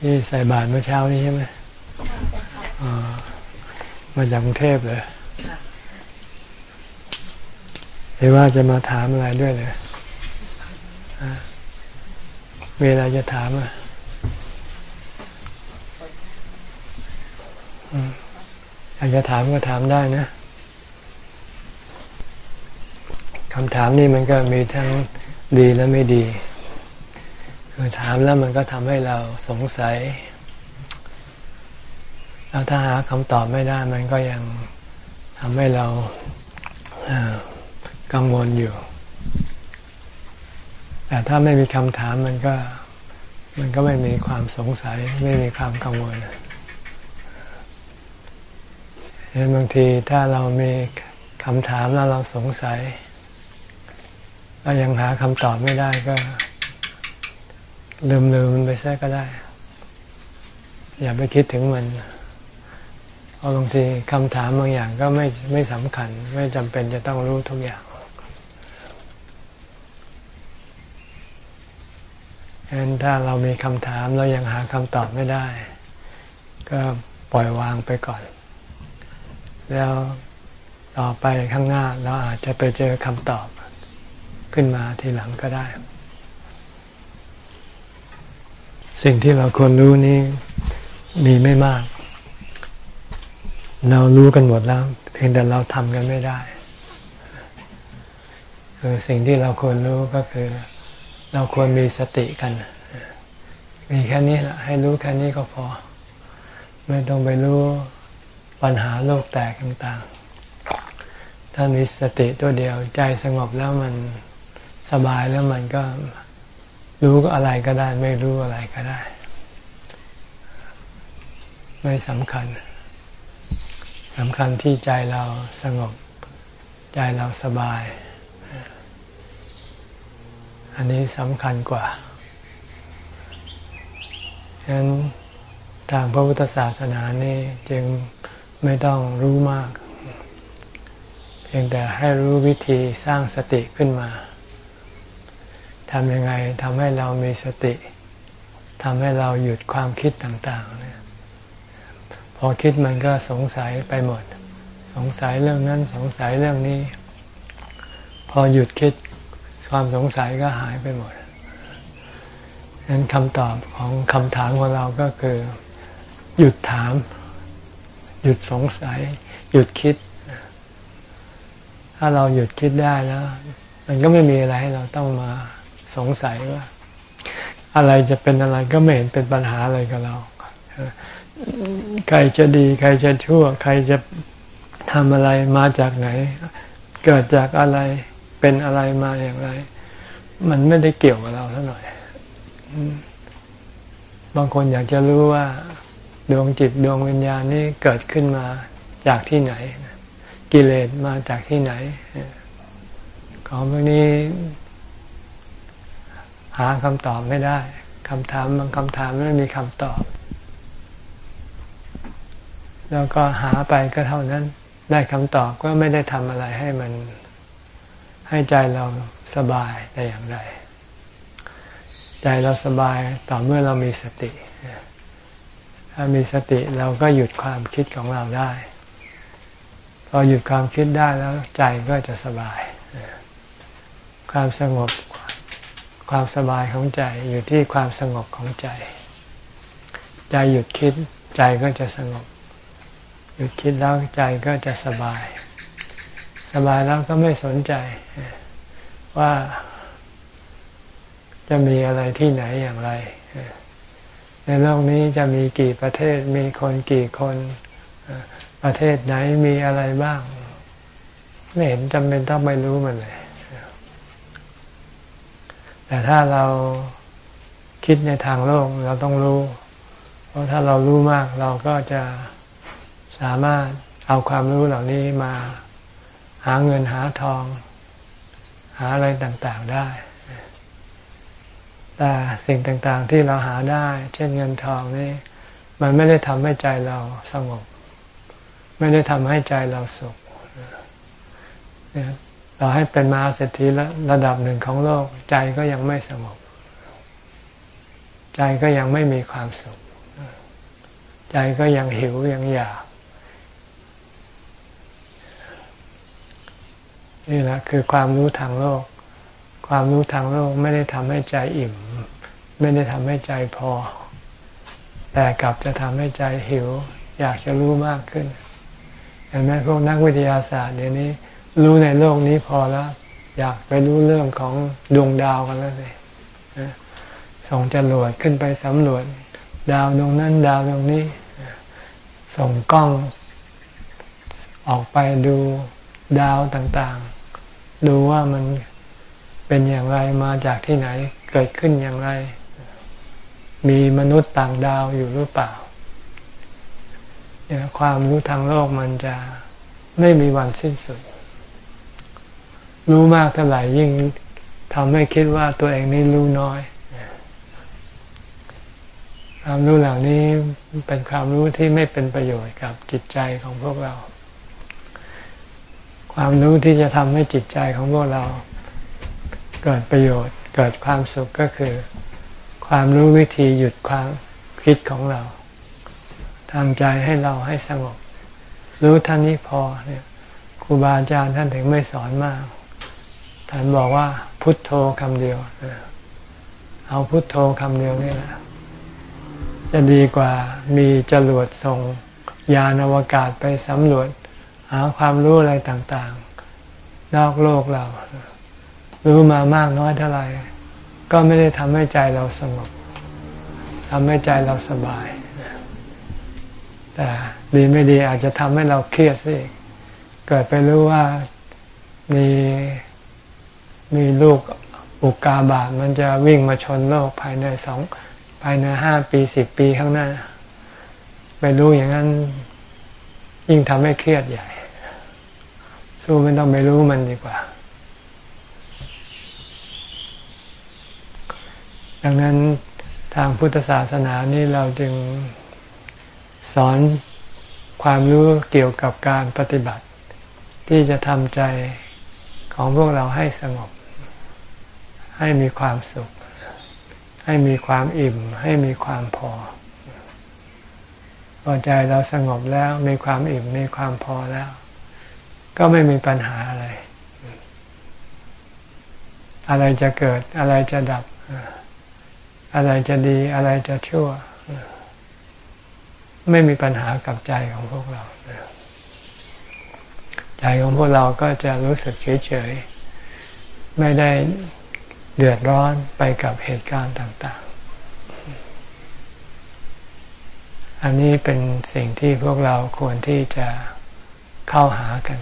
ที่ใส่บาตรเมื่อเช้านี้ใช่ไหมอ๋อมาจากกรุงเทพเลยเห็นว่าจะมาถามอะไรด้วยเลยมีอะไรจะถามอะอยากจะถามก็ถามได้นะคำถามนี่มันก็มีทั้งดีและไม่ดี คือถามแล้วมันก็ทำให้เราสงสัย แล้วถ้าหาคำตอบไม่ได้มันก็ยังทำให้เรากังวลอยู่ แต่ถ้าไม่มีคำถามมันก็มันก็ไม่มีความสงสัย ไม่มีความกังวลเห็นบางทีถ้าเรามีคำถามแล้วเราสงสัยเรายังหาคำตอบไม่ได้ก็ ลืมลืมมันไปซะก็ได้ อย่าไปคิดถึงมันเพราะบางทีคำถามบางอย่างก็ไม่ไม่สำคัญ ไม่จำเป็นจะต้องรู้ทุกอย่างฉะนั้นถ้าเรามีคำถามเรายังหาคำตอบไม่ได้ ก็ปล่อยวางไปก่อน แล้วต่อไปข้างหน้าเราอาจจะไปเจอคำตอบขึ้นมาทีหลังก็ได้ สิ่งที่เราควรรู้นี้มีไม่มาก เรารู้กันหมดแล้ว เพียงแต่เราทำกันไม่ได้คือสิ่งที่เราควรรู้ก็คือ เราควรมีสติกัน มีแค่นี้แหละให้รู้แค่นี้ก็พอ ไม่ต้องไปรู้ปัญหาโลกแตกต่างๆ ถ้ามีสติตัวเดียวใจสงบแล้วมันสบายแล้วมันก็ รู้อะไรก็ได้ ไม่รู้อะไรก็ได้ ไม่สำคัญสำคัญที่ใจเราสงบ ใจเราสบาย อันนี้สำคัญกว่าฉะนั้นทางพระพุทธศาสนานี่จึงไม่ต้องรู้มาก เพียงแต่ให้รู้วิธีสร้างสติขึ้นมา ทำยังไงทำให้เรามีสติทำให้เราหยุดความคิดต่างๆเนี่ยพอคิดมันก็สงสัยไปหมด สงสัยเรื่องนั้นสงสัยเรื่องนี้ พอหยุดคิดความสงสัยก็หายไปหมดนั้นคำตอบของคำถามของเราก็คือ หยุดถาม หยุดสงสัย หยุดคิด ถ้าเราหยุดคิดได้แล้ว มันก็ไม่มีอะไรให้เราต้องมา สงสัยว่า อะไรจะเป็นอะไรก็ไม่เห็นเป็นปัญหาอะไรกับเรา ใครจะดี ใครจะชั่ว ใครจะทำอะไรมาจากไหน เกิดจากอะไรเป็นอะไรมาอย่างไร มันไม่ได้เกี่ยวกับเราเท่าไหร่บางคนอยากจะรู้ว่า ดวงจิตดวงวิญญาณนี้เกิดขึ้นมาจากที่ไหน กิเลสมาจากที่ไหน ของพวกนี้ หาคำตอบไม่ได้คำถามบางคำถามไม่มีคำตอบ แล้วก็หาไปก็เท่านั้น ได้คำตอบก็ไม่ได้ทำอะไรให้มันให้ใจเราสบายแต่อย่างใดใจเราสบายต่อเมื่อเรามีสติ ถ้ามีสติเราก็หยุดความคิดของเราได้ พอหยุดความคิดได้แล้วใจก็จะสบาย ความสงบ ความสบายของใจอยู่ที่ความสงบของใจ ใจหยุดคิดใจก็จะสงบ หยุดคิดแล้วใจก็จะสบาย สบายแล้วก็ไม่สนใจ ว่าจะมีอะไรที่ไหนอย่างไร ในโลกนี้จะมีกี่ประเทศมีคนกี่คนประเทศไหนมีอะไรบ้าง ไม่เห็นจำเป็นต้องไปรู้มันเลย แต่ถ้าเราคิดในทางโลกเราต้องรู้ เพราะถ้าเรารู้มากเราก็จะสามารถเอาความรู้เหล่านี้มาหาเงินหาทอง หาอะไรต่างๆได้ แต่สิ่งต่างๆที่เราหาได้ เช่นเงินทองนี่มันไม่ได้ทำให้ใจเราสงบ ไม่ได้ทำให้ใจเราสุข ต่อให้เป็นมาเศรษฐีระดับหนึ่งของโลก ใจก็ยังไม่สงบ ใจก็ยังไม่มีความสุข ใจก็ยังหิวยังอยาก นี่แหละคือความรู้ทางโลก ความรู้ทางโลกไม่ได้ทำให้ใจอิ่ม ไม่ได้ทำให้ใจพอ แต่กลับจะทำให้ใจหิว อยากจะรู้มากขึ้นเห็นไหมพวกนักวิทยาศาสตร์เดี๋ยวนี้ รู้ในโลกนี้พอแล้ว อยากไปรู้เรื่องของดวงดาวกันแล้วเลยส่งจรวดขึ้นไปสำรวจ ดาวดวงนั้นดาวดวงนี้ ส่งกล้องออกไปดูดาวต่างๆ ดูว่ามันเป็นอย่างไรมาจากที่ไหนเกิดขึ้นอย่างไร มีมนุษย์ต่างดาวอยู่หรือเปล่าความรู้ทางโลกมันจะไม่มีวันสิ้นสุด รู้มากเท่าไหร่ยิ่งทำให้คิดว่าตัวเองนี่รู้น้อย ความรู้เหล่านี้เป็นความรู้ที่ไม่เป็นประโยชน์กับจิตใจของพวกเรา ความรู้ที่จะทำให้จิตใจของพวกเรา เกิดประโยชน์ เกิดความสุขก็คือ ความรู้วิธีหยุดความคิดของเราทำใจให้เราให้สงบ รู้ท่านนี้พอเนี่ยครูบาอาจารย์ท่านถึงไม่สอนมาก ท่านบอกว่าพุทโธคำเดียว เอาพุทโธคำเดียวนี่แหละจะดีกว่ามีจรวดส่งยานอวกาศไปสำรวจ หาความรู้อะไรต่างๆ นอกโลกเรา รู้มามากน้อยเท่าไหร่ก็ไม่ได้ทำให้ใจเราสงบทำให้ใจเราสบาย แต่ดีไม่ดีอาจจะทำให้เราเครียดสิเกิดไปรู้ว่ามี มีลูกอุกกาบาตมันจะวิ่งมาชนโลกภายในสองภายในห้าปีสิบปีข้างหน้า ไปรู้อย่างนั้น ยิ่งทำให้เครียดใหญ่ สู้ไม่ต้องไปรู้มันดีกว่า ดังนั้นทางพุทธศาสนานี่เราจึงสอนความรู้เกี่ยวกับการปฏิบัติ ที่จะทำใจของพวกเราให้สงบ ให้มีความสุข ให้มีความอิ่ม ให้มีความพอ พอใจเราสงบแล้วมีความอิ่มมีความพอแล้ว ก็ไม่มีปัญหาอะไร อะไรจะเกิดอะไรจะดับ อะไรจะดีอะไรจะชั่ว ไม่มีปัญหากับใจของพวกเราใจของพวกเราก็จะรู้สึกเฉยๆ ไม่ได้ เดือดร้อนไปกับเหตุการณ์ต่างๆ อันนี้เป็นสิ่งที่พวกเราควรที่จะเข้าหากัน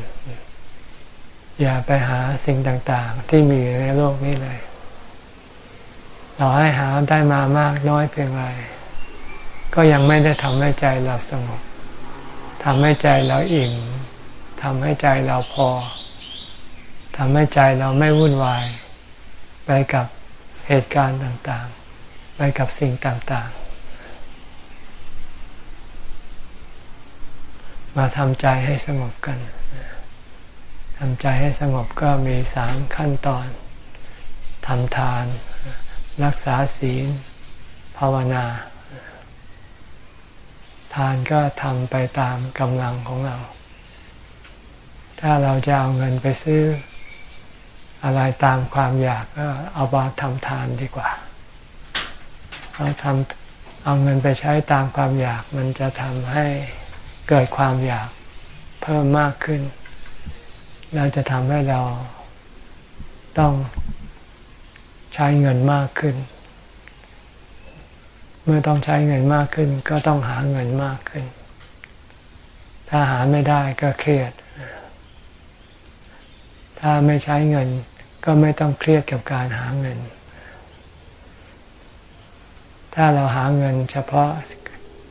อย่าไปหาสิ่งต่างๆ ที่มีในโลกนี้เลย เราให้หาได้มามากน้อยเพียงไร ก็ยังไม่ได้ทำให้ใจเราสงบทำให้ใจเราอิ่มทำให้ใจเราพอทำให้ใจเราไม่วุ่นวาย ไปกับเหตุการณ์ต่างๆ ไปกับสิ่งต่างๆ มาทำใจให้สงบกันทำใจให้สงบก็มีสามขั้นตอนทำทาน รักษาศีล ภาวนา ทานก็ทำไปตามกำลังของเรา ถ้าเราจะเอาเงินไปซื้อ อะไรตามความอยากก็เอามาทำทานดีกว่าเอาทำเอาเงินไปใช้ตามความอยากมันจะทำให้เกิดความอยากเพิ่มมากขึ้น เราจะทำให้เราต้องใช้เงินมากขึ้น เมื่อต้องใช้เงินมากขึ้น ก็ต้องหาเงินมากขึ้น ถ้าหาไม่ได้ก็เครียด ถ้าไม่ใช้เงิน ก็ไม่ต้องเครียดกับการหาเงิน ถ้าเราหาเงินเฉพาะ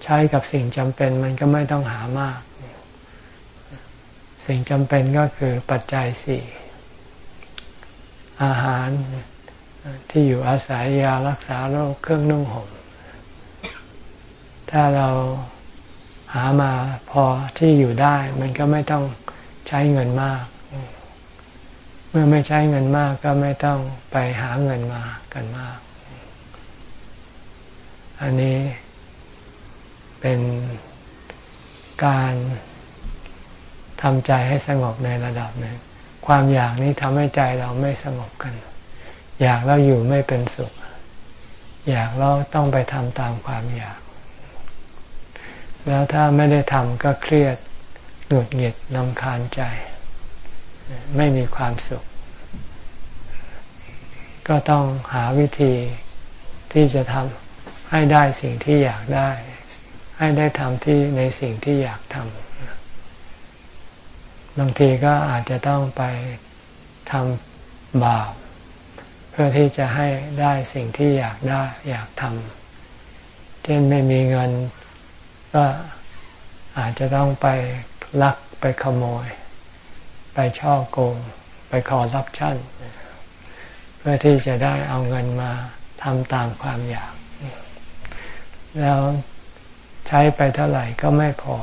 ใช้กับสิ่งจำเป็นมันก็ไม่ต้องหามาก สิ่งจำเป็นก็คือปัจจัยสี่อาหารที่อยู่อาศัยยารักษาโรคเครื่องนุ่งห่มถ้าเราหามาพอที่อยู่ได้ มันก็ไม่ต้องใช้เงินมาก มื่อไม่ใช้เงินมากก็ไม่ต้องไปหาเงินมากันมาก อันนี้เป็นการทำใจให้สงบในระดับหนึ่งความอยากนี้ทำให้ใจเราไม่สงบกัน อยากแล้วอยู่ไม่เป็นสุข อยากแล้วต้องไปทำตามความอยาก แล้วถ้าไม่ได้ทำก็เครียดหงุดหงิดลำคาญใจ ไม่มีความสุข ก็ต้องหาวิธีที่จะทำให้ได้สิ่งที่อยากได้ ให้ได้ทำที่ในสิ่งที่อยากทำบางทีก็อาจจะต้องไปทำบาปเพื่อที่จะให้ได้สิ่งที่อยากได้อยากทำเช่นไม่มีเงินก็อาจจะต้องไปลักไปขโมย ไปช่อโกง ไปขอรับชั่น เพื่อที่จะได้เอาเงินมาทำตามความอยาก แล้วใช้ไปเท่าไหร่ก็ไม่พอ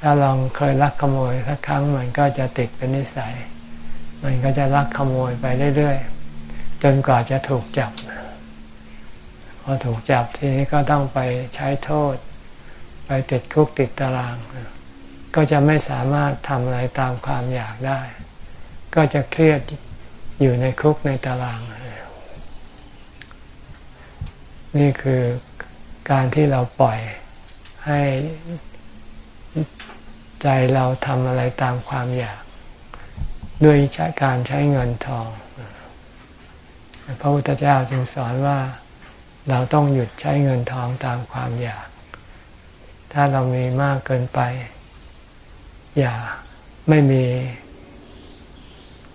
ถ้าลองเคยลักขโมยสักครั้งมันก็จะติดเป็นนิสัย มันก็จะลักขโมยไปเรื่อยๆ จนกว่าจะถูกจับ พอถูกจับทีนี้ก็ต้องไปใช้โทษ ไปติดคุกติดตาราง ก็จะไม่สามารถทำอะไรตามความอยากได้ ก็จะเครียดอยู่ในคุกในตาราง นี่คือการที่เราปล่อยให้ใจเราทำอะไรตามความอยาก ด้วยการใช้เงินทอง พระพุทธเจ้าจึงสอนว่าเราต้องหยุดใช้เงินทองตามความอยาก ถ้าเรามีมากเกินไป อย่าไม่มี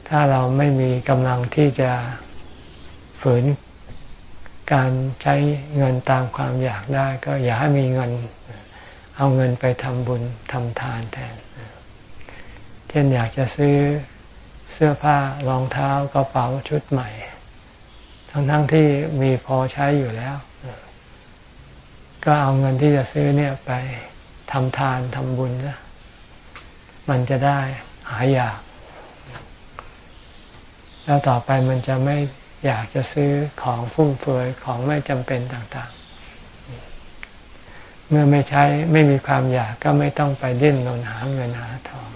ถ้าเราไม่มีกำลังที่จะฝืนการใช้เงินตามความอยากได้ ก็อย่าให้มีเงิน เอาเงินไปทำบุญทำทานแทน เช่นอยากจะซื้อเสื้อผ้ารองเท้ากระเป๋าชุดใหม่ ทั้งๆทที่มีพอใช้อยู่แล้ว ก็เอาเงินที่จะซื้อเนี่ยไปทำทานทำบุญนะ มันจะได้หายอยาก แล้วต่อไปมันจะไม่อยากจะซื้อของฟุ่มเฟือยของไม่จำเป็นต่างๆ เมื่อไม่ใช้ไม่มีความอยากก็ไม่ต้องไปดิ้นรนหาเงินหาทอง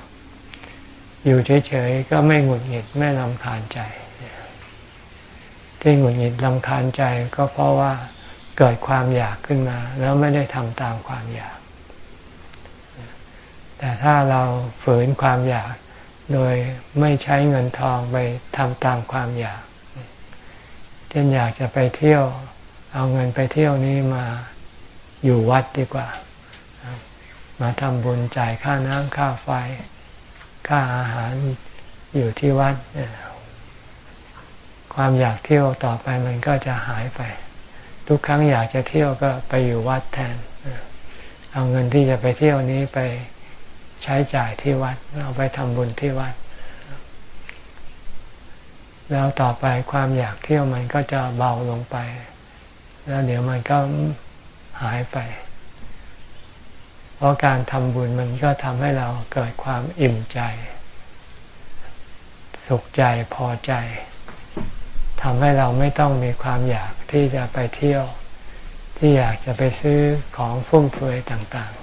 อยู่เฉยๆก็ไม่หงุดหงิดไม่ลำคาญใจ ที่หงุดหงิดลำคาญใจก็เพราะว่าเกิดความอยากขึ้นมา แล้วไม่ได้ทำตามความอยาก แต่ถ้าเราฝืนความอยาก โดยไม่ใช้เงินทองไปทำตามความอยาก เช่นอยากจะไปเที่ยว เอาเงินไปเที่ยวนี้มาอยู่วัดดีกว่า มาทำบุญจ่ายค่าน้ำค่าไฟ ค่าอาหารอยู่ที่วัด ความอยากเที่ยวต่อไปมันก็จะหายไป ทุกครั้งอยากจะเที่ยวก็ไปอยู่วัดแทน เอาเงินที่จะไปเที่ยวนี้ไป ใช้จ่ายที่วัด เอาไปทำบุญที่วัด แล้วต่อไปความอยากเที่ยวมันก็จะเบาลงไป แล้วเดี๋ยวมันก็หายไป เพราะการทำบุญมันก็ทำให้เราเกิดความอิ่มใจ สุขใจพอใจทำให้เราไม่ต้องมีความอยากที่จะไปเที่ยว ที่อยากจะไปซื้อของฟุ่มเฟือยต่างๆ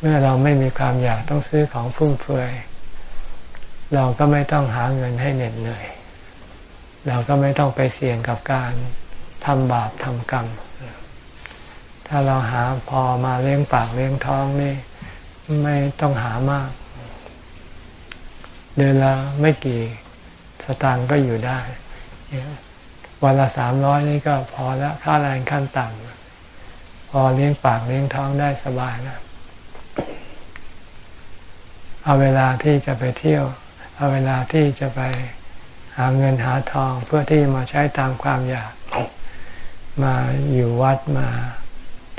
เมื่อเราไม่มีความอยากต้องซื้อของฟุ่มเฟือย เราก็ไม่ต้องหาเงินให้เหน็ดเหนื่อย เราก็ไม่ต้องไปเสี่ยงกับการทำบาปทำกรรม ถ้าเราหาพอมาเลี้ยงปากเลี้ยงท้องนี่ไม่ต้องหามาก เดือนละไม่กี่สตางค์ก็อยู่ได้ วันละสามร้อยนี่ก็พอแล้วค่าแรงขั้นต่ำพอเลี้ยงปากเลี้ยงท้องได้สบายนะ เอาเวลาที่จะไปเที่ยว เอาเวลาที่จะไปหาเงินหาทองเพื่อที่มาใช้ตามความอยากมาอยู่วัดมา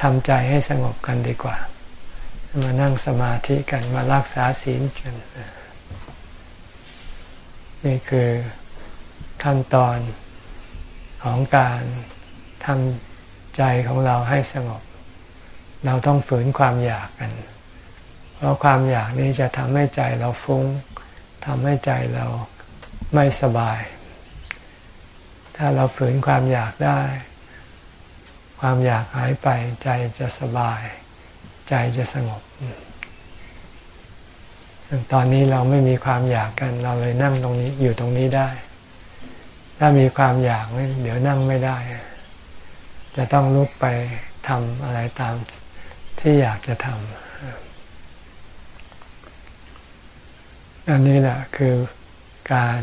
ทำใจให้สงบกันดีกว่า มานั่งสมาธิกันมารักษาศีลกันนี่คือขั้นตอนของการทำใจของเราให้สงบ เราต้องฝืนความอยากกัน เพราะความอยากนี้จะทำให้ใจเราฟุง้งทำให้ใจเราไม่สบาย ถ้าเราฝืนความอยากได้ ความอยากหายไปใจจะสบาย ใจจะสงบ ตอนนี้เราไม่มีความอยากกันเราเลยนั่งตรงนี้อยู่ตรงนี้ได้ ถ้ามีความอยากเดี๋ยวนั่งไม่ได้ จะต้องลุกไปทำอะไรตามที่อยากจะทำ อันนี้แหละคือการ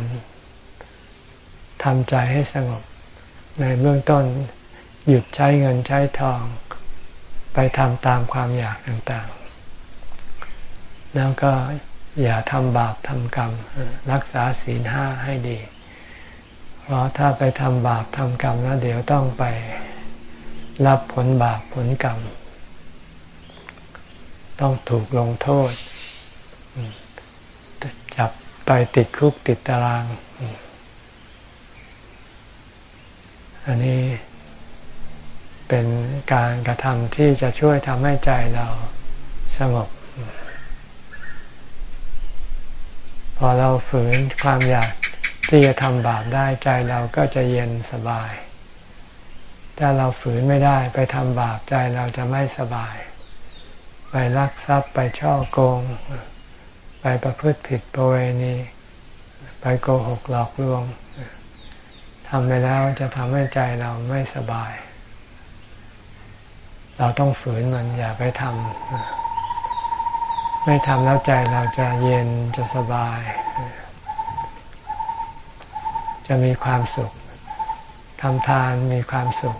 ทำใจให้สงบ ในเบื้องต้นหยุดใช้เงินใช้ทอง ไปทำตามความอยากต่างๆ แล้วก็อย่าทำบาปทำกรรม รักษาศีลห้าให้ดี เพราะถ้าไปทำบาปทำกรรมแล้วเดี๋ยวต้องไปรับผลบาปผลกรรม ต้องถูกลงโทษ ไปติดคุกติดตาราง อันนี้เป็นการกระทำที่จะช่วยทำให้ใจเราสงบ พอเราฝืนความอยากที่จะทำบาปได้ใจเราก็จะเย็นสบาย ถ้าเราฝืนไม่ได้ไปทำบาปใจเราจะไม่สบาย ไปลักทรัพย์ไปช่อโกง ไปประพฤติผิดประเวณี ไปโกหกหลอกลวงทำไปแล้วจะทำให้ใจเราไม่สบาย เราต้องฝืนมันอย่าไปทำไม่ทำแล้วใจเราจะเย็นจะสบาย จะมีความสุขทำทานมีความสุข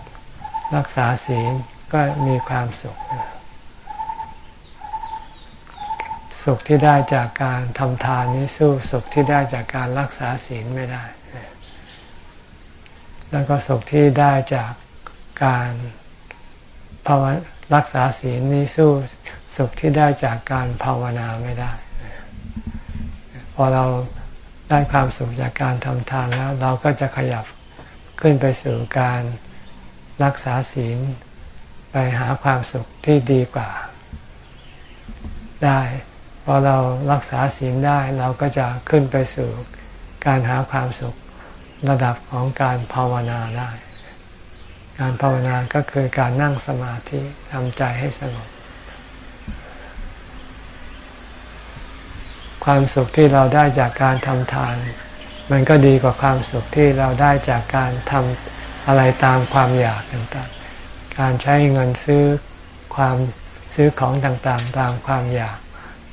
รักษาศีลก็มีความสุข สุขที่ได้จากการทำทานนี้สู้สุขที่ได้จากการรักษาศีลไม่ได้ แล้วก็สุขที่ได้จากการภาวรักษาศีลนี้สู้สุขที่ได้จากการภาวนาไม่ได้ พอเราได้ความสุขจากการทำทานแล้ว เราก็จะขยับขึ้นไปสู่การรักษาศีลไปหาความสุขที่ดีกว่าได้ พอเรารักษาศีลได้เราก็จะขึ้นไปสู่การหาความสุขระดับของการภาวนาได้ การภาวนาก็คือการนั่งสมาธิทำใจให้สงบ ความสุขที่เราได้จากการทำทาน มันก็ดีกว่าความสุขที่เราได้จากการทำอะไรตามความอยากต่างๆ การใช้เงินซื้อความซื้อของต่างๆ ตามความอยาก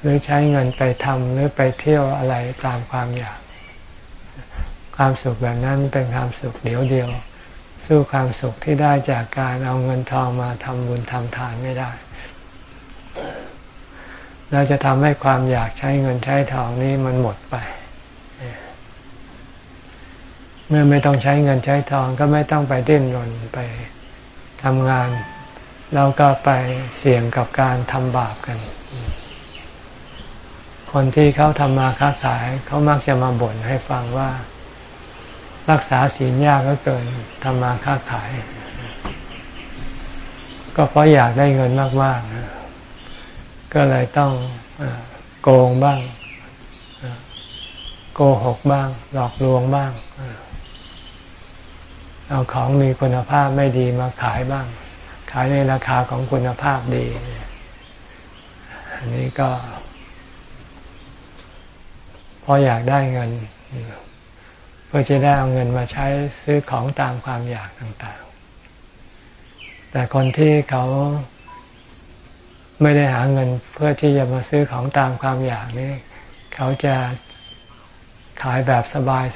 หรือใช้เงินไปทำหรือไปเที่ยวอะไรตามความอยาก ความสุขแบบนั้นเป็นความสุขเดียวเดียว สู้ความสุขที่ได้จากการเอาเงินทองมาทำบุญทำทานไม่ได้เราจะทำให้ความอยากใช้เงินใช้ทองนี้มันหมดไป เมื่อไม่ต้องใช้เงินใช้ทองก็ไม่ต้องไปดิ้นรนไปทำงาน เราก็ไปเสี่ยงกับการทำบาปกัน คนที่เขาทำมาค้าขายเขามักจะมาบ่นให้ฟังว่า รักษาศีลยากก็เกินทำมาค้าขาย ก็เพราะอยากได้เงินมากๆก็เลยต้องโกงบ้าง โกหกบ้าง หลอกลวงบ้าง เอาของมีคุณภาพไม่ดีมาขายบ้าง ขายในราคาของคุณภาพดี อันนี้ก็ เพราะอยากได้เงิน เพื่อจะได้เอาเงินมาใช้ซื้อของตามความอยากต่างๆ แต่คนที่เขาไม่ได้หาเงินเพื่อที่จะมาซื้อของตามความอยากนี่เขาจะขายแบบ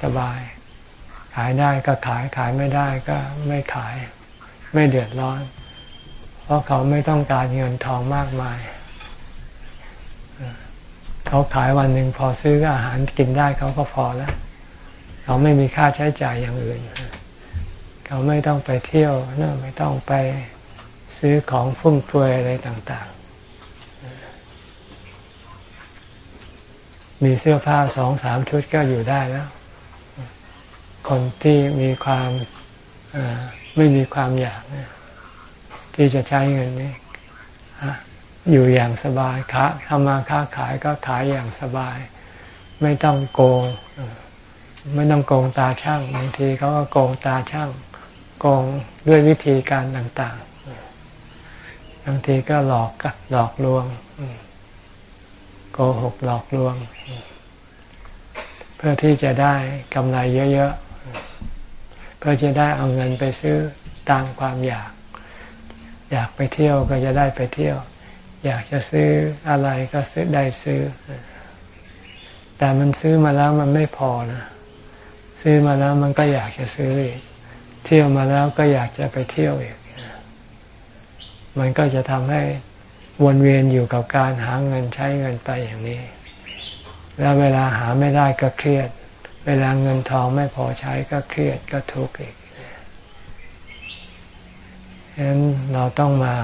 สบายๆขายได้ก็ขายขายไม่ได้ก็ไม่ขาย ไม่เดือดร้อน เพราะเขาไม่ต้องการเงินทองมากมาย เขาขายวันหนึ่งพอซื้ออาหารกินได้เขาก็พอแล้ว เขาไม่มีค่าใช้จ่ายอย่างอื่น เขาไม่ต้องไปเที่ยวนะไม่ต้องไปซื้อของฟุ่มเฟือยอะไรต่างๆ มีเสื้อผ้าสองสามชุดก็อยู่ได้แล้ว คนที่มีความไม่มีความอยากที่จะใช้เงินนี้ อยู่อย่างสบายค้าทำมาค้าขายก็ขายอย่างสบาย ไม่ต้องโกงไม่ต้องโกงตาช่างบางทีเขาก็โกงตาช่างโกงด้วยวิธีการต่างๆ บางทีก็หลอกหลอกลวงโกหกหลอกลวง เพื่อที่จะได้กำไรเยอะๆ เพื่อจะได้เอาเงินไปซื้อตามความอยาก อยากไปเที่ยวก็จะได้ไปเที่ยว อยากจะซื้ออะไรก็ซื้อได้ซื้อ แต่มันซื้อมาแล้วมันไม่พอนะ ซื้อมาแล้วมันก็อยากจะซื้ออีก เที่ยวมาแล้วก็อยากจะไปเที่ยวอีก มันก็จะทำให้วนเวียนอยู่กับการหาเงินใช้เงินไปอย่างนี้ แล้วเวลาหาไม่ได้ก็เครียด เวลาเงินทองไม่พอใช้ก็เครียดก็ทุกข์อีกฉะนั้นเราต้องมา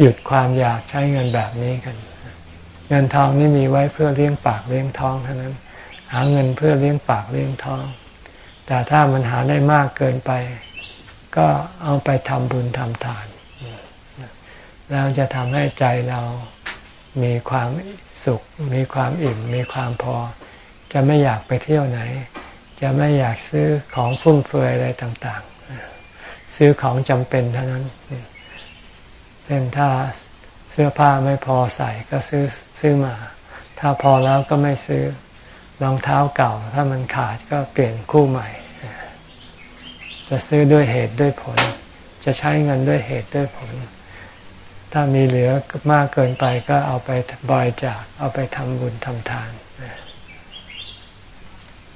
หยุดความอยากใช้เงินแบบนี้กัน เงินทองนี่มีไว้เพื่อเลี้ยงปากเลี้ยงท้องเท่านั้น หาเงินเพื่อเลี้ยงปากเลี้ยงท้อง แต่ถ้ามันหาได้มากเกินไป ก็เอาไปทำบุญทำทานแล้วจะทำให้ใจเรามีความสุข มีความอิ่ม มีความพอ จะไม่อยากไปเที่ยวไหน จะไม่อยากซื้อของฟุ่มเฟือยอะไรต่างๆ ซื้อของจำเป็นเท่านั้นเช่นถ้าเสื้อผ้าไม่พอใส่ก็ซื้อซื้อมา ถ้าพอแล้วก็ไม่ซื้อรองเท้าเก่า ถ้ามันขาดก็เปลี่ยนคู่ใหม่ จะซื้อด้วยเหตุด้วยผล จะใช้เงินด้วยเหตุด้วยผล ถ้ามีเหลือมากเกินไปก็เอาไปบริจาคเอาไปทำบุญทำทาน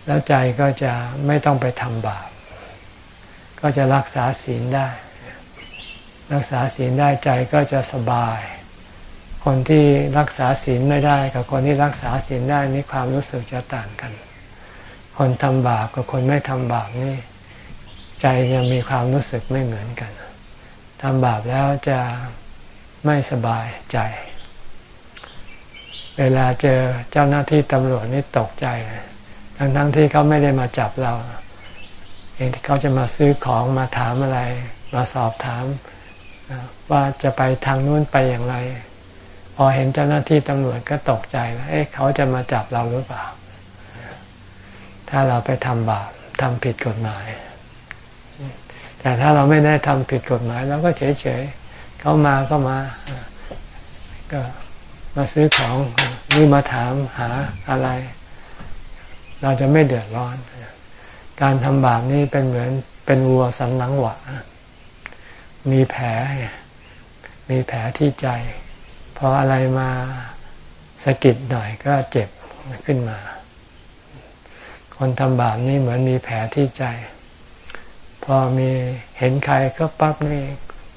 แล้วใจก็จะไม่ต้องไปทำบาป ก็จะรักษาศีลได้ รักษาศีลได้ใจก็จะสบาย คนที่รักษาศีลไม่ได้กับคนที่รักษาศีลได้นี่ความรู้สึกจะต่างกัน คนทำบาปกับคนไม่ทำบาปนี่ใจยังมีความรู้สึกไม่เหมือนกันทำบาปแล้วจะไม่สบายใจ เวลาเจอเจ้าหน้าที่ตำรวจนี่ตกใจ ทั้งทั้งที่เขาไม่ได้มาจับเราเองที่เขาจะมาซื้อของมาถามอะไร มาสอบถาม ว่าจะไปทางนู้นไปอย่างไร พอเห็นเจ้าหน้าที่ตำรวจก็ตกใจแล้วเอ๊ะเขาจะมาจับเราหรือเปล่า ถ้าเราไปทำบาปทำผิดกฎหมาย แต่ถ้าเราไม่ได้ทำผิดกฎหมายเราก็เฉยเฉยเขามาก็มา ก็มาซื้อของนี่มาถามหาอะไร เราจะไม่เดือดร้อน การทำบาปนี่เป็นเหมือนเป็นวัวสันหลังหวะมีแผล มีแผลที่ใจ พออะไรมาสะกิดหน่อยก็เจ็บขึ้นมา คนทำบาปนี่เหมือนมีแผลที่ใจ พอมีเห็นใครก็ปั๊บนี่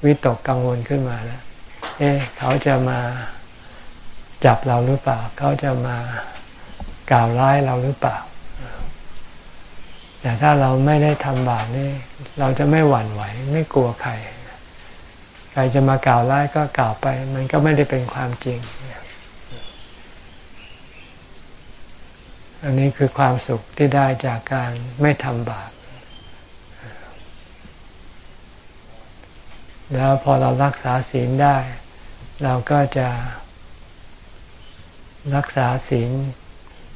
วิตกกังวลขึ้นมาแล้ว เอ๊ะเขาจะมาจับเราหรือเปล่า เขาจะมากล่าวร้ายเราหรือเปล่า แต่ถ้าเราไม่ได้ทำบาปนี่ เราจะไม่หวั่นไหว ไม่กลัวใคร ครจะมากล่าวร้ายก็กล่าวไป มันก็ไม่ได้เป็นความจริง อันนี้คือความสุขที่ได้จากการไม่ทำบาป แล้วพอเรารักษาศีลได้ เราก็จะรักษาศีล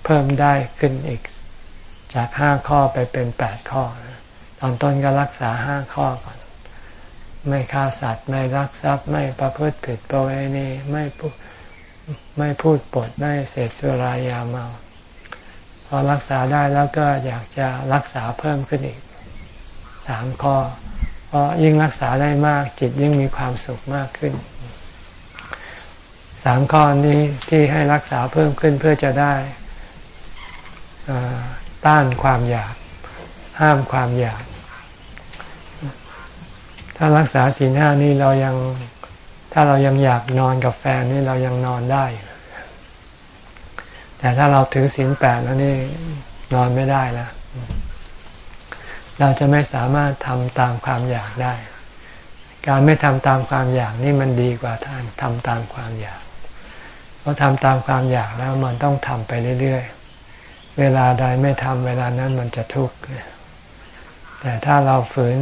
เพิ่มได้ขึ้นอีก จากห้าข้อไปเป็นแปดข้อ ตอนต้นก็รักษาห้าข้อก่อน ไม่ฆ่าสัตว์ ไม่รักทรัพย์ ไม่ประพฤติผิดประเวณีไม่พูดไม่พูดปดไม่เสพสุรายาเมา พอรักษาได้แล้วก็อยากจะรักษาเพิ่มขึ้นอีกสามข้อ เพราะยิ่งรักษาได้มากจิตยิ่งมีความสุขมากขึ้นสามข้อนี้ที่ให้รักษาเพิ่มขึ้นเพื่อจะได้ต้านความอยาก ห้ามความอยาก ถ้ารักษาศีลห้านี่เรายังถ้าเรายังอยากนอนกับแฟนนี่เรายังนอนได้ แต่ถ้าเราถือศีลแปดแล้วนี่นอนไม่ได้แล้วเราจะไม่สามารถทำตามความอยากได้ การไม่ทำตามความอยากนี่มันดีกว่าท่านทำตามความอยาก เพราะทำตามความอยากแล้วมันต้องทำไปเรื่อยๆ เวลาใดไม่ทำเวลานั้นมันจะทุกข์แต่ถ้าเราฝืน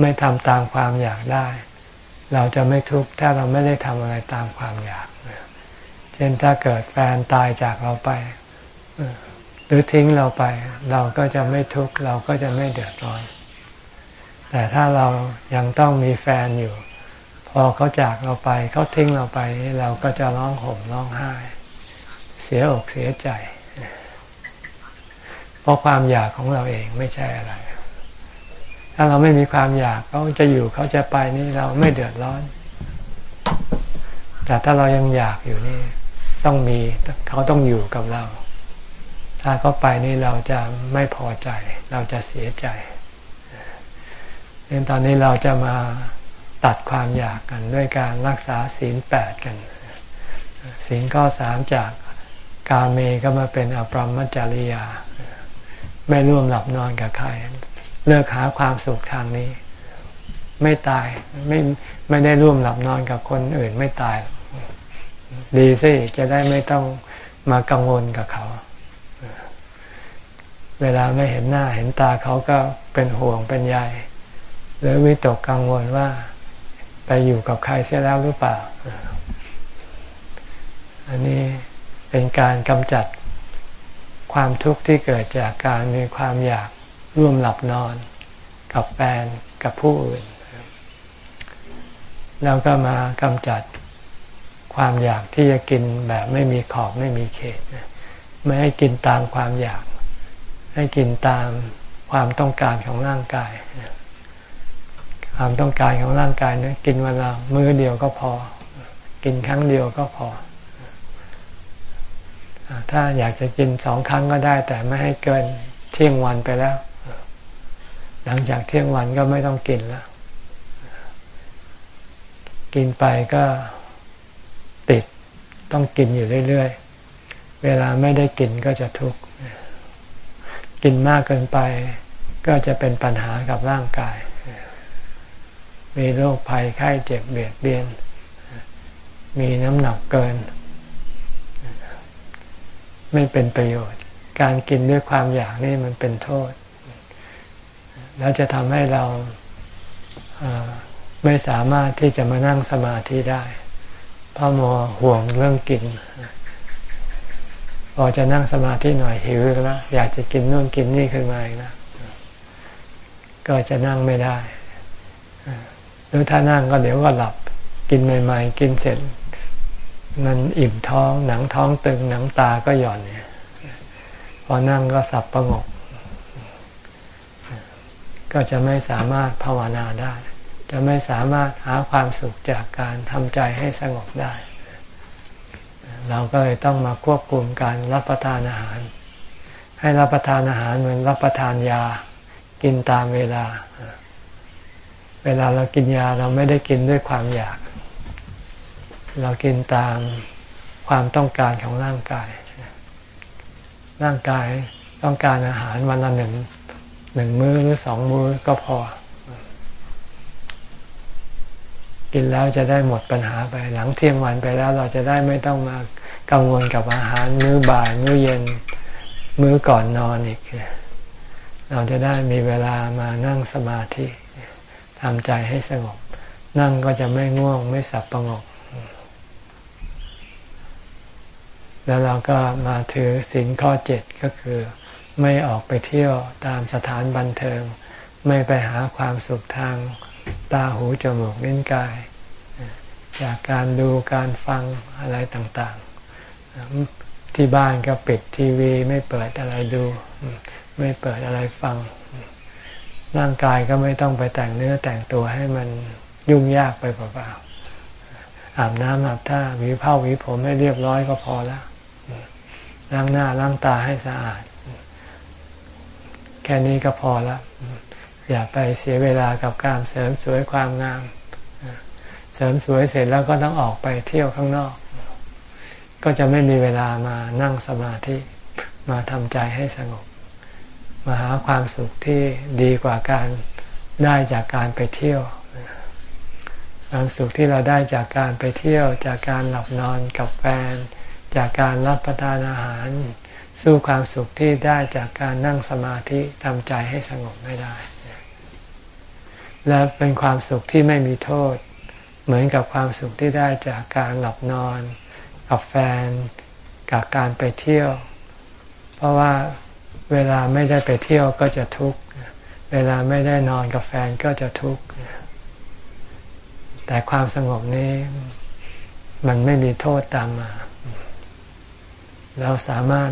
ไม่ทำตามความอยากได้ เราจะไม่ทุกข์ถ้าเราไม่ได้ทำอะไรตามความอยาก เช่นถ้าเกิดแฟนตายจากเราไป หรือทิ้งเราไป เราก็จะไม่ทุกข์เราก็จะไม่เดือดร้อน แต่ถ้าเรายังต้องมีแฟนอยู่ พอเขาจากเราไปเขาทิ้งเราไป เราก็จะร้องห่มร้องไห้ เสียอกเสียใจ เพราะความอยากของเราเองไม่ใช่อะไร ถ้าเราไม่มีความอยากเขาจะอยู่เขาจะไปนี่เราไม่เดือดร้อน แต่ถ้าเรายังอยากอยู่นี่ ต้องมีเขาต้องอยู่กับเรา ถ้าเขาไปนี่เราจะไม่พอใจ เราจะเสียใจเนตอนนี้เราจะมาตัดความอยากกันด้วยการรักษาศีลแปดกันศีลข้อสามจากกาเมก็มาเป็นอปรมจริยา ไม่ร่วมหลับนอนกับใคร เลิกหาความสุขทางนี้ ไม่ตายไม่ไม่ได้ร่วมหลับนอนกับคนอื่นไม่ตาย ดีสิจะได้ไม่ต้องมากังวลกับเขา เวลาไม่เห็นหน้าเห็นตาเขาก็เป็นห่วงเป็นใยหรือวิตกกังวลว่าไปอยู่กับใครเสียแล้วหรือเปล่า อันนี้เป็นการกำจัดความทุกข์ที่เกิดจากการมีความอยาก ร่วมหลับนอนกับแฟนกับผู้อื่น แล้วก็มากำจัดความอยากที่จะกินแบบไม่มีขอบไม่มีเขต ไม่ให้กินตามความอยาก ให้กินตามความต้องการของร่างกาย ความต้องการของร่างกายนะกินเวละมื้อเดียวก็พอ กินครั้งเดียวก็พอ ถ้าอยากจะกินสองครั้งก็ได้ แต่ไม่ให้เกินเที่ยงวันไปแล้ว หลังจากเที่ยงวันก็ไม่ต้องกินแล้ว กินไปก็ติดต้องกินอยู่เรื่อยๆ เวลาไม่ได้กินก็จะทุกข์กินมากเกินไปก็จะเป็นปัญหากับร่างกาย มีโรคภัยไข้เจ็บเบียดเบียน มีน้ำหนักเกิน ไม่เป็นประโยชน์ การกินด้วยความอยากนี่มันเป็นโทษ แล้วจะทำให้เราไม่สามารถที่จะมานั่งสมาธิได้เพราะมัวห่วงเรื่องกิน พอจะนั่งสมาธิหน่อยหิวแล้วอยากจะกินนู่นกินนี่ขึ้นมาอีกนะก็จะนั่งไม่ได้หรือถ้านั่งก็เดี๋ยวก็หลับกินใหม่ ๆ กินเสร็จ มันอิ่มท้องหนังท้องตึงหนังตาก็หย่อนเนี่ยพอนั่งก็สับประงก ก็จะไม่สามารถภาวนาได้ จะไม่สามารถหาความสุขจากการทำใจให้สงบได้ เราก็เลยต้องมาควบคุมการรับประทานอาหาร ให้รับประทานอาหารเหมือนรับประทานยา กินตามเวลา เวลาเรากินยาเราไม่ได้กินด้วยความอยาก เรากินตามความต้องการของร่างกาย ร่างกายต้องการอาหารวันละหนึ่ง หนึ่งมื้อหรือสองมื้อก็พอ กินแล้วจะได้หมดปัญหาไป หลังเที่ยงวันไปแล้วเราจะได้ไม่ต้องมากังวลกับอาหารมื้อบ่าย มื้อเย็น มื้อก่อนนอนอีก เราจะได้มีเวลามานั่งสมาธิทำใจให้สงบ นั่งก็จะไม่ง่วงไม่สับประงกแล้วเราก็มาถือสินข้อเจ็ดก็คือ ไม่ออกไปเที่ยวตามสถานบันเทิง ไม่ไปหาความสุขทางตาหูจมูกลิ้นกาย จากการดูการฟังอะไรต่างๆ ที่บ้านก็ปิดทีวีไม่เปิดอะไรดู ไม่เปิดอะไรฟัง ร่างกายก็ไม่ต้องไปแต่งเนื้อแต่งตัวให้มันยุ่งยากไปเปล่าๆอาบน้ำอาบท่าหวีผ้าหวีผมให้เรียบร้อยก็พอแล้วล้างหน้าล้างตาให้สะอาด ค่นี้ก็พอล้วอย่าไปเสียเวลากับการเสริมสวยความงาม เสริมสวยเสร็จแล้วก็ต้องออกไปเที่ยวข้างนอก ก็จะไม่มีเวลามานั่งสมาธิมาทำใจให้สงบ มาหาความสุขที่ดีกว่าการได้จากการไปเที่ยว ความสุขที่เราได้จากการไปเที่ยว จากการหลับนอนกับแฟน จากการรับประทานอาหาร สู้ความสุขที่ได้จากการนั่งสมาธิทำใจให้สงบไม่ได้ และเป็นความสุขที่ไม่มีโทษ เหมือนกับความสุขที่ได้จากการหลับนอน กับแฟน กับการไปเที่ยว เพราะว่าเวลาไม่ได้ไปเที่ยวก็จะทุกข์เวลาไม่ได้นอนกับแฟนก็จะทุกข์แต่ความสงบนี้มันไม่มีโทษตามมา เราสามารถ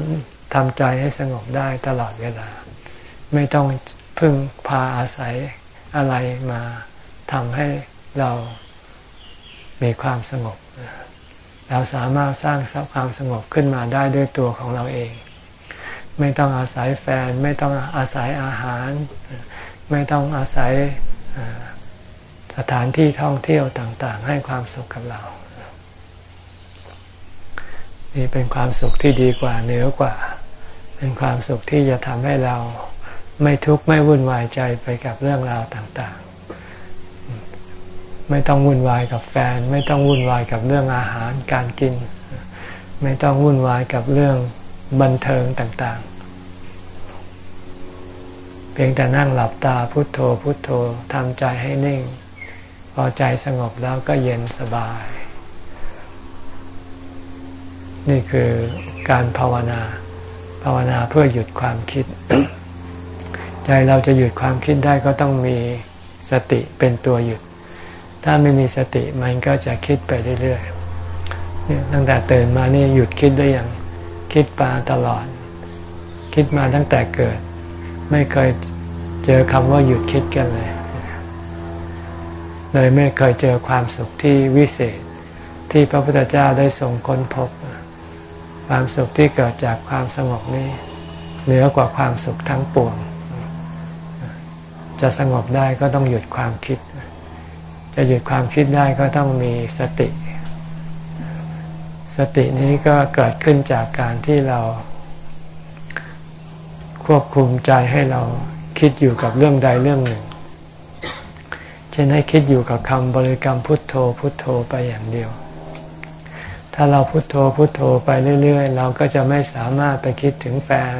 ทำใจให้สงบได้ตลอดเวลา ไม่ต้องพึ่งพาอาศัยอะไรมาทำให้เรามีความสงบ เราสามารถสร้างความสงบขึ้นมาได้ด้วยตัวของเราเอง ไม่ต้องอาศัยแฟน ไม่ต้องอาศัยอาหาร ไม่ต้องอาศัยสถานที่ท่องเที่ยวต่างๆ ให้ความสุขกับเรา นี่เป็นความสุขที่ดีกว่าเหนือกว่า เป็นความสุขที่จะทำให้เราไม่ทุกข์ไม่วุ่นวายใจไปกับเรื่องราวต่างๆ ไม่ต้องวุ่นวายกับแฟน ไม่ต้องวุ่นวายกับเรื่องอาหารการกิน ไม่ต้องวุ่นวายกับเรื่องบันเทิงต่างๆ เพียงแต่นั่งหลับตาพุโทโธพุโทโธทำใจให้นิ่ง พอใจสงบแล้วก็เย็นสบาย นี่คือการภาวนา ภาวนาเพื่อหยุดความคิด ใจเราจะหยุดความคิดได้ก็ต้องมีสติเป็นตัวหยุด ถ้าไม่มีสติมันก็จะคิดไปเรื่อยๆตั้งแต่ตื่นมานี่หยุดคิดได้อย่างคิดปาตลอด คิดมาตั้งแต่เกิด ไม่เคยเจอคำว่าหยุดคิดกันเลยเลยไม่เคยเจอความสุขที่วิเศษ ที่พระพุทธเจ้าได้ทรงค้นพบ ความสุขที่เกิดจากความสงบนี้เหนือกว่าความสุขทั้งปวง จะสงบได้ก็ต้องหยุดความคิด จะหยุดความคิดได้ก็ต้องมีสติ สตินี้ก็เกิดขึ้นจากการที่เรา ควบคุมใจให้เราคิดอยู่กับเรื่องใดเรื่องหนึ่ง เช่นให้คิดอยู่กับคำบริกรรมพุทโธพุทโธไปอย่างเดียว ถ้าเราพุทโธพุทโธไปเรื่อย ๆ เราก็จะไม่สามารถไปคิดถึงแฟน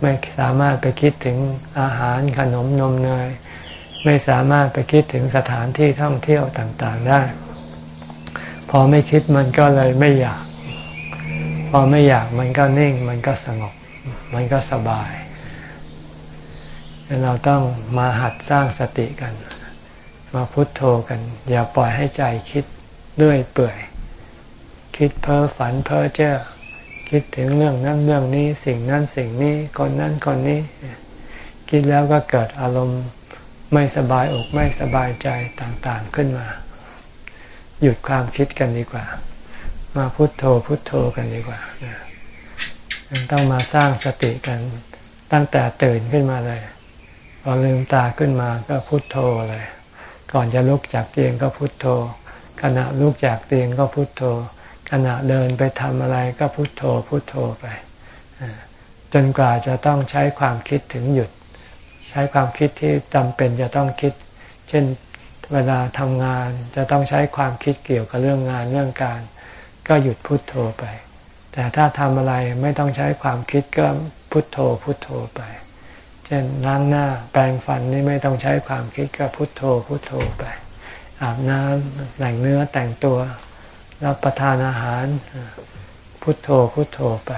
ไม่สามารถไปคิดถึงอาหารขนมนมเนย ไม่สามารถไปคิดถึงสถานที่ท่องเที่ยวต่างๆได้ พอไม่คิดมันก็เลยไม่อยาก พอไม่อยากมันก็นิ่งมันก็สงบ มันก็สบาย เราต้องมาหัดสร้างสติกัน มาพุโทโธกัน อย่าปล่อยให้ใจคิดเรื่อยเปื่อย คิดเพ้อฝันเพ้อเจ้อคิดถึงเรื่องนั้นเรื่องนี้สิ่งนั้นสิ่งนี้คนนั้นคนนี้ คิดแล้วก็เกิดอารมณ์ไม่สบายอกไม่สบายใจต่างๆขึ้นมา หยุดความคิดกันดีกว่า มาพุโทโธพุโทโธกันดีกว่าต้องมาสร้างสติกันตั้งแต่ตื่นขึ้นมาเลย พอลืมตาขึ้นมาก็พุโทโธเลย ก่อนจะลุกจากเตียงก็พุโทโธ ขณะลุกจากเตียงก็พุโทโธ ขณะเดินไปทำอะไรก็พุโทโธพุโทโธไป จนกว่าจะต้องใช้ความคิดถึงหยุด ใช้ความคิดที่จำเป็นจะต้องคิด เช่นเวลาทำงานจะต้องใช้ความคิดเกี่ยวกับเรื่องงานเรื่องการ ก็หยุดพุดโทโธไป แต่ถ้าทำอะไรไม่ต้องใช้ความคิดก็พุโทโธพุโทโธไป เช่นล้างหน้าแปรงฟันนี่ไม่ต้องใช้ความคิดก็พุโทโธพุโทโธไป อาบน้ำแต่งเนื้อแต่งตัว รับประทานอาหาร พุทโธพุทโธไป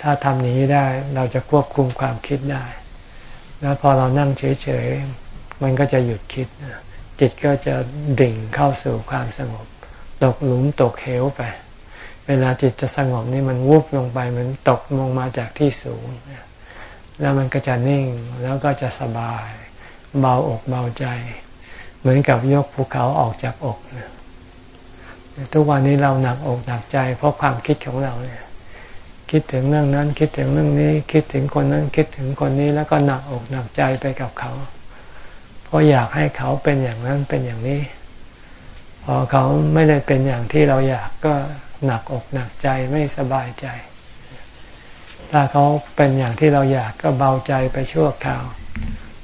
ถ้าทำนี้ได้เราจะควบคุมความคิดได้ แล้วพอเรานั่งเฉยๆ มันก็จะหยุดคิด จิตก็จะดิ่งเข้าสู่ความสงบ ตกหลุมตกเหวไป เวลาจิตจะสงบนี่มันวุบลงไปเหมือนตกลงมาจากที่สูง แล้วมันก็จะนิ่งแล้วก็จะสบาย เบาอกเบาใจเหมือนกับยกภูเขาออกจากอกนะ ทุกวันนี้เราหนักอกหนักใจ เพราะความคิดของเราเนี่ยคิดถึงเรื่องนั้นคิดถึงเรื่องนี้ คิดถึงคนนั้นคิดถึงคนนี้แล้วก็หนักอกหนักใจไปกับเขา เพราะอยากให้เขาเป็นอย่างนั้นเป็นอย่างนี้ พอเขาไม่ได้เป็นอย่างที่เราอยากก็หนักอกหนักใจไม่สบายใจ ถ้าเขาเป็นอย่างที่เราอยากก็เบาใจไปชั่วคราว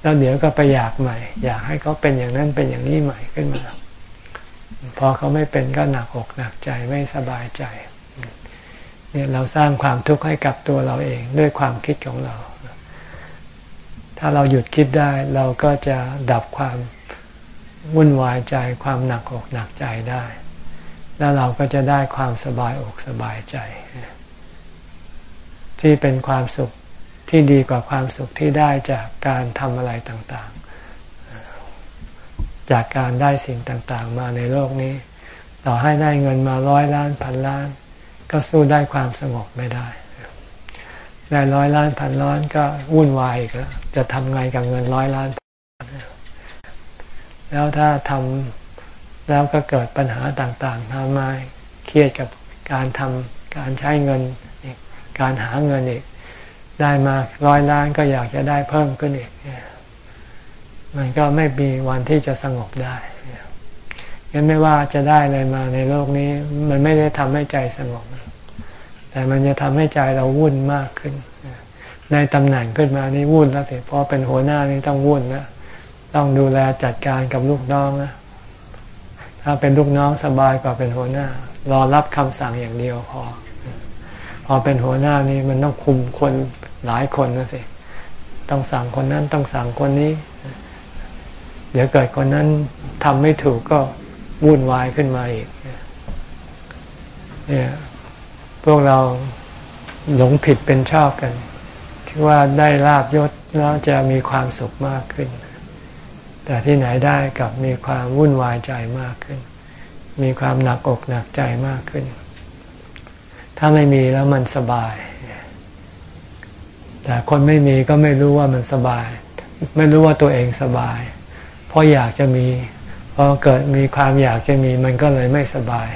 แล้วเดี๋ยวก็ไปอยากใหม่ อยากให้เขาเป็นอย่างนั้นเป็นอย่างนี้ใหม่ขึ้นมา พอเขาไม่เป็นก็หนักอกหนักใจไม่สบายใจเนี่ยเราสร้างความทุกข์ให้กับตัวเราเองด้วยความคิดของเรา ถ้าเราหยุดคิดได้เราก็จะดับความวุ่นวายใจความหนักอกหนักใจได้ แล้วเราก็จะได้ความสบายอกสบายใจ ที่เป็นความสุขที่ดีกว่าความสุขที่ได้จากการทำอะไรต่าง จากการได้สิ่งต่างๆ มาในโลกนี้ ต่อให้ได้เงินมาร้อยล้านพันล้าน ก็สู้ได้ความสงบไม่ได้ ได้ร้อยล้านพันล้านก็วุ่นวายอีกแล้วจะทำไงกับเงินร้อยล้าน แล้วถ้าทำแล้วก็เกิดปัญหาต่างๆทำมาเครียดกับการทำการใช้เงินการหาเงินอีกได้มาร้อยล้านก็อยากจะได้เพิ่มขึ้นอีก มันก็ไม่มีวันที่จะสงบได้ยังไม่ว่าจะได้อะไรมาในโลกนี้ มันไม่ได้ทำให้ใจสงบ แต่มันจะทำให้ใจเราวุ่นมากขึ้น ในตำแหน่งขึ้นมานี่วุ่นแล้วสิเพราะเป็นหัวหน้านี่ต้องวุ่นนะต้องดูแลจัดการกับลูกน้องนะถ้าเป็นลูกน้องสบายกว่าเป็นหัวหน้า รอรับคำสั่งอย่างเดียวพอ พอเป็นหัวหน้านี่มันต้องคุมคนหลายคนนะสิ ต้องสั่งคนนั้นต้องสั่งคนนี้ เดี๋ยวเกิดคนนั้นทำไม่ถูกก็วุ่นวายขึ้นมาอีกเนี่ยพวกเราหลงผิดเป็นชอบกันคิดว่าได้ลาบยศแล้วจะมีความสุขมากขึ้น แต่ที่ไหนได้กับมีความวุ่นวายใจมากขึ้น มีความหนักอกหนักใจมากขึ้น ถ้าไม่มีแล้วมันสบาย แต่คนไม่มีก็ไม่รู้ว่ามันสบาย ไม่รู้ว่าตัวเองสบาย เพราะอยากจะมีพอเกิดมีความอยากจะมีมันก็เลยไม่สบาย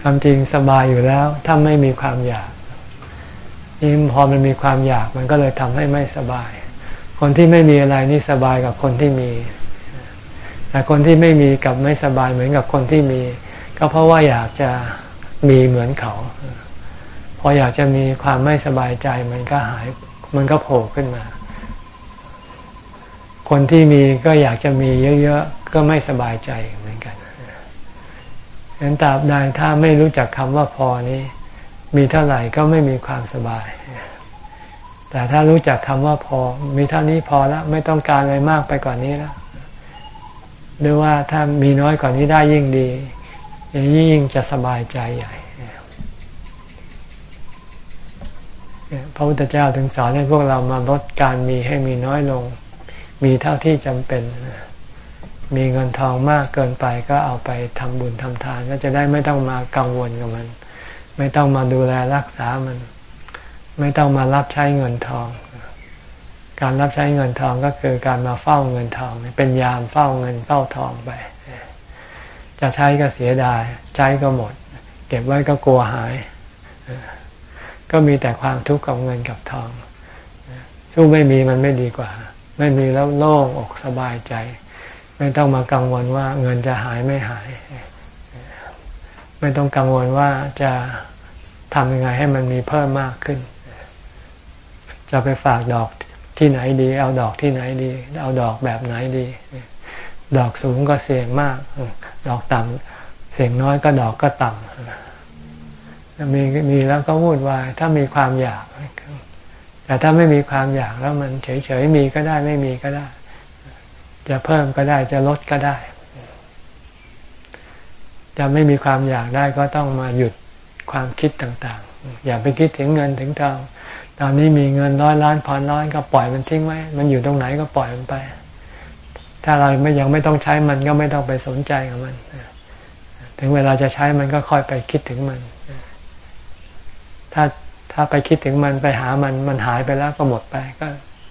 ความจริงสบายอยู่แล้วถ้าไม่มีความอยากนี่พอมันมีความอยากมันก็เลยทำให้ไม่สบาย คนที่ไม่มีอะไรนี่สบายกับคนที่มี แต่คนที่ไม่มีกับไม่สบายเหมือนกับคนที่มี ก็เพราะว่าอยากจะมีเหมือนเขา พออยากจะมีความไม่สบายใจมันก็หาย มันก็โผล่ขึ้นมา คนที่มีก็อยากจะมีเยอะๆ ก็ไม่สบายใจเหมือนกันฉะนั้นตราบใดถ้าไม่รู้จักคำว่าพอนี้ มีเท่าไหร่ก็ไม่มีความสบาย แต่ถ้ารู้จักคำว่าพอ มีเท่านี้พอแล้วไม่ต้องการอะไรมากไปกว่านนี้แล้วหรือว่าถ้ามีน้อยกว่านี้ได้ยิ่งดีอย่างนี้ยิ่งจะสบายใจใหญ่พระพุทธเจ้าถึงสอนให้พวกเรามาลดการมีให้มีน้อยลง มีเท่าที่จำเป็น มีเงินทองมากเกินไปก็เอาไปทำบุญทำทาน ก็จะได้ไม่ต้องมากังวลกับมัน ไม่ต้องมาดูแลรักษามัน ไม่ต้องมารับใช้เงินทอง การรับใช้เงินทองก็คือการมาเฝ้าเงินทอง เป็นยามเฝ้าเงินเฝ้าทองไป จะใช้ก็เสียดาย ใช้ก็หมด เก็บไว้ก็กลัวหาย ก็มีแต่ความทุกข์กับเงินกับทอง สู้ไม่มีมันไม่ดีกว่า ไม่มีแล้วโล่งอกสบายใจ ไม่ต้องมากังวลว่าเงินจะหายไม่หาย ไม่ต้องกังวลว่าจะทำยังไงให้มันมีเพิ่มมากขึ้น จะไปฝากดอกที่ไหนดี เอาดอกที่ไหนดี เอาดอกแบบไหนดี ดอกสูงก็เสี่ยงมาก ดอกต่ำเสี่ยงน้อยก็ดอกก็ต่ำมีมีแล้วก็วุ่นวาย ถ้ามีความอยาก แต่ถ้าไม่มีความอยากแล้วมันเฉยๆมีก็ได้ไม่มีก็ได้ จะเพิ่มก็ได้จะลดก็ได้ จะไม่มีความอยากได้ก็ต้องมาหยุดความคิดต่างๆ อย่าไปคิดถึงเงินถึงทองตอนนี้มีเงินร้อยล้านพันล้านก็ปล่อยมันทิ้งไว้ มันอยู่ตรงไหนก็ปล่อยมันไป ถ้าเราไม่ยังไม่ต้องใช้มันก็ไม่ต้องไปสนใจกับมัน ถึงเวลาจะใช้มันก็ค่อยไปคิดถึงมัน ถ้า ถ้าไปคิดถึงมันไปหามันมันหายไปแล้วก็หมดไป ก็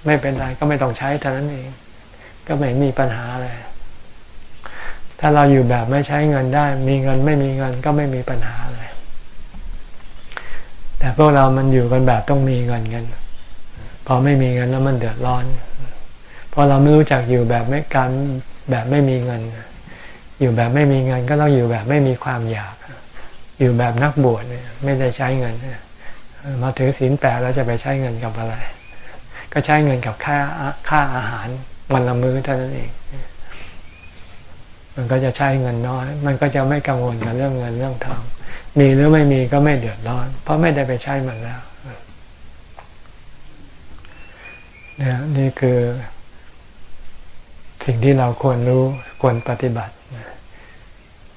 ไม่เป็นไรก็ไม่ต้องใช้เท่านั้นเอง ก็ไม่มีปัญหาอะไรถ้าเราอยู่แบบไม่ใช้เงินได้ มีเงินไม่มีเงินก็ไม่มีปัญหาอะไรแต่พวกเรามันอยู่กันแบบต้องมีเงินกันพอไม่มีเงินแล้วมันเดือดร้อนพอเราไม่รู้จักอยู่แบบไม่การแบบไม่มีเงิน อยู่แบบไม่มีเงินก็ต้องอยู่แบบไม่มีความอยาก อยู่แบบนักบวชเนี่ยไม่ได้ใช้เงินเนี่ย มาถือศีลแปดแล้วจะไปใช้เงินกับอะไร ก็ใช้เงินกับค่าค่าอาหารวันละมื้อเท่านั้นเอง มันก็จะใช้เงินน้อย มันก็จะไม่กังวลกับเรื่องเงินเรื่องทองมีหรือไม่มีก็ไม่เดือดร้อน เพราะไม่ได้ไปใช้มันแล้วนี่นี่คือ สิ่งที่เราควรรู้ควรปฏิบัติ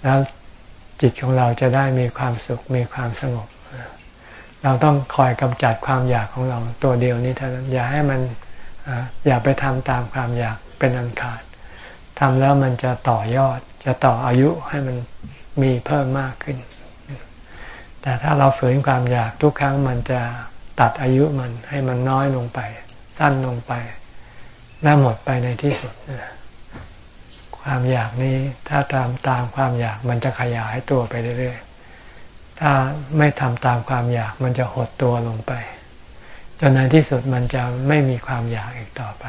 แล้วจิตของเราจะได้มีความสุขมีความสงบ เราต้องคอยกำจัดความอยากของเราตัวเดียวนี้เท่านั้นอย่าให้มันอย่าไปทำตามความอยากเป็นอันขาดทำแล้วมันจะต่อยอด จะต่ออายุให้มันมีเพิ่มมากขึ้น แต่ถ้าเราฝืนความอยากทุกครั้งมันจะตัดอายุมันให้มันน้อยลงไป สั้นลงไป และหมดไปในที่สุด ความอยากนี้ถ้าตามตามความอยากมันจะขยายตัวไปเรื่อยๆ ถ้าไม่ทำตามความอยากมันจะหดตัวลงไป จนในที่สุดมันจะไม่มีความอยากอีกต่อไป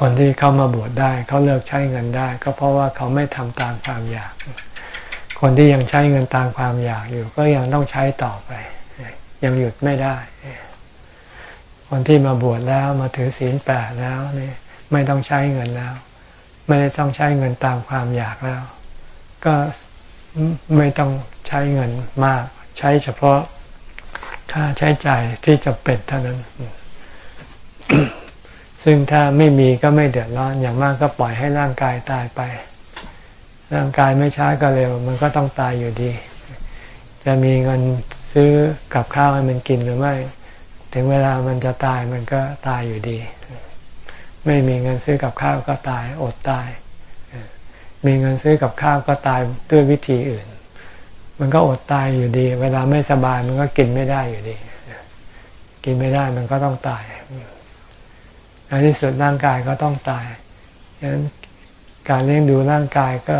คนที่เข้ามาบวชได้เขาเลิกใช้เงินได้ ก็เพราะว่าเขาไม่ทำตามความอยาก คนที่ยังใช้เงินตามความอยากอยู่ ก็ยังต้องใช้ต่อไป ยังหยุดไม่ได้ คนที่มาบวชแล้วมาถือศีลแปดแล้วนี่ไม่ต้องใช้เงินแล้ว ไม่ได้ต้องใช้เงินตามความอยากแล้ว ก็ ไม่ต้องใช้เงินมาก ใช้เฉพาะค่าใช้จ่ายที่จะเป็นเท่านั้น ซึ่งถ้าไม่มีก็ไม่เดือดร้อนอย่างมากก็ปล่อยให้ร่างกายตายไป ร่างกายไม่ช้าก็เร็ว มันก็ต้องตายอยู่ดี จะมีเงินซื้อกับข้าวให้มันกินหรือไม่ ถึงเวลามันจะตายมันก็ตายอยู่ดี ไม่มีเงินซื้อกับข้าวก็ตายอดตาย มีเงินซื้อกับข้าวก็ตายด้วยวิธีอื่น มันก็อดตายอยู่ดี เวลาไม่สบายมันก็กินไม่ได้อยู่ดี กินไม่ได้มันก็ต้องตายในที่สุดร่างกายก็ต้องตายฉะนั้นการเลี้ยงดูร่างกายก็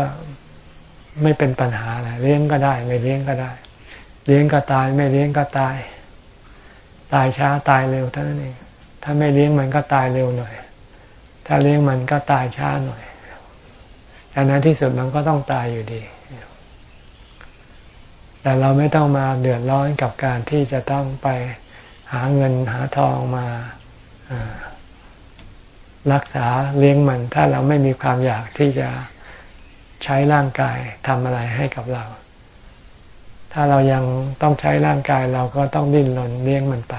ไม่เป็นปัญหาอะไรเลี้ยงก็ได้ ไม่เลี้ยงก็ได้ เลี้ยงก็ตาย ไม่เลี้ยงก็ตาย ตายช้าตายเร็วเท่านั้นเองถ้าไม่เลี้ยงมันก็ตายเร็วหน่อย ถ้าเลี้ยงมันก็ตายช้าหน่อย แต่นั้นที่สุดมันก็ต้องตายอยู่ดี แต่เราไม่ต้องมาเดือดร้อนกับการที่จะต้องไปหาเงินหาทองมารักษาเลี้ยงมัน ถ้าเราไม่มีความอยากที่จะใช้ร่างกายทำอะไรให้กับเรา ถ้าเรายังต้องใช้ร่างกายเราก็ต้องดิ้นรนเลี้ยงมันไป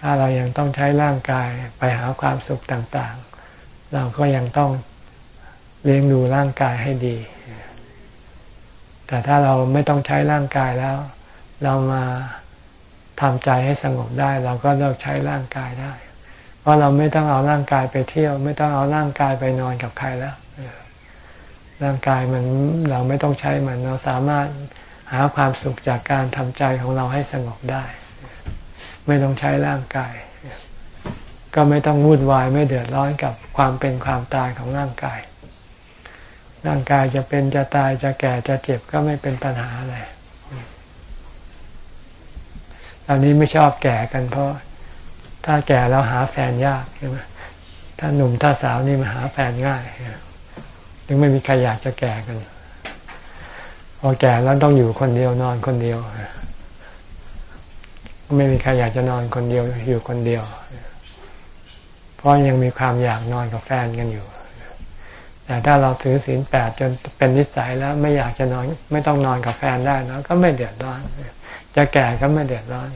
ถ้าเรายังต้องใช้ร่างกายไปหาความสุขต่างๆ เราก็ยังต้อง เลี้ยงดูร่างกายให้ดี แต่ถ้าเราไม่ต้องใช้ร่างกายแล้ว เรามาทำใจให้สงบได้ เราก็เลิกใช้ร่างกายได้ เพราะเราไม่ต้องเอาร่างกายไปเที่ยว ไม่ต้องเอาร่างกายไปนอนกับใครแล้วร่างกายมันเราไม่ต้องใช้มันเราสามารถหาความสุขจากการทำใจของเราให้สงบได้ ไม่ต้องใช้ร่างกาย ก็ไม่ต้องวุ่นวายไม่เดือดร้อนกับความเป็นความตายของร่างกาย ร่างกายจะเป็นจะตายจะแก่จะเจ็บก็ไม่เป็นปัญหาอะไรตอนนี้ไม่ชอบแก่กันเพราะ ถ้าแก่แล้วหาแฟนยากใช่ไหมถ้าหนุ่มถ้าสาวนี่มาหาแฟนง่ายยังไม่มีใครอยากจะแก่กัน พอแก่แล้วต้องอยู่คนเดียวนอนคนเดียวไม่มีใครอยากจะนอนคนเดียวอยู่คนเดียว เพราะยังมีความอยากนอนกับแฟนกันอยู่ แต่ถ้าเราถือศีลแปดจนเป็นนิสัยแล้วไม่อยากจะนอน ไม่ต้องนอนกับแฟนได้แล้วก็ไม่เดือดร้อน จะแก่ก็ไม่เดือดร้อน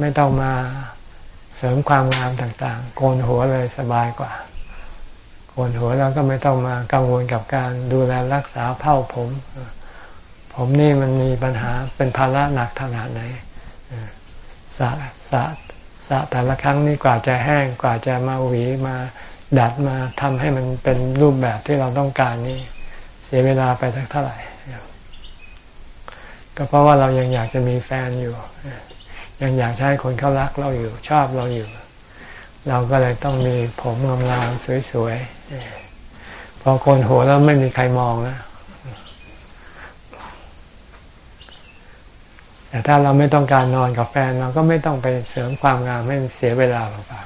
ไม่ต้องมาเสริมความงามต่างๆ โกนหัวเลยสบายกว่า โกนหัวแล้วก็ไม่ต้องมากังวลกับการดูแลรักษาเผ้าผม ผมนี่มันมีปัญหาเป็นภาระหนักขนาดไหนสะสะสะแต่ละครั้งนี่กว่าจะแห้งกว่าจะมาหวีมา ดัดมาทำให้มันเป็นรูปแบบที่เราต้องการนี่เสียเวลาไปสักเท่าไหร่ ก็เพราะว่าเรายังอยากจะมีแฟนอยู่ ยังอยากให้คนเขารักเราอยู่ ชอบเราอยู่ เราก็เลยต้องมีผมงามๆสวยๆพอคนหัวแล้วไม่มีใครมองแล้วแต่ถ้าเราไม่ต้องการนอนกับแฟนเราก็ไม่ต้องไปเสริมความงามให้เสียเวลาเปล่า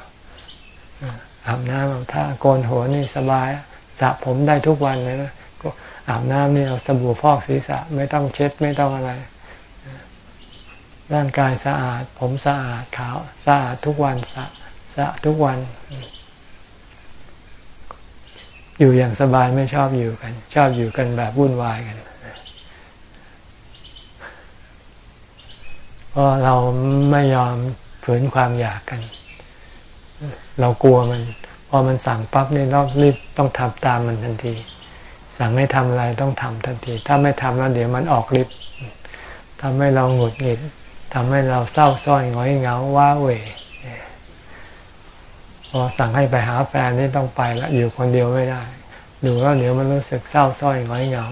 อาบน้ำถ้าโกนหัวนี่สบายสระผมได้ทุกวันเลยนะก็อาบน้ำนี่เอาสบู่พอกศีรษะไม่ต้องเช็ดไม่ต้องอะไร ร่างกายสะอาด ผมสะอาดขาวสะอาดทุกวันสะสะทุกวัน อยู่อย่างสบายไม่ชอบอยู่กัน ชอบอยู่กันแบบวุ่นวายกันเพราะเราไม่ยอมฝืนความอยากกัน เรากลัวมัน พอมันสั่งปั๊บนี่เรารีบต้องทำตามมันทันที สั่งให้ทำอะไรต้องทำทันที ถ้าไม่ทำแล้วเดี๋ยวมันออกฤทธิ์ทำให้เราหงุดหงิดทำให้เราเศร้าส้อยง้อยเหงาว้าเหวพอสั่งให้ไปหาแฟนนี่ต้องไปล้วอยู่คนเดียวไม่ได้ดูแล้วเดี๋ยวมันรู้สึกเศร้าส้อยง้อยเหงา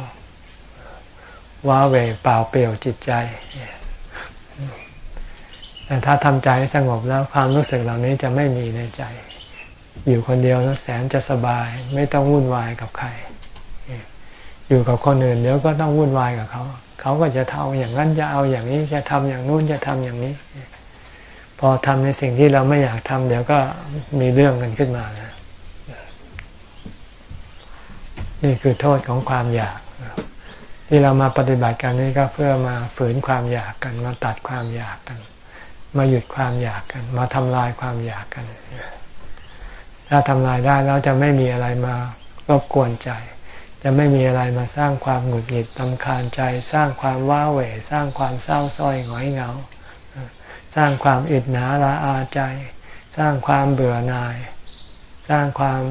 ว้าเหวเปล่าเปลี่ยวจิตใจ แต่ถ้าทำใจให้สงบแล้วความรู้สึกเหล่านี้จะไม่มีในใจ อยู่คนเดียวแล้วแสนจะสบาย ไม่ต้องวุ่นวายกับใคร อยู่กับคนอื่นเดี๋ยวก็ต้องวุ่นวายกับเขา เขาก็จะเท่าอย่างนั้นจะเอาอย่างนี้จะทำอย่างนู้นจะทำอย่างนี้ พอทำในสิ่งที่เราไม่อยากทำเดี๋ยวก็มีเรื่องกันขึ้นมานะนี่คือโทษของความอยาก ที่เรามาปฏิบัติกันนี่ก็เพื่อมาฝืนความอยากกันมาตัดความอยากกัน มาหยุดความอยากกัน มาทำลายความอยากกัน ถ้าทำลายได้แล้วจะไม่มีอะไรมารบกวนใจ จะไม่มีอะไรมาสร้างความหงุดหงิดตำคาญใจ สร้างความว้าเหวสร้างความเศร้าส้อยหงอยเหงา สร้างความอิดหนาละอาใจ สร้างความเบื่อหน่าย สร้างความ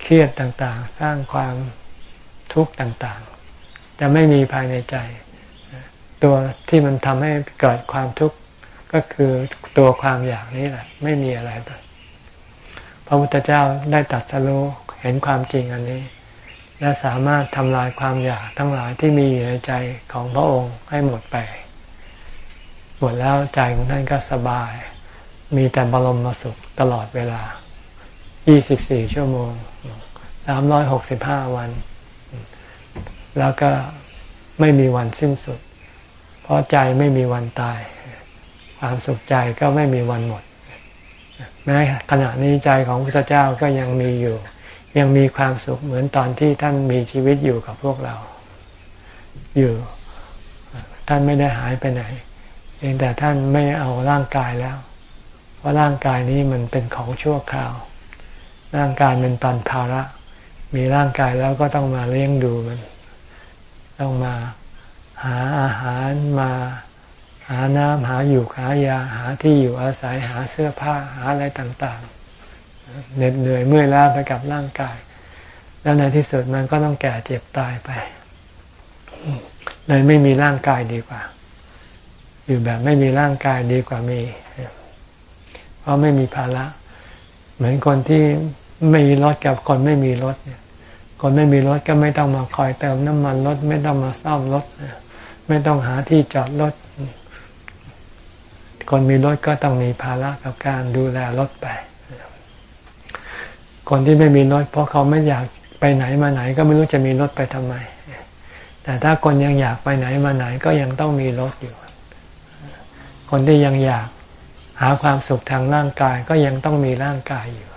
เครียดต่างๆ สร้างความทุกข์ต่างๆ จะไม่มีภายในใจ ตัวที่มันทำให้เกิดความทุกข์ก็คือตัวความอยากนี้แหละ ไม่มีอะไรต่อพระพุทธเจ้าได้ตัดสรู้เห็นความจริงอันนี้ และสามารถทำลายความอยากทั้งหลายที่มีอยู่ในใจของพระองค์ให้หมดไป หมดแล้วใจของท่านก็สบาย มีแต่บรมสุขตลอดเวลา 24 ชั่วโมงสามร้อยหกสิบห้าวัน แล้วก็ไม่มีวันสิ้นสุด เพราะใจไม่มีวันตาย ความสุขใจก็ไม่มีวันหมด แม้ขณะนี้ใจของพระเจ้าก็ยังมีอยู่ ยังมีความสุขเหมือนตอนที่ท่านมีชีวิตอยู่กับพวกเรา อยู่ ท่านไม่ได้หายไปไหนเองแต่ท่านไม่เอาร่างกายแล้ว เพราะร่างกายนี้มันเป็นของชั่วคราว ร่างกายเป็นตันภาระ มีร่างกายแล้วก็ต้องมาเลี้ยงดูมัน ต้องมา หาอาหารมาหาน้ำหาอยู่หายาหาที่อยู่อาศัยหาเสื้อผ้าหาอะไรต่างๆเหน็ดเหนื่อยเมื่อยล้าไปกับร่างกาย แล้วในที่สุดมันก็ต้องแก่เจ็บตายไป เลยไม่มีร่างกายดีกว่า อยู่แบบไม่มีร่างกายดีกว่ามี เพราะไม่มีภาระ เหมือนคนที่ไม่มีรถกับคนไม่มีรถเนี่ย คนไม่มีรถก็ไม่ต้องมาคอยเติมน้ำมันรถไม่ต้องมาซ่อมรถ ไม่ต้องหาที่จอดรถ คนมีรถก็ต้องมีภาระกับการดูแลรถไป คนที่ไม่มีรถเพราะเขาไม่อยากไปไหนมาไหนก็ไม่รู้จะมีรถไปทำไม แต่ถ้าคนยังอยากไปไหนมาไหนก็ยังต้องมีรถอยู่ คนที่ยังอยากหาความสุขทางร่างกายก็ยังต้องมีร่างกายอยู่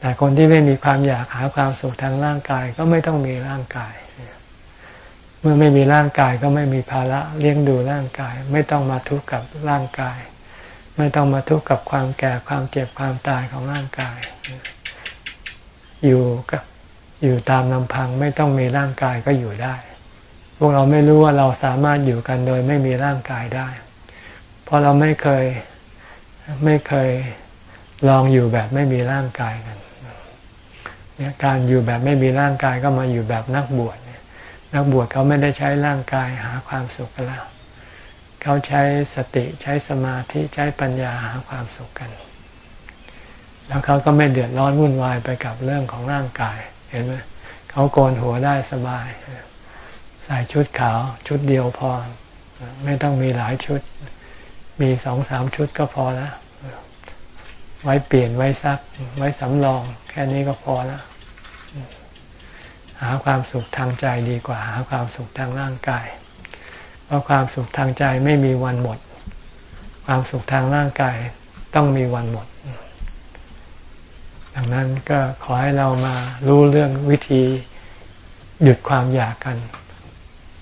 แต่คนที่ไม่มีความอยากหาความสุขทางร่างกายก็ไม่ต้องมีร่างกาย เมื่อไม่มีร่างกายก็ไม่มีภาระเลี้ยงดูร่างกาย ไม่ต้องมาทุกข์กับร่างกาย ไม่ต้องมาทุกข์กับความแก่ความเจ็บความตายของร่างกาย อยู่กับอยู่ตามลำพังไม่ต้องมีร่างกายก็อยู่ได้ พวกเราไม่รู้ว่าเราสามารถอยู่กันโดยไม่มีร่างกายได้ เพราะเราไม่เคยไม่เคยลองอยู่แบบไม่มีร่างกายกันการอยู่แบบไม่มีร่างกายก็มาอยู่แบบนักบวช นักบวชเขาไม่ได้ใช้ร่างกายหาความสุขกันแล้ว เขาใช้สติใช้สมาธิใช้ปัญญาหาความสุขกัน แล้วเขาก็ไม่เดือดร้อนวุ่นวายไปกับเรื่องของร่างกาย เห็นไหมเขาโกนหัวได้สบาย ใส่ชุดขาวชุดเดียวพอ ไม่ต้องมีหลายชุด มีสองสามชุดก็พอแล้ว ไว้เปลี่ยนไว้ซัก ไว้สำรอง แค่นี้ก็พอแล้ว หาความสุขทางใจดีกว่าหาความสุขทางร่างกาย เพราะความสุขทางใจไม่มีวันหมด ความสุขทางร่างกายต้องมีวันหมด ดังนั้นก็ขอให้เรามารู้เรื่องวิธีหยุดความอยากกัน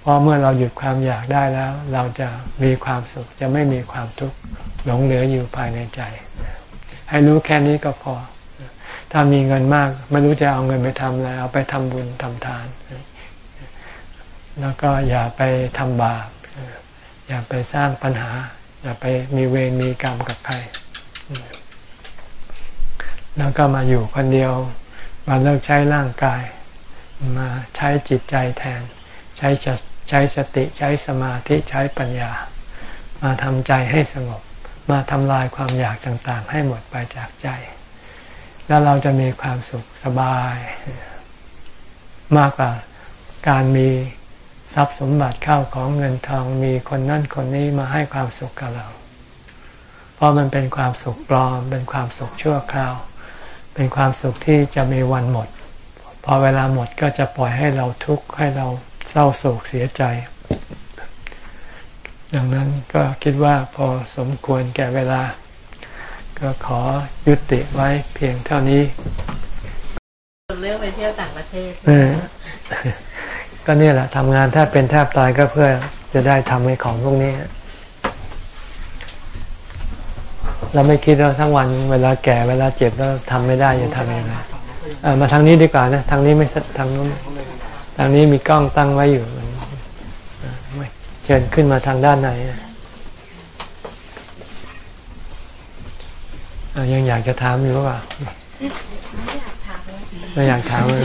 เพราะเมื่อเราหยุดความอยากได้แล้ว เราจะมีความสุขจะไม่มีความทุกข์หลงเหลืออยู่ภายในใจ ให้รู้แค่นี้ก็พอ ถ้ามีเงินมากไม่รู้จะเอาเงินไปทำอะไรเอาไปทำบุญทำทาน แล้วก็อย่าไปทำบาป อย่าไปสร้างปัญหา อย่าไปมีเวรมีกรรมกับใคร แล้วก็มาอยู่คนเดียว มาเลิกใช้ร่างกาย มาใช้จิตใจแทน ใช้ใช้สติใช้สมาธิใช้ปัญญา มาทำใจให้สงบ มาทำลายความอยากต่างๆ ให้หมดไปจากใจ แล้วเราจะมีความสุขสบาย มากกว่าการมีทรัพย์สมบัติเข้าของเงินทองมีคนนั่นคนนี้มาให้ความสุขกับเรา เพราะมันเป็นความสุขปลอม เป็นความสุขชั่วคราว เป็นความสุขที่จะมีวันหมด พอเวลาหมดก็จะปล่อยให้เราทุกข์ให้เราเศร้าโศกเสียใจ ดังนั้นก็คิดว่าพอสมควรแก่เวลา ก็ขอยุติไว้เพียงเท่านี้เลือกไปเที่ยวต่างประเทศก็เนี่ยแหละทำงานถ้าเป็นแทบตายก็เพื่อจะได้ทำให้ของพวกนี้ เราไม่คิดว่าทั้งวันเวลาแก่เวลาเจ็บแล้วทำไม่ได้จะทำยังไงมาทางนี้ดีกว่านะทางนี้ไม่ทางนู้นทางนี้มีกล้องตั้งไว้อยู่เชิญขึ้นมาทางด้านไหน ยังอยากจะถามอยู่หรือเปล่าไม่อยากถามเลย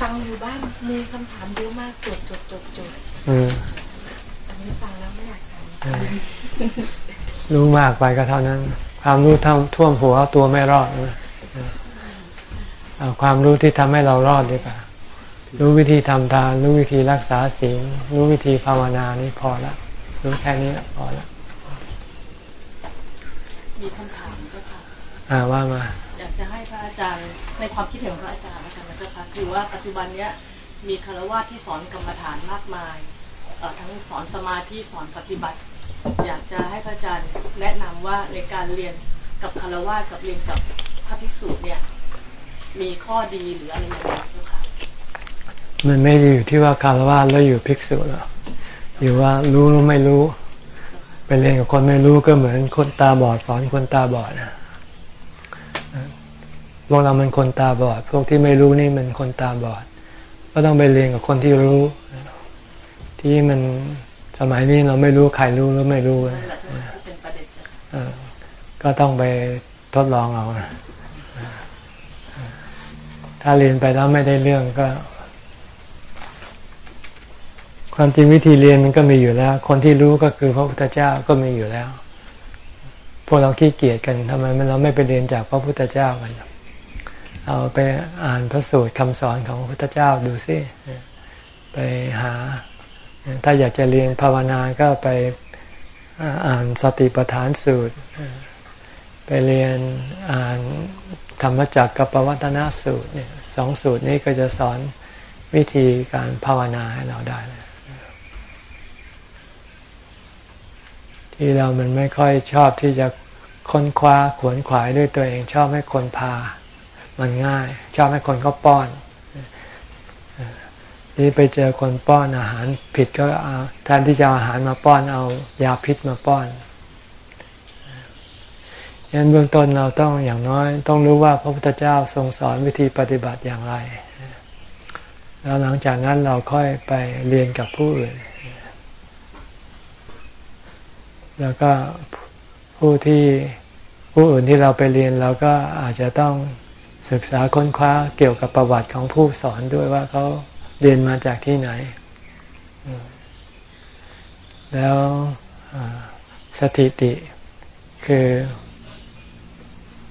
ฟังอยู่บ้านมีคำถามเยอะมากจดจดจดจดอันนี้ฟังแล้วไม่อยากถามรู้มากไปก็เท่านั้น ความรู้ท่ท่วมหัวตัวไม่รอดเอาความรู้ที่ทำให้เรารอดดีกว่ารู้วิธีทำทาน รู้วิธีรักษาศีลรู้วิธีภาวนานี่พอละรู้แค่นี้พอละ มีคำถามเจ้าค่ะอ่าว่ามา อยากจะให้พระอาจารย์ในความคิดเห็นของพระอาจารย์นะคะเจ้าค่ะคือว่าปัจจุบันเนี้ยมีคารวะที่สอนกรรมฐานมากมายทั้งสอนสมาธิสอนปฏิบัติ อยากจะให้พระอาจารย์แนะนำว่าในการเรียนกับคารวะกับเรียนกับพระภิกษุเนี่ยมีข้อดีหรืออะไรอย่างไรเจ้าค่ะมันไม่ได้อยู่ที่ว่าคารวะแล้วอยู่ภิกษุหรอกอยู่ว่ารู้หรือไม่รู้ ไปเรียนกับคนไม่รู้ก็เหมือนคนตาบอดสอนคนตาบอดนะพวกเรามันคนตาบอด พวกที่ไม่รู้นี่มันคนตาบอด ก็ต้องไปเรียนกับคนที่รู้ ที่มันสมัยนี้เราไม่รู้ใครรู้หรือไม่รู้ก็ต้องไปทดลองเอาถ้าเรียนไปแล้วไม่ได้เรื่องก็ ความจริงวิธีเรียนมันก็มีอยู่แล้ว คนที่รู้ก็คือพระพุทธเจ้าก็มีอยู่แล้ว พวกเราขี้เกียจกันทำไมเราไม่ไปเรียนจากพระพุทธเจ้ากันเอาไปอ่านพระสูตรคำสอนของพระพุทธเจ้าดูสิไปหา ถ้าอยากจะเรียนภาวนาก็ไปอ่านสติปัฏฐานสูตร ไปเรียนอ่านธรรมจักรกับปวัตนสูตรเนี่ยสองสูตรนี้ก็จะสอนวิธีการภาวนาให้เราได้ ที่เรามันไม่ค่อยชอบที่จะค้นคว้าขวนขวายด้วยตัวเองชอบให้คนพา มันง่าย ชอบให้คนเขาป้อนนี่ไปเจอคนป้อนอาหารผิดก็เอาแทนที่จะอาหารมาป้อนเอายาพิษมาป้อนยันเบื้องต้นเราต้องอย่างน้อย ต้องรู้ว่าพระพุทธเจ้าทรงสอนวิธีปฏิบัติอย่างไร แล้วหลังจากนั้นเราค่อยไปเรียนกับผู้อื่น แล้วก็ผู้ที่ผู้อื่นที่เราไปเรียนเราก็อาจจะต้องศึกษาค้นคว้าเกี่ยวกับประวัติของผู้สอนด้วยว่าเขาเรียนมาจากที่ไหน แล้วสถิติคือ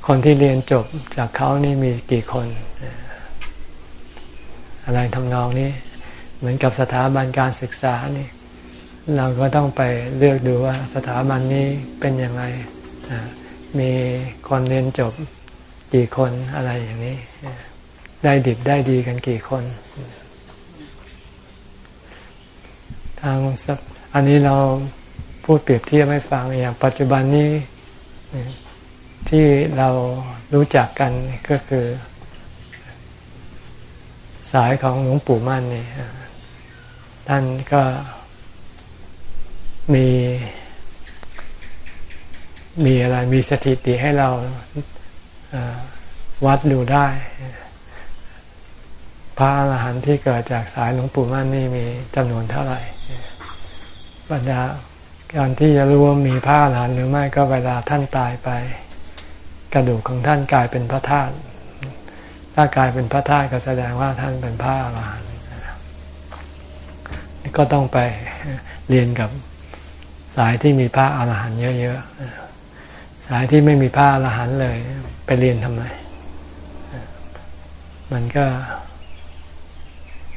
คนที่เรียนจบจากเขานี่มีกี่คน อะไรทำนองนี้ เหมือนกับสถาบันการศึกษานี่ เราก็ต้องไปเลือกดูว่าสถาบันนี้เป็นยังไงมีคนเรียนจบกี่คนอะไรอย่างนี้ ได้ดิบได้ดีกันกี่คน ทางอันนี้เราพูดเปรียบเทียบให้ฟังอย่างปัจจุบันนี้ที่เรารู้จักกันก็คือ สายของหลวงปู่มั่นนี่ท่านก็ มีมีอะไรมีสถิติให้เราวัดดูได้ พระอรหันต์ที่เกิดจากสายหลวงปู่มั่นนี่มีจำนวนเท่าไหร่บรรดาการที่จะรู้ว่ามีพระอรหันต์หรือไม่ก็เวลาท่านตายไป กระดูกของท่านกลายเป็นพระธาตุถ้ากลายเป็นพระธาตุก็แสดงว่าท่านเป็นพระอรหันต์ก็ต้องไปเรียนกับ สายที่มีพระอาหารหันต์เยอะๆ สายที่ไม่มีพระอาหารหันต์เลย ไปเรียนทำไม มันก็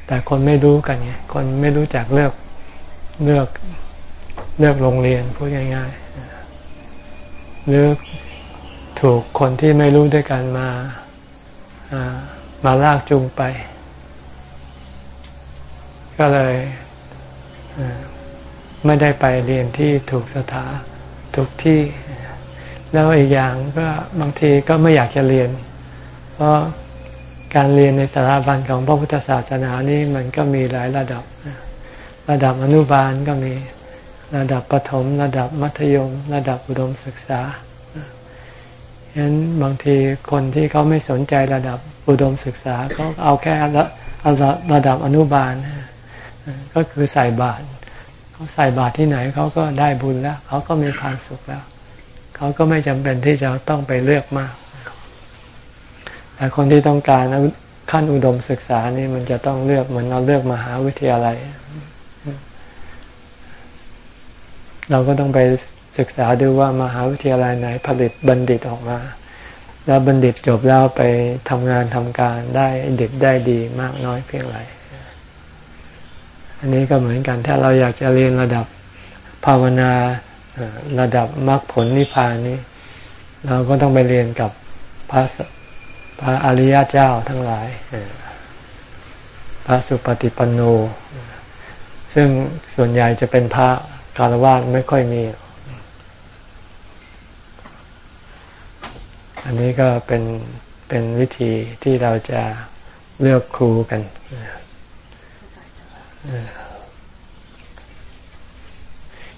แต่คนไม่รู้กันไง คนไม่รู้จักเลือกเลือกเลือกโรงเรียนพูดง่ายๆเลือกถูกคนที่ไม่รู้ด้วยกันมามาลากจูงไป ก็เลย ไม่ได้ไปเรียนที่ถูกสถาถูกที่ แล้วอีกอย่างก็บางทีก็ไม่อยากจะเรียน เพราะการเรียนในสถาบันของพระพุทธศาสนานี่มันก็มีหลายระดับ ระดับอนุบาลก็มีระดับประถม ระดับมัธยม ระดับอุดมศึกษาฉะนั้นบางทีคนที่เขาไม่สนใจระดับอุดมศึกษาเขาเอาแค่ระระดับอนุบาล ก็คือใส่บาตร เขาใส่บาตรที่ไหนเขาก็ได้บุญแล้ว เขาก็มีความสุขแล้ว เขาก็ไม่จำเป็นที่จะต้องไปเลือกมาก แต่คนที่ต้องการขั้นอุดมศึกษานี่มันจะต้องเลือกเหมือนเราเลือกมหาวิทยาลัย เราก็ต้องไปศึกษาดูว่ามหาวิทยาลัยไหนผลิตบัณฑิตออกมา แล้วบัณฑิตจบแล้วไปทำงานทำการได้ดิบได้ดีมากน้อยเพียงไร อันนี้ก็เหมือนกัน ถ้าเราอยากจะเรียนระดับภาวนาระดับมรรคผลนิพพานนี้ เราก็ต้องไปเรียนกับพระพระอริยเจ้าทั้งหลายพระสุปฏิปันโน ซึ่งส่วนใหญ่จะเป็นพระคารวะไม่ค่อยมี อันนี้ก็เป็นเป็นวิธีที่เราจะเลือกครูกัน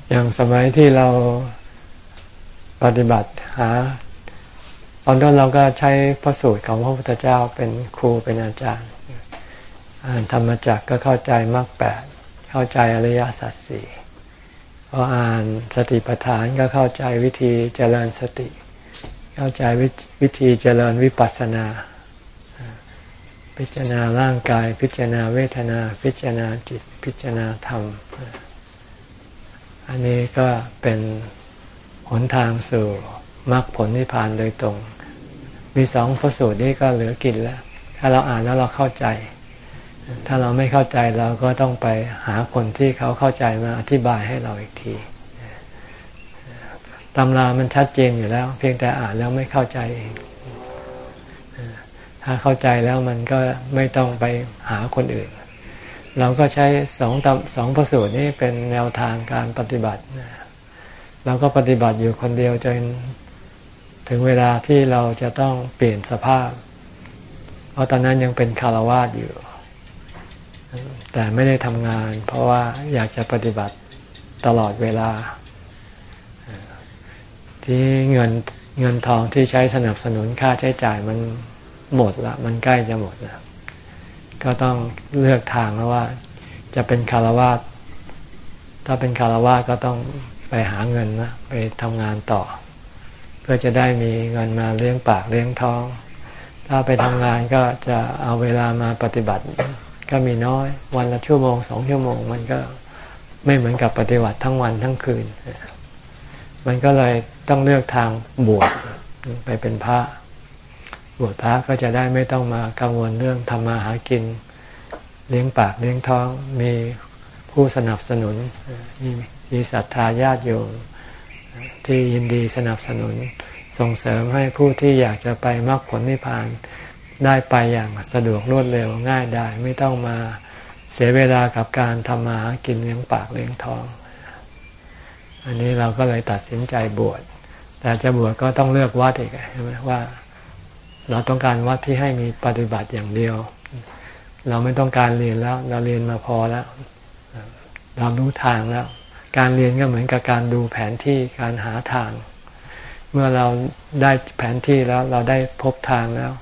อย่างสมัยที่เราปฏิบัติหา ตอนต้นเราก็ใช้พระสูตรของพระพุทธเจ้าเป็นครูเป็นอาจารย์ อ่านธรรมจักก็เข้าใจมรรคแปดเข้าใจอริยสัจสี่พออ่านสติปัฏฐานก็เข้าใจวิธีเจริญสติ เข้าใจวิธีเจริญวิปัสสนา พิจารณาร่างกาย พิจารณาเวทนา พิจารณาจิต พิจารณาธรรม อันนี้ก็เป็นหนทางสู่มรรคผลนิพพานโดยตรง มีสองพระสูตรนี้ก็เหลือกินแล้ว ถ้าเราอ่านแล้วเราเข้าใจ ถ้าเราไม่เข้าใจเราก็ต้องไปหาคนที่เขาเข้าใจมาอธิบายให้เราอีกทีตำรามันชัดเจนอยู่แล้ว เพียงแต่อ่านแล้วไม่เข้าใจเอง ถ้าเข้าใจแล้วมันก็ไม่ต้องไปหาคนอื่น เราก็ใช้สองตสองประสูตรนี้เป็นแนวทางการปฏิบัติเราก็ปฏิบัติอยู่คนเดียวจนถึงเวลาที่เราจะต้องเปลี่ยนสภาพ เพราะตอนนั้นยังเป็นคารวาสอยู่ แต่ไม่ได้ทำงาน เพราะว่าอยากจะปฏิบัติตลอดเวลา ที่เงินเงินทองที่ใช้สนับสนุนค่าใช้จ่ายมัน หมดละ มันใกล้จะหมดแล้วก็ต้องเลือกทางแล้วว่า จะเป็นคารวาสถ้าเป็นคารวาสก็ต้องไปหาเงินนะไปทำงานต่อ เพื่อจะได้มีเงินมาเลี้ยงปากเลี้ยงท้อง ถ้าไปทำงานก็จะเอาเวลามาปฏิบัติ ก็มีน้อยวันละชั่วโมงสองชั่วโมง มันก็ไม่เหมือนกับปฏิบัติทั้งวันทั้งคืน มันก็เลยต้องเลือกทางบวชไปเป็นพระ บวชพระก็จะได้ไม่ต้องมากังวลเรื่องทำมาหากิน เลี้ยงปากเลี้ยงท้องมีผู้สนับสนุนมีศรัทธาญาติโยมที่ยินดีสนับสนุนส่งเสริมให้ผู้ที่อยากจะไปมรรคผลนิพพานได้ไปอย่างสะดวกรวดเร็วง่ายได้ไม่ต้องมาเสียเวลากับการทำมาหากินเลี้ยงปากเลี้ยงท้อง อันนี้เราก็เลยตัดสินใจบวช แต่จะบวชก็ต้องเลือกวัดอีกใช่ไหมว่า เราต้องการวัดที่ให้มีปฏิบัติอย่างเดียว เราไม่ต้องการเรียนแล้ว เราเรียนมาพอแล้วเรารู้ทางแล้ว การเรียนก็เหมือนกับการดูแผนที่การหาทาง เมื่อเราได้แผนที่แล้วเราได้พบทางแล้ว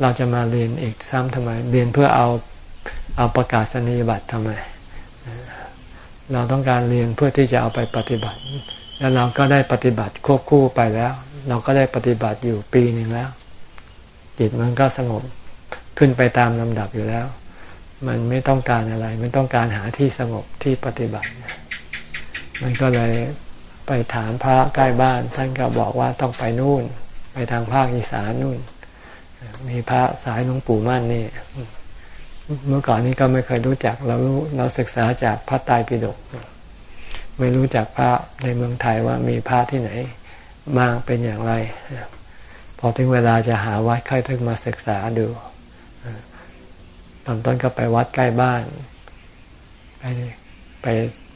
เราจะมาเรียนอีกซ้ำทำไม เรียนเพื่อเอาเอาประกาศนียบัตรทำไม เราต้องการเรียนเพื่อที่จะเอาไปปฏิบัติ แล้วเราก็ได้ปฏิบัติควบคู่ไปแล้ว เราก็ได้ปฏิบัติอยู่ปีหนึ่งแล้ว จิตมันก็สงบขึ้นไปตามลำดับอยู่แล้ว มันไม่ต้องการอะไรไม่ต้องการหาที่สงบที่ปฏิบัติ มันก็เลยไปถามพระใกล้บ้าน ท่านก็บอกว่าต้องไปนู่น ไปทางภาคอีสานนู่น มีพระสายหลวงปู่มั่นนี่ เมื่อก่อนนี้ก็ไม่เคยรู้จัก เรารู้เราศึกษาจากพระไตรปิฎกไม่รู้จักพระในเมืองไทยว่ามีพระที่ไหนมาเป็นอย่างไร พอถึงเวลาจะหาวัดค่อยถึงมาศึกษาดูตอนต้นก็ไปวัดใกล้บ้านไปไป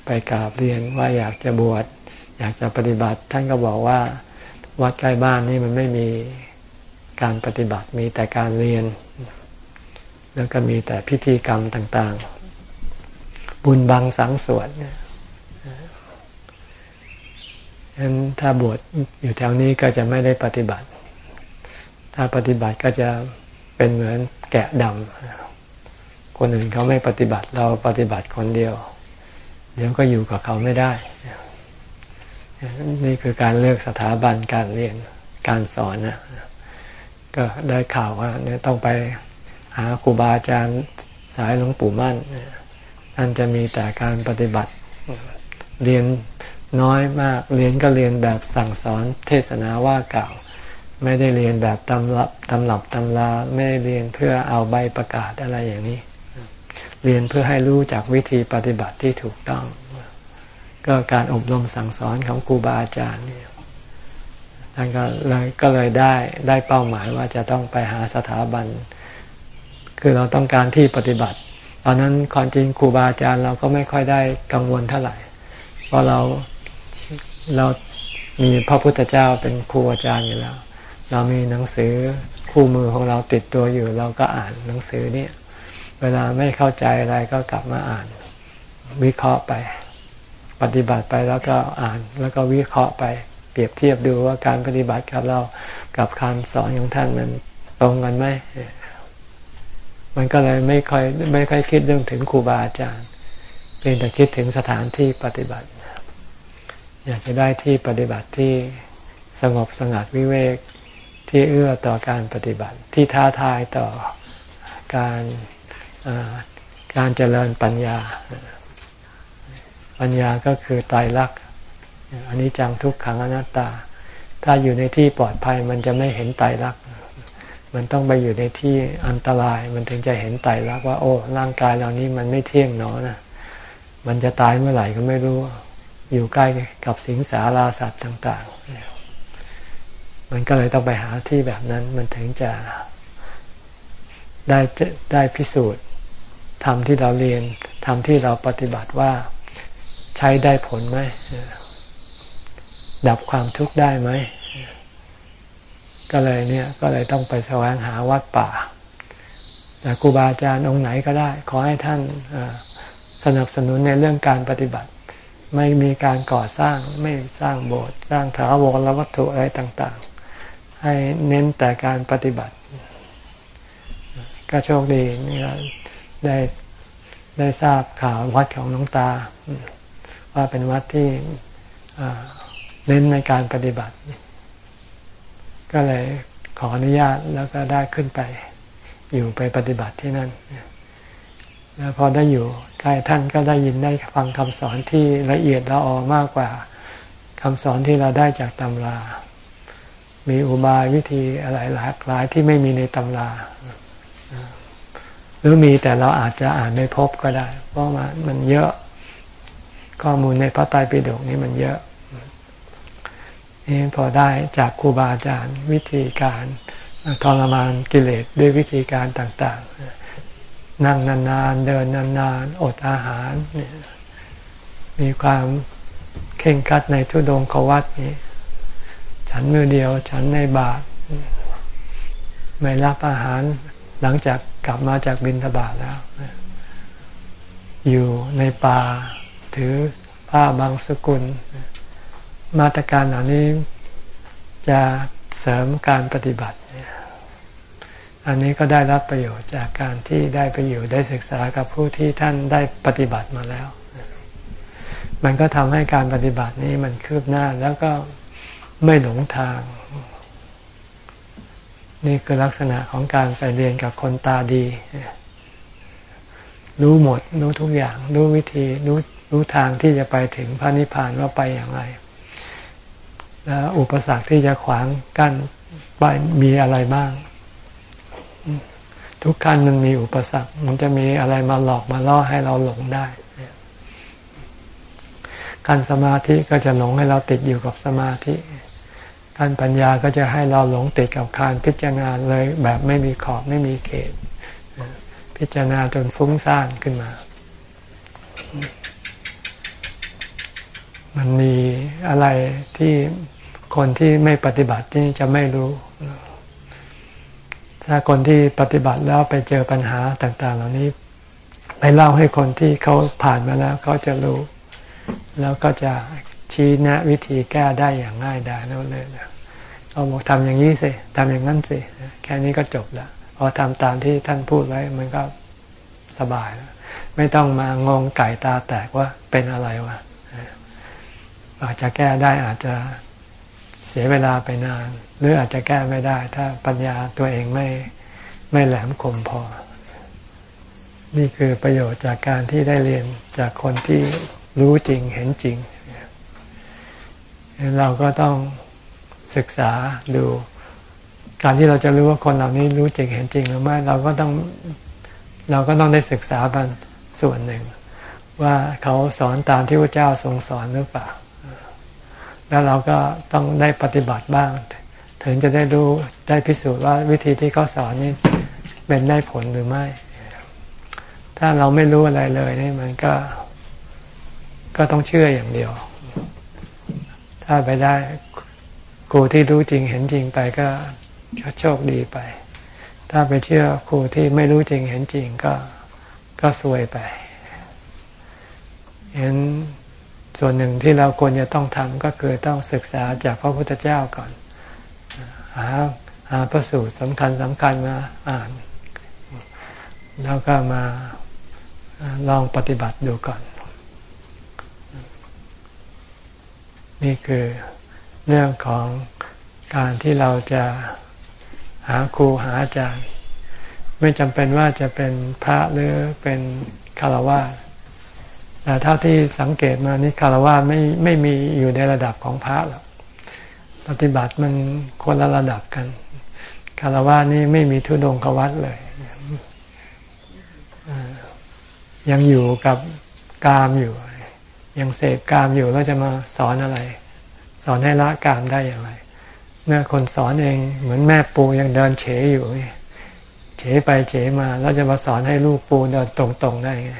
ไปกราบเรียนว่าอยากจะบวชอยากจะปฏิบัติ ท่านก็บอกว่า วัดใกล้บ้านนี่มันไม่มีการปฏิบัติมีแต่การเรียน แล้วก็มีแต่พิธีกรรมต่างๆ บุญบังสังสวดเนี่ยฉะนั้นถ้าบวชอยู่แถวนี้ก็จะไม่ได้ปฏิบัติ ถ้าปฏิบัติก็จะเป็นเหมือนแกะดำคนอื่นเขาไม่ปฏิบัติเราปฏิบัติคนเดียว เดี๋ยวก็อยู่กับเขาไม่ได้ นี่คือการเลือกสถาบันการเรียนการสอนนะก็ได้ข่าวว่าเนี่ยต้องไปหาครูบาอาจารย์สายหลวงปู่มั่นท่านจะมีแต่การปฏิบัติเรียนน้อยมากเรียนก็เรียนแบบสั่งสอนเทศนาว่ากล่าว ไม่ได้เรียนแบบตำรับตำรับตำราไม่ได้เรียนเพื่อเอาใบประกาศอะไรอย่างนี้ เรียนเพื่อให้รู้จากวิธีปฏิบัติที่ถูกต้อง ก็การอบรมสั่งสอนของครูบาอาจารย์นี่ท่านก็เลยก็เลยได้ได้เป้าหมายว่าจะต้องไปหาสถาบัน คือเราต้องการที่ปฏิบัติ ตอนนั้นความจริงครูบาอาจารย์เราก็ไม่ค่อยได้กังวลเท่าไหร่ เพราะเราเรามีพระพุทธเจ้าเป็นครูอาจารย์อยู่แล้ว เรามีหนังสือคู่มือของเราติดตัวอยู่ เราก็อ่านหนังสือนี่เวลาไม่เข้าใจอะไรก็กลับมาอ่าน วิเคราะห์ไป ปฏิบัติไปแล้วก็อ่านแล้วก็วิเคราะห์ไป เปรียบเทียบดูว่าการปฏิบัติกับเรากับคำสอนของท่านมันตรงกันไหมมันก็เลยไม่ค่อยไม่ค่อยคิดเรื่องถึงครูบาอาจารย์เพียงแต่คิดถึงสถานที่ปฏิบัติ อยากจะได้ที่ปฏิบัติที่สงบสงัดวิเวก ที่เอื้อต่อการปฏิบัติ ที่ท้าทายต่อการการเจริญปัญญา ปัญญาก็คือตายรักอันนี้จังทุกขังอนัตตา ถ้าอยู่ในที่ปลอดภัยมันจะไม่เห็นตายรัก มันต้องไปอยู่ในที่อันตราย มันถึงจะเห็นตายรักว่า โอ้ร่างกายเรานี้มันไม่เที่ยงเนาะนะมันจะตายเมื่อไหร่ก็ไม่รู้ อยู่ใกล้กับสิงสาราสัตว์ต่าง ๆ มันก็เลยต้องไปหาที่แบบนั้นมันถึงจะได้ได้พิสูจน์ทำที่เราเรียนทำที่เราปฏิบัติว่าใช้ได้ผลไหมดับความทุกข์ได้ไหมก็เลยเนี่ยก็เลยต้องไปแสวงหาวัดป่าแต่ครูบาอาจารย์องค์ไหนก็ได้ ขอให้ท่านสนับสนุนในเรื่องการปฏิบัติ ไม่มีการก่อสร้างไม่สร้างโบสถ์สร้างถาวรวัตถุอะไรต่าง ให้เน้นแต่การปฏิบัติ ก็โชคดีนี่ได้ได้ทราบข่าววัดของน้องตา ว่าเป็นวัดที่เน้นในการปฏิบัติ ก็เลยขออนุญาตแล้วก็ได้ขึ้นไป อยู่ไปปฏิบัติที่นั่นแล้วพอได้อยู่ใกล้ท่านก็ได้ยินได้ฟังคำสอนที่ละเอียดละออมากกว่าคำสอนที่เราได้จากตำรา มีอุบายวิธีอะไรหลากหลายที่ไม่มีในตำราหรือมีแต่เราอาจจะอ่านไม่พบก็ได้ เพราะมันมันเยอะข้อมูลในพระไตรปิฎกนี้มันเยอะนี่พอได้จากครูบาอาจารย์วิธีการทรมานกิเลสด้วยวิธีการต่างๆ นั่งนานๆ เดินนานๆ อดอาหาร มีความเข่งคัดในทุดงขวัตนี้ ฉันมือเดียวฉันในบาทไม่รับอาหารหลังจากกลับมาจากบินทบาทแล้ว อยู่ในป่าถือผ้าบางสกุล มาตรการเหล่านี้จะเสริมการปฏิบัติ อันนี้ก็ได้รับประโยชน์จากการที่ได้ไปอยู่ได้ศึกษากับผู้ที่ท่านได้ปฏิบัติมาแล้ว มันก็ทำให้การปฏิบัตินี้มันคืบหน้าแล้วก็ ไม่หลงทาง นี่คือลักษณะของการไปเรียนกับคนตาดี รู้หมด รู้ทุกอย่าง รู้วิธี รู้รู้ทางที่จะไปถึงพระนิพพานว่าไปอย่างไรแล้วอุปสรรคที่จะขวางกั้นไปมีอะไรบ้าง ทุกขั้นมันมีอุปสรรค มันจะมีอะไรมาหลอกมาล่อให้เราหลงได้การสมาธิก็จะหลงให้เราติดอยู่กับสมาธิ การปัญญาก็จะให้เราหลงติดกับการพิจารณาเลยแบบไม่มีขอบไม่มีเขต พิจารณาจนฟุ้งซ่านขึ้นมา มันมีอะไรที่คนที่ไม่ปฏิบัตินี่จะไม่รู้ ถ้าคนที่ปฏิบัติแล้วไปเจอปัญหาต่าง ๆ เหล่านี้ไปเล่าให้คนที่เขาผ่านมาแล้วเขาจะรู้ แล้วก็จะชี้แนะวิธีแก้ได้อย่างง่ายดายนั่นเลยนะ เอาบอกทำอย่างนี้สิทำอย่างนั้นสิ แค่นี้ก็จบละพอทำตามที่ท่านพูดไว้มันก็สบายแล้วไม่ต้องมางงไก่ตาแตกว่าเป็นอะไรวะอาจจะแก้ได้อาจจะเสียเวลาไปนาน หรืออาจจะแก้ไม่ได้ ถ้าปัญญาตัวเองไม่ไม่แหลมคมพอ นี่คือประโยชน์จากการที่ได้เรียนจากคนที่รู้จริงเห็นจริง เราก็ต้อง ศึกษาดู การที่เราจะรู้ว่าคนเหล่านี้รู้จริงเห็นจริงหรือไม่เราก็ต้องเราก็ต้องได้ศึกษาบางส่วนหนึ่ง ว่าเขาสอนตามที่พระเจ้าทรงสอนหรือเปล่า แล้วเราก็ต้องได้ปฏิบัติบ้าง ถึงจะได้รู้ได้พิสูจน์ว่าวิธีที่เขาสอนนี่เป็นได้ผลหรือไม่ ถ้าเราไม่รู้อะไรเลยนี่มันก็ก็ต้องเชื่ออย่างเดียว ถ้าไปได้ ครูที่รู้จริงเห็นจริงไปก็โชคดีไป ถ้าไปเชื่อครูที่ไม่รู้จริงเห็นจริงก็ก็ซวยไป เห็นส่วนหนึ่งที่เราควรจะต้องทำก็คือต้องศึกษาจากพระพุทธเจ้าก่อน หาหาพระสูตรสำคัญสำคัญมาอ่าน แล้วก็มาลองปฏิบัติดูก่อน นี่คือ เรื่องของการที่เราจะหาครูหาอาจารย์ ไม่จำเป็นว่าจะเป็นพระหรือเป็นคารวะแต่เท่าที่สังเกตมานี่คารวะไม่ไม่มีอยู่ในระดับของพระหรอกปฏิบัติมันคนละระดับกันคารวะนี่ไม่มีทุดงควัตเลยยังอยู่กับกามอยู่ ยังเสพกามอยู่แล้วจะมาสอนอะไร อนให้ละกามได้อย่างไร เมื่อคนสอนเองเหมือนแม่ปูยังเดินเฉยอยู่เฉยไปเฉยมาแล้วจะมาสอนให้ลูกปูเดินตรงๆได้ไง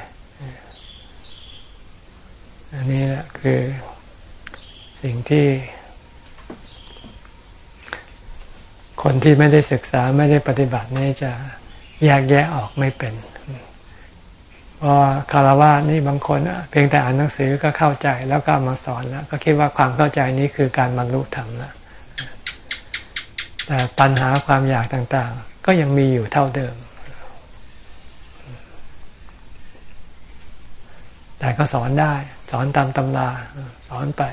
อันนี้แหละคือสิ่งที่ คนที่ไม่ได้ศึกษาไม่ได้ปฏิบัตินี่จะแยกแยะออกไม่เป็น พราะคารวะนี่บางคนเพียงแต่อ่านหนังสือก็เข้าใจแล้วก็มาสอนแล้ว ก็คิดว่าความเข้าใจนี้คือการบรรลุธรรมแล้วแต่ปัญหาความอยากต่างๆ ก็ยังมีอยู่เท่าเดิม แต่ก็สอนได้ สอนตามตำราสอนไป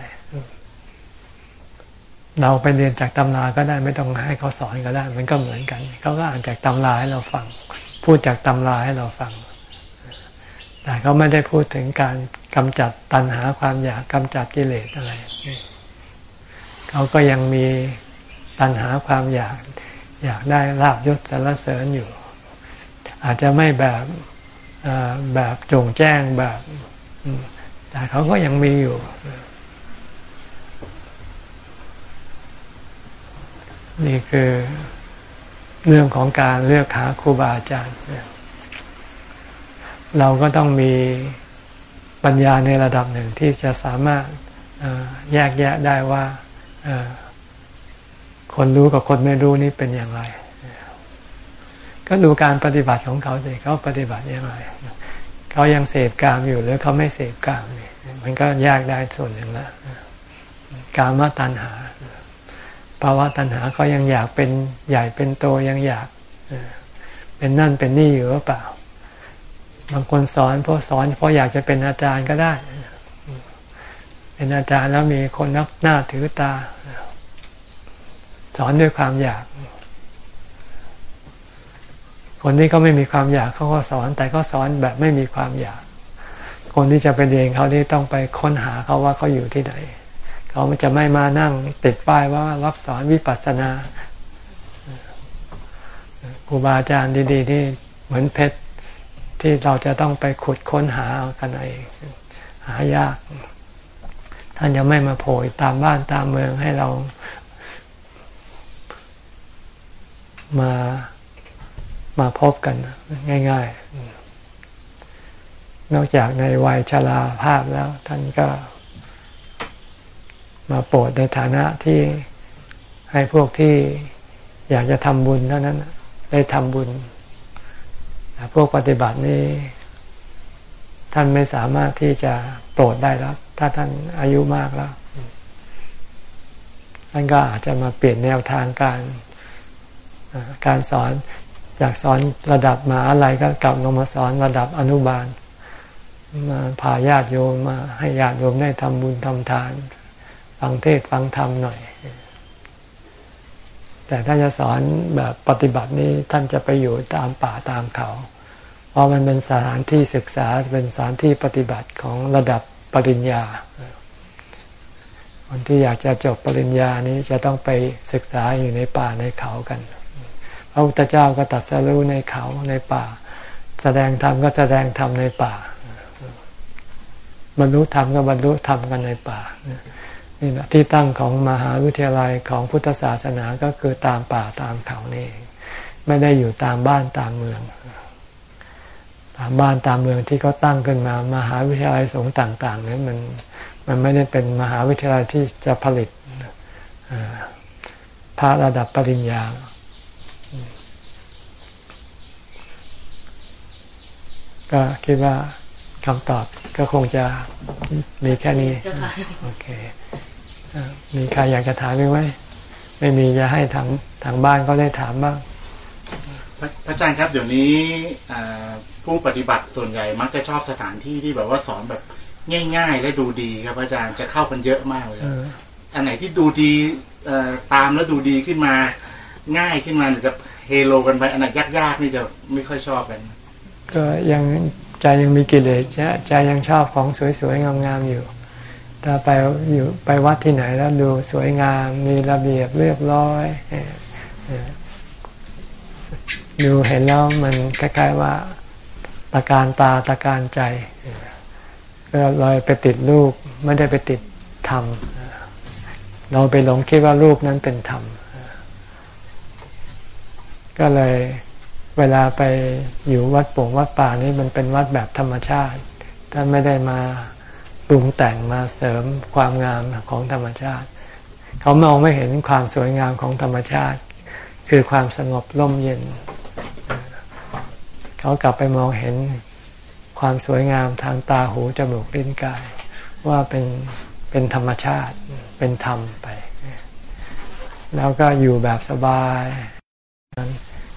เราไปเรียนจากตำราก็ได้ไม่ต้องให้เขาสอนก็ได้ มันก็เหมือนกัน เขาก็อ่านจากตำราให้เราฟัง พูดจากตำราให้เราฟัง แต่เขาไม่ได้พูดถึงการกำจัดตัณหาความอยากกำจัดกิเลสอะไร เขาก็ยังมีตัณหาความอยาก อยากได้ลาบยศสารเสริญอยู่ อาจจะไม่แบบแบบจงแจ้งแบบ แต่เขาก็ยังมีอยู่ นี่คือเรื่องของการเลือกหาครูบาอาจารย์ เราก็ต้องมีปัญญาในระดับหนึ่งที่จะสามารถแยกแยะได้ว่าคนรู้กับคนไม่รู้นี่เป็นอย่างไร ก็ดูการปฏิบัติของเขาสิเขาปฏิบัติอย่างไรเขายังเสพกามอยู่หรือเขาไม่เสพกามนี่มันก็แยกได้ส่วนหนึ่งละกามตัณหาภาวะตัณหาเขายังอยากเป็นใหญ่เป็นโตยังอยาก เป็นนั่นเป็นนี่อยู่หรือเปล่า บางคนสอนเพราะสอนเพราะอยากจะเป็นอาจารย์ก็ได้ เป็นอาจารย์แล้วมีคนนับหน้าถือตา สอนด้วยความอยาก คนที่เขาไม่มีความอยากเขาก็สอน แต่เขาสอนแบบไม่มีความอยาก คนที่จะไปเรียนเขาที่ต้องไปค้นหาเขาว่าเขาอยู่ที่ไหนเขาจะไม่มานั่งติดป้ายว่ารับสอนวิปัสสนาครูบาอาจารย์ดีๆนี่เหมือนเพชร ที่เราจะต้องไปขุดค้นหาเอากันเองหายาก ท่านจะไม่มาโผล่ตามบ้านตามเมืองให้เรามามาพบกันง่าย ๆ นอกจากในวัยชราภาพแล้ว ท่านก็มาโปรดในฐานะที่ให้พวกที่อยากจะทำบุญเท่านั้นได้ทำบุญ พวกปฏิบัตินี้ ท่านไม่สามารถที่จะโปรดได้แล้ว ถ้าท่านอายุมากแล้ว ท่านก็อาจจะมาเปลี่ยนแนวทางการการสอนจากสอนระดับมหาอะไรก็กลับลงมาสอนระดับอนุบาล มาพาญาติโยมมาให้ญาติโยมได้ทำบุญทำทาน ฟังเทศฟังธรรมหน่อย แต่ถ้าจะสอนแบบปฏิบัตินี้ท่านจะไปอยู่ตามป่าตามเขา เพราะมันเป็นสถานที่ศึกษาเป็นสถานที่ปฏิบัติของระดับปริญญา คนที่อยากจะจบปริญญานี้จะต้องไปศึกษาอยู่ในป่าในเขากัน พระพุทธเจ้าก็ตัดสรู้ในเขาในป่า แสดงธรรมก็แสดงธรรมในป่า บรรลุธรรมก็บรรลุธรรมกันในป่า นี่แหละที่ตั้งของมหาวิทยาลัยของพุทธศาสนาก็คือตามป่าตามเขานี่เองไม่ได้อยู่ตามบ้านตามเมือง ตามบ้านตามเมืองที่เขาตั้งขึ้นมามหาวิทยาลัยสงฆ์ต่างๆนั้นมันมันไม่ได้เป็นมหาวิทยาลัยที่จะผลิตพระระดับปริญญา ก็คิดว่าคำตอบก็คงจะมีแค่นี้ โอเค มีใครอยากจะถามไหมไม่มีจะให้ทางทางบ้านก็ได้ถามบ้างพระอาจารย์ครับเดี๋ยวนี้ผู้ปฏิบัติส่วนใหญ่มักจะชอบสถานที่ที่แบบว่าสอนแบบง่าย ๆ และดูดีครับอาจารย์จะเข้ากันเยอะมากเลยอันไหนที่ดูดีตามแล้วดูดีขึ้นมา ง่ายขึ้นมาจะเฮโลกันไปอันไหนยากๆนี่จะไม่ค่อยชอบกัน ก็ยังใจยังมีกิเลสใจยังชอบของสวยๆงามๆอยู่ ถ้าไปอยู่ไปวัดที่ไหนแล้วดูสวยงามมีระเบียบเรียบร้อย ดูเห็นแล้วมันคล้ายๆว่าตะการตาตะการใจก็เลยไปติดรูปไม่ได้ไปติดธรรมเราไปหลงคิดว่ารูปนั้นเป็นธรรม ก็เลยเวลาไปอยู่วัดป่งวัดป่านี่มันเป็นวัดแบบธรรมชาติท่านไม่ได้มา ปรุงแต่งมาเสริมความงามของธรรมชาติ เขามองไม่เห็นความสวยงามของธรรมชาติ คือความสงบร่มเย็น เขากลับไปมองเห็นความสวยงามทางตาหูจมูกลิ้นกาย ว่าเป็นเป็นธรรมชาติเป็นธรรมไป แล้วก็อยู่แบบสบาย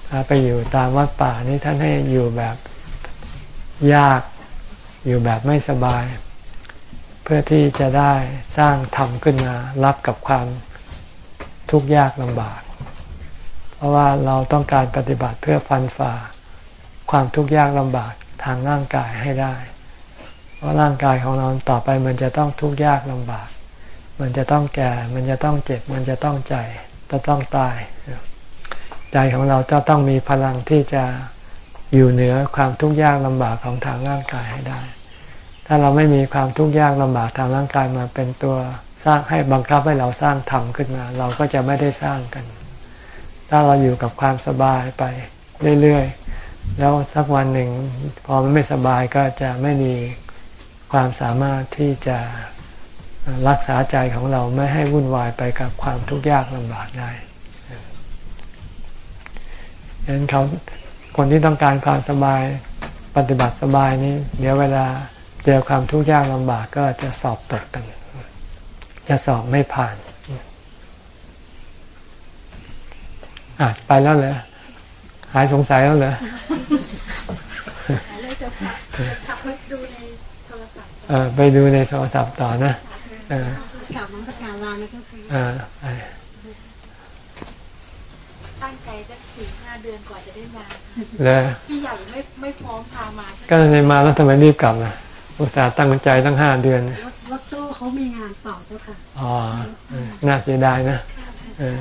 ถ้าไปอยู่ตามวัดป่านี่ท่านให้อยู่แบบยากอยู่แบบไม่สบาย เพื่อที่จะได้สร้างธรรมขึ้นมารับกับความทุกข์ยากลำบาก เพราะว่าเราต้องการปฏิบัติเพื่อฟันฝ่า ความทุกข์ยากลำบากทางร่างกายให้ได้ เพราะร่างกายของเราต่อไปมันจะต้องทุกข์ยากลำบาก มันจะต้องแก่ มันจะต้องเจ็บ มันจะต้องใจ จะต้องตาย ใจของเราจะต้องมีพลังที่จะอยู่เหนือความทุกข์ยากลำบากของทางร่างกายให้ได้ ถ้าเราไม่มีความทุกข์ยากลำบากทางร่างกายมาเป็นตัวสร้างให้บังคับให้เราสร้างธรรมขึ้นมา เราก็จะไม่ได้สร้างกัน ถ้าเราอยู่กับความสบายไปเรื่อยๆ แล้วสักวันหนึ่ง พอมันไม่สบายก็จะไม่มีความสามารถที่จะรักษาใจของเราไม่ให้วุ่นวายไปกับความทุกข์ยากลำบากได้ฉะนั้นเขาคนที่ต้องการความสบายปฏิบัติสบายนี้ เดี๋ยวเวลา เจอความทุกข์ยากลำบากก็จะสอบตกกัน จะสอบไม่ผ่านอะไปแล้วเหรอหายสงสัยแล้วเหรอเออไปดูในโทรศัพท์ต่อนะเออกลับมาสักการลานะเจ้าค่ะตั้งใจสักสี่ห้าเดือนกว่าจะได้มาเลยพี่ใหญ่ไม่ไม่พร้อมพามาก็ในมาแล้วทำไมรีบกลับอะ อุตส่าห์ตั้งใจตั้งห้าเดือนรถตู้เขามีงานต่อเจ้าค่ะอ๋อเออน่าเสียดายนะเออ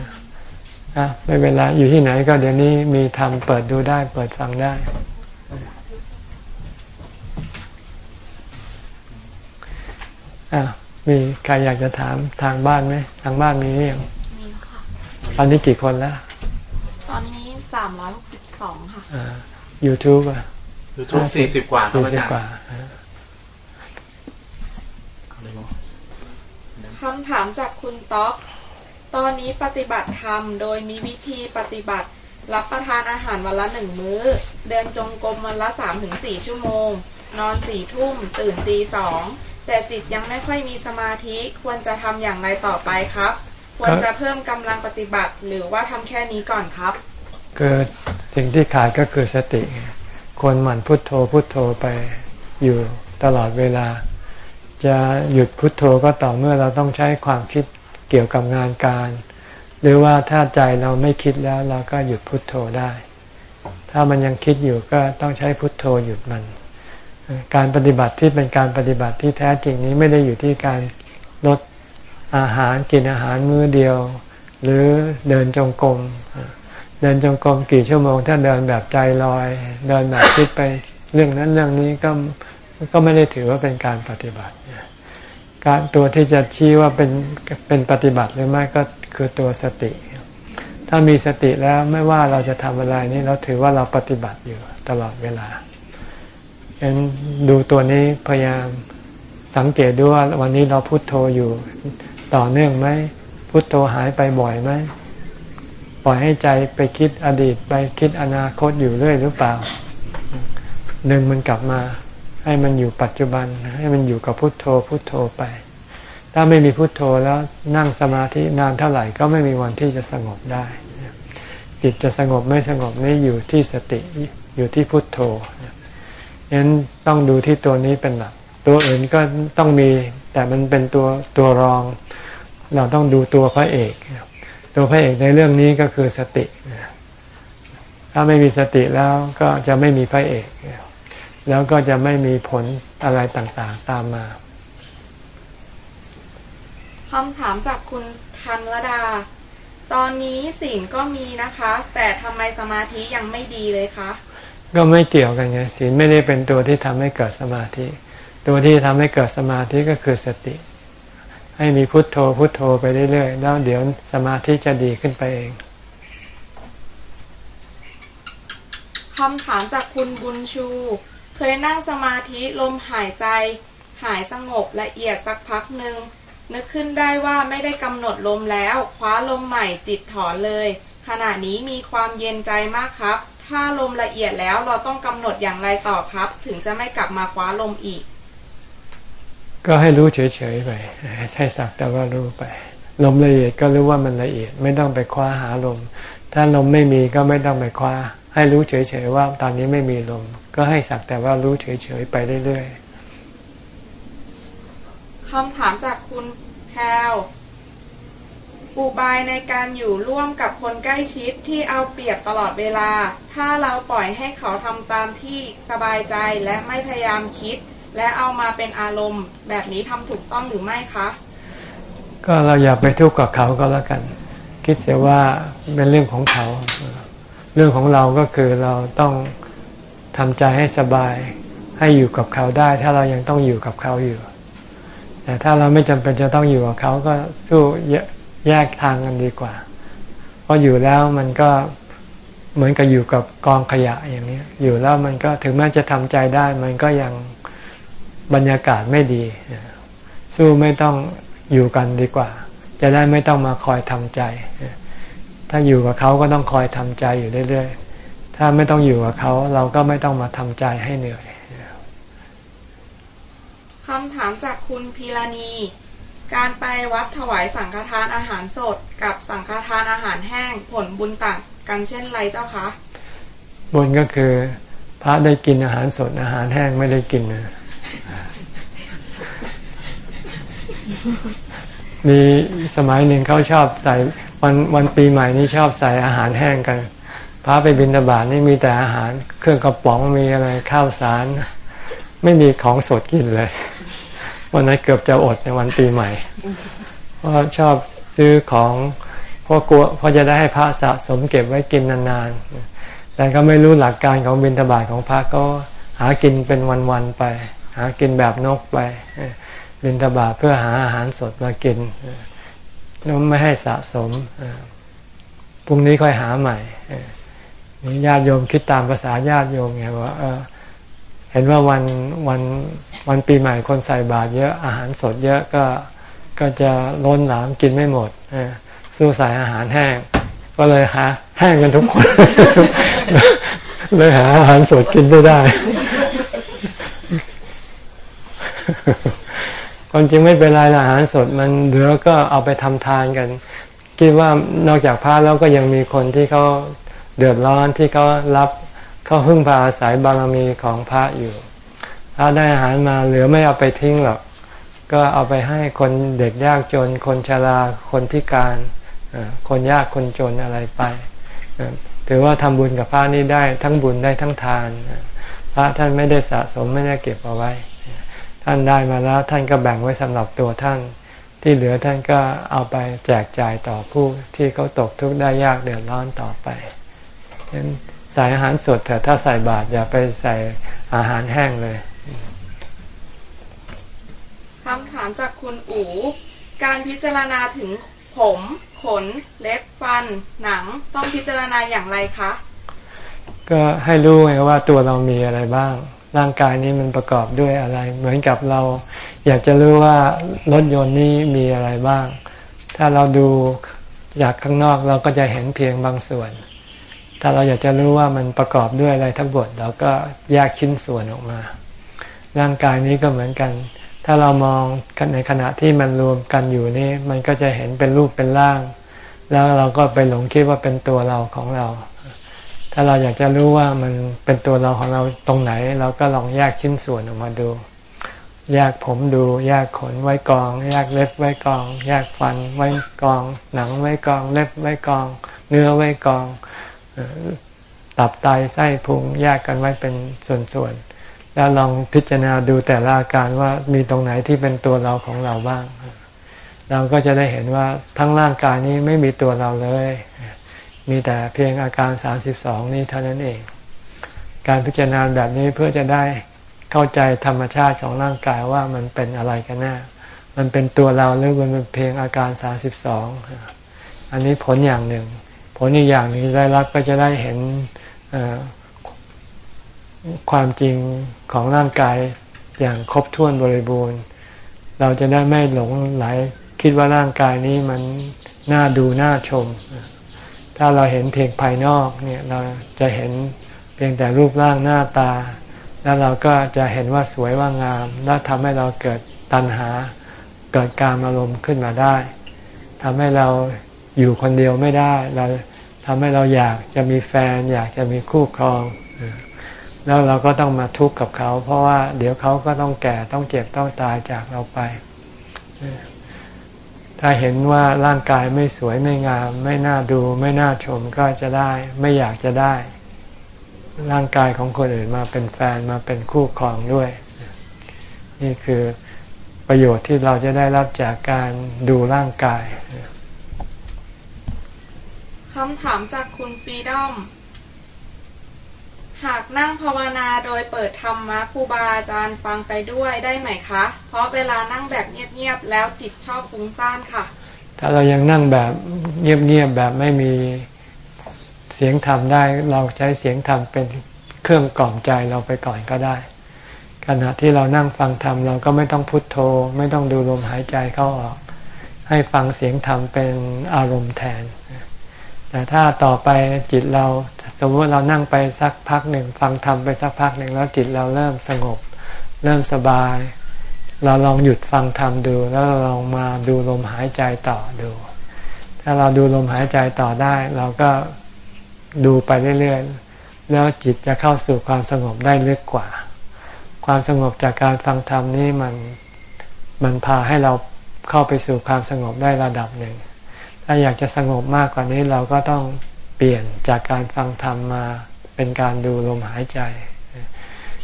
อะไม่เป็นไรอยู่ที่ไหนก็เดี๋ยวนี้มีทำเปิดดูได้ เปิดฟังได้อะมีใครอยากจะถามทางบ้านไหม ทางบ้านมีหรือยังมีค่ะ ตอนนี้กี่คนแล้ว ตอนนี้สามร้อยหกสิบสองค่ะอ่า YouTube อะยูทูบสี่สิบกว่าครับสี่อาสิบจารย์ กว่าอ่า คำถามจากคุณต๊อก ตอนนี้ปฏิบัติธรรมโดยมีวิธีปฏิบัติ รับประทานอาหารวันละหนึ่งมื้อ เดินจงกรมวันละสามถึงสี่ชั่วโมง นอนสี่ทุ่ม ตื่นตีสองแต่จิตยังไม่ค่อยมีสมาธิควรจะทำอย่างไรต่อไปครับ ควรจะเพิ่มกำลังปฏิบัติ หรือว่าทำแค่นี้ก่อนครับเกิดสิ่งที่ขาดก็คือสติ ควรหมั่นพุทโธพุทโธไปอยู่ตลอดเวลา จะหยุดพุทโธก็ต่อเมื่อเราต้องใช้ความคิดเกี่ยวกับงานการ หรือว่าถ้าใจเราไม่คิดแล้วเราก็หยุดพุทโธได้ ถ้ามันยังคิดอยู่ก็ต้องใช้พุทโธหยุดมัน การปฏิบัติที่เป็นการปฏิบัติที่แท้จริงนี้ไม่ได้อยู่ที่การลดอาหารกินอาหารมื้อเดียว หรือเดินจงกรมเดินจงกรมกี่ชั่วโมง ถ้าเดินแบบใจลอย เดินแบบคิดไปเรื่องนั้นเรื่องนี้ก็ ก็ไม่ได้ถือว่าเป็นการปฏิบัติการตัวที่จะชี้ว่าเป็นเป็นปฏิบัติหรือไม่ก็คือตัวสติ ถ้ามีสติแล้วไม่ว่าเราจะทำอะไรนี่เราถือว่าเราปฏิบัติอยู่ตลอดเวลาฉะนั้นดูตัวนี้พยายามสังเกตดูว่าวันนี้เราพุโทโธอยู่ต่อเนื่องไหมพุโทโธหายไปบ่อยไหมปล่อยให้ใจไปคิดอดีตไปคิดอนาคตอยู่เรื่อยหรือเปล่า ดึงมันกลับมา ให้มันอยู่ปัจจุบัน ให้มันอยู่กับพุทโธพุทโธไป ถ้าไม่มีพุทโธแล้วนั่งสมาธินานเท่าไหร่ก็ไม่มีวันที่จะสงบได้จิตจะสงบไม่สงบนี่อยู่ที่สติอยู่ที่พุทโธฉะนั้นต้องดูที่ตัวนี้เป็นหลัก ตัวอื่นก็ต้องมีแต่มันเป็นตัวตัวรอง เราต้องดูตัวพระเอก ตัวพระเอกในเรื่องนี้ก็คือสติ ถ้าไม่มีสติแล้วก็จะไม่มีพระเอก แล้วก็จะไม่มีผลอะไรต่างๆตามมาคำถามจากคุณธันรดา ตอนนี้ศีลก็มีนะคะ แต่ทำไมสมาธิยังไม่ดีเลยคะ ก็ไม่เกี่ยวกันไงศีลไม่ได้เป็นตัวที่ทำให้เกิดสมาธิ ตัวที่ทำให้เกิดสมาธิก็คือสติ ให้มีพุทโธพุทโธไปเรื่อยๆแล้วเดี๋ยวสมาธิจะดีขึ้นไปเองคำถามจากคุณบุญชู เคยนั่งสมาธิลมหายใจ หายสงบละเอียดสักพักหนึ่งนึกขึ้นได้ว่าไม่ได้กำหนดลมแล้ว คว้าลมใหม่จิตถอนเลย ขณะนี้มีความเย็นใจมากครับ ถ้าลมละเอียดแล้วเราต้องกำหนดอย่างไรต่อครับ ถึงจะไม่กลับมาคว้าลมอีก ก็ให้รู้เฉยๆไปใช่สักแต่ว่ารู้ไป ลมละเอียดก็รู้ว่ามันละเอียด ไม่ต้องไปคว้าหาลม ถ้าลมไม่มีก็ไม่ต้องไปคว้า ให้รู้เฉยๆว่าตอนนี้ไม่มีลม ก็ให้สักแต่ว่ารู้เฉยๆไปเรื่อยคำถามจากคุณแพลวอุบายในการอยู่ร่วมกับคนใกล้ชิดที่เอาเปรียบตลอดเวลา ถ้าเราปล่อยให้เขาทำตามที่สบายใจและไม่พยายามคิด และเอามาเป็นอารมณ์ แบบนี้ทำถูกต้องหรือไม่คะๆก็เราอย่าไปทุกข์กับเขาก็แล้วกัน คิดเสียว่าเป็นเรื่องของเขา เรื่องของเราก็คือเราต้อง ทำใจให้สบายให้อยู่กับเขาได้ ถ้าเรายังต้องอยู่กับเขาอยู่ แต่ถ้าเราไม่จำเป็นจะต้องอยู่กับเขาก็สู้แยแยกทางกันดีกว่า เพราะอยู่แล้วมันก็เหมือนกับอยู่กับกองขยะอย่างนี้อยู่แล้วมันก็ถึงแม้จะทำใจได้ มันก็ยังบรรยากาศไม่ดี สู้ไม่ต้องอยู่กันดีกว่า จะได้ไม่ต้องมาคอยทำใจ ถ้าอยู่กับเขาก็ต้องคอยทำใจอยู่เรื่อยๆ ถ้าไม่ต้องอยู่กับเขาเราก็ไม่ต้องมาทำใจให้เหนื่อยคำถามจากคุณพีรณี การไปวัดถวายสังฆทานอาหารสด กับสังฆทานอาหารแห้งผลบุญต่างกันเช่นไรเจ้าคะบนก็คือพระได้กินอาหารสดอาหารแห้งไม่ได้กินนะมีสมัยหนึ่งเขาชอบใส่วันวันปีใหม่นี้ชอบใส่อาหารแห้งกัน พระไปบิณฑบาตนี่มีแต่อาหาร เครื่องกระป๋องมีอะไรข้าวสาร ไม่มีของสดกินเลย วันนั้นเกือบจะอดในวันปีใหม่ เพราะชอบซื้อของเพราะกลัวเพราะจะได้ให้พระสะสมเก็บไว้กินนานๆ แต่ก็ไม่รู้หลักการของบิณฑบาตของพระก็หากินเป็นวันๆไป หากินแบบนกไปบิณฑบาตเพื่อหาอาหารสดมากินแล้วไม่ให้สะสมพรุ่งนี้ค่อยหาใหม่ นี่ญาติโยมคิดตามภาษาญาติโยมไงว่าเห็นว่าวันวันวันปีใหม่คนใส่บาตรเยอะอาหารสดเยอะก็ก็จะล้นหลามกินไม่หมดสู้ใส่อาหารแห้ง ก็เลยหาแห้งกันทุกคน เลยหาอาหารสดกินไม่ได้ความจริงไม่เป็นไรอาหารสดมันเหลือก็เอาไปทำทานกัน คิดว่านอกจากพระแล้วก็ยังมีคนที่เขา เดือดร้อนที่เขารับเขาพึ่งพาอาศัยบารมีของพระอยู่ ถ้าได้อาหารมาเหลือไม่เอาไปทิ้งหรอก ก็เอาไปให้คนเด็กยากจน คนชราคนพิการคนยากคนจนอะไรไปถือว่าทำบุญกับพระนี่ได้ทั้งบุญได้ทั้งทาน พระท่านไม่ได้สะสมไม่ได้เก็บเอาไว้ ท่านได้มาแล้วท่านก็แบ่งไว้สำหรับตัวท่าน ที่เหลือท่านก็เอาไปแจกจ่ายต่อผู้ที่เขาตกทุกข์ได้ยากเดือดร้อนต่อไป ฉะนั้นใส่อาหารสดแต่ถ้าใส่บาตรอย่าไปใส่อาหารแห้งเลยคำถามจากคุณอู๋การพิจารณาถึงผม ขน เล็บฟัน หนังต้องพิจารณาอย่างไรคะ ก็ให้รู้ไงว่าตัวเรามีอะไรบ้าง ร่างกายนี้มันประกอบด้วยอะไร เหมือนกับเรา อยากจะรู้ว่ารถยนต์นี้มีอะไรบ้าง ถ้าเราดูจากข้างนอกเราก็จะเห็นเพียงบางส่วน ถ้าเราอยากจะรู้ว่ามันประกอบด้วยอะไรทั้งหมดเราก็แยกชิ้นส่วนออกมา ร่างกายนี้ก็เหมือนกัน ถ้าเรามองในขณะที่มันรวมกันอยู่นี่มันก็จะเห็นเป็นรูปเป็นร่าง แล้วเราก็ไปหลงคิดว่าเป็นตัวเราของเรา ถ้าเราอยากจะรู้ว่ามันเป็นตัวเราของเราตรงไหน เราก็ลองแยกชิ้นส่วนออกมาดูแยกผมดูแยกขนไว้กองแยกเล็บไว้กองแยกฟันไว้กอง หนังไว้กอง เล็บไว้กอง เนื้อไว้กอง ตับไตไส้พุงแยกกันไว้เป็นส่วนๆ แล้วลองพิจารณาดูแต่ละอาการว่ามีตรงไหนที่เป็นตัวเราของเราบ้าง เราก็จะได้เห็นว่าทั้งร่างกายนี้ไม่มีตัวเราเลย มีแต่เพียงอาการ 32 นี้เท่านั้นเอง การพิจารณาแบบนี้เพื่อจะได้เข้าใจธรรมชาติของร่างกายว่ามันเป็นอะไรกันแน่มันเป็นตัวเราหรือมันเป็นเพียงอาการ 32 อันนี้ผลอย่างหนึ่ง ผลอีกอย่างหนึ่งได้รับก็จะได้เห็นความจริงของร่างกายอย่างครบถ้วนบริบูรณ์ เราจะได้ไม่หลงไหลคิดว่าร่างกายนี้มันน่าดูน่าชม ถ้าเราเห็นเพียงภายนอกเนี่ยเราจะเห็นเพียงแต่รูปร่างหน้าตา แล้วเราก็จะเห็นว่าสวยว่างาม แล้วทำให้เราเกิดตัณหา เกิดการอารมณ์ขึ้นมาได้ทำให้เรา อยู่คนเดียวไม่ได้ เราทำให้เราอยากจะมีแฟน อยากจะมีคู่ครอง แล้วเราก็ต้องมาทุกข์กับเขา เพราะว่าเดี๋ยวเขาก็ต้องแก่ต้องเจ็บต้องตายจากเราไป ถ้าเห็นว่าร่างกายไม่สวยไม่งาม ไม่น่าดูไม่น่าชมก็จะได้ ไม่อยากจะได้ ร่างกายของคนอื่นมาเป็นแฟนมาเป็นคู่ครองด้วย นี่คือประโยชน์ที่เราจะได้รับจากการดูร่างกาย คำถามจากคุณฟรีดอม หากนั่งภาวนาโดยเปิดธรรมะครูบาอาจารย์ฟังไปด้วยได้ไหมคะ เพราะเวลานั่งแบบเงียบๆแล้วจิตชอบฟุ้งซ่านค่ะ ถ้าเรายังนั่งแบบเงียบๆแบบไม่มีเสียงธรรมได้เราใช้เสียงธรรมเป็นเครื่องกล่อมใจเราไปก่อนก็ได้ ขณะที่เรานั่งฟังธรรมเราก็ไม่ต้องพุโทโธ ไม่ต้องดูลมหายใจเข้าออก ให้ฟังเสียงธรรมเป็นอารมณ์แทน แต่ถ้าต่อไปจิตเราสมมติเรานั่งไปสักพักหนึ่งฟังธรรมไปสักพักหนึ่งแล้วจิตเราเริ่มสงบ เริ่มสบาย เราลองหยุดฟังธรรมดู แล้วเราลองมาดูลมหายใจต่อดู ถ้าเราดูลมหายใจต่อได้ เราก็ดูไปเรื่อยๆแล้วจิตจะเข้าสู่ความสงบได้ลึกกว่า ความสงบจากการฟังธรรมนี่มันมันพาให้เราเข้าไปสู่ความสงบได้ระดับหนึ่ง ถ้าอยากจะสงบมากกว่านี้เราก็ต้องเปลี่ยนจากการฟังธรรมมาเป็นการดูลมหายใจ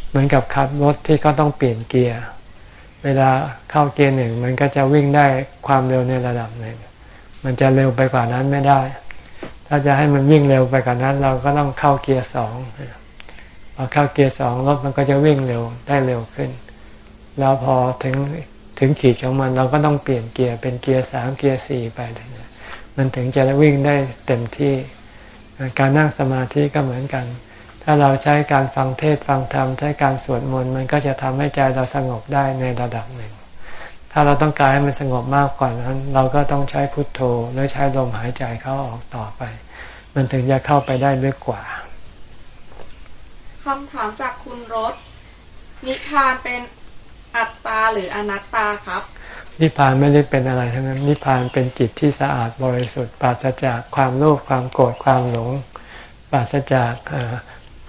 เหมือนกับขับรถที่เขาต้องเปลี่ยนเกียร์เวลาเข้าเกียร์หนึ่งมันก็จะวิ่งได้ความเร็วในระดับหนึ่งมันจะเร็วไปกว่านั้นไม่ได้ ถ้าจะให้มันวิ่งเร็วไปกว่านั้น เราก็ต้องเข้าเกียร์สองพอเข้าเกียร์สองรถมันก็จะวิ่งเร็วได้เร็วขึ้น แล้วพอถึงถึงขีดของมันเราก็ต้องเปลี่ยนเกียร์เป็นเกียร์สามเกียร์สี่ไปเลย มันถึงจะวิ่งได้เต็มที่ การนั่งสมาธิก็เหมือนกัน ถ้าเราใช้การฟังเทศฟังธรรมใช้การสวดมนต์มันก็จะทำให้ใจเราสงบได้ในระดับหนึ่ง ถ้าเราต้องการให้มันสงบมากกว่านั้น เราก็ต้องใช้พุทโธหรือใช้ลมหายใจเข้าออกต่อไป มันถึงจะเข้าไปได้ลึกกว่าคำถามจากคุณรถ นิพพานเป็นอัตตาหรืออนัตตาครับ นิพพานไม่ได้เป็นอะไรทั้งนั้นนิพพานเป็นจิตที่สะอาดบริสุทธิ์ปราศจากความโลภความโกรธความหลง ปราศจาก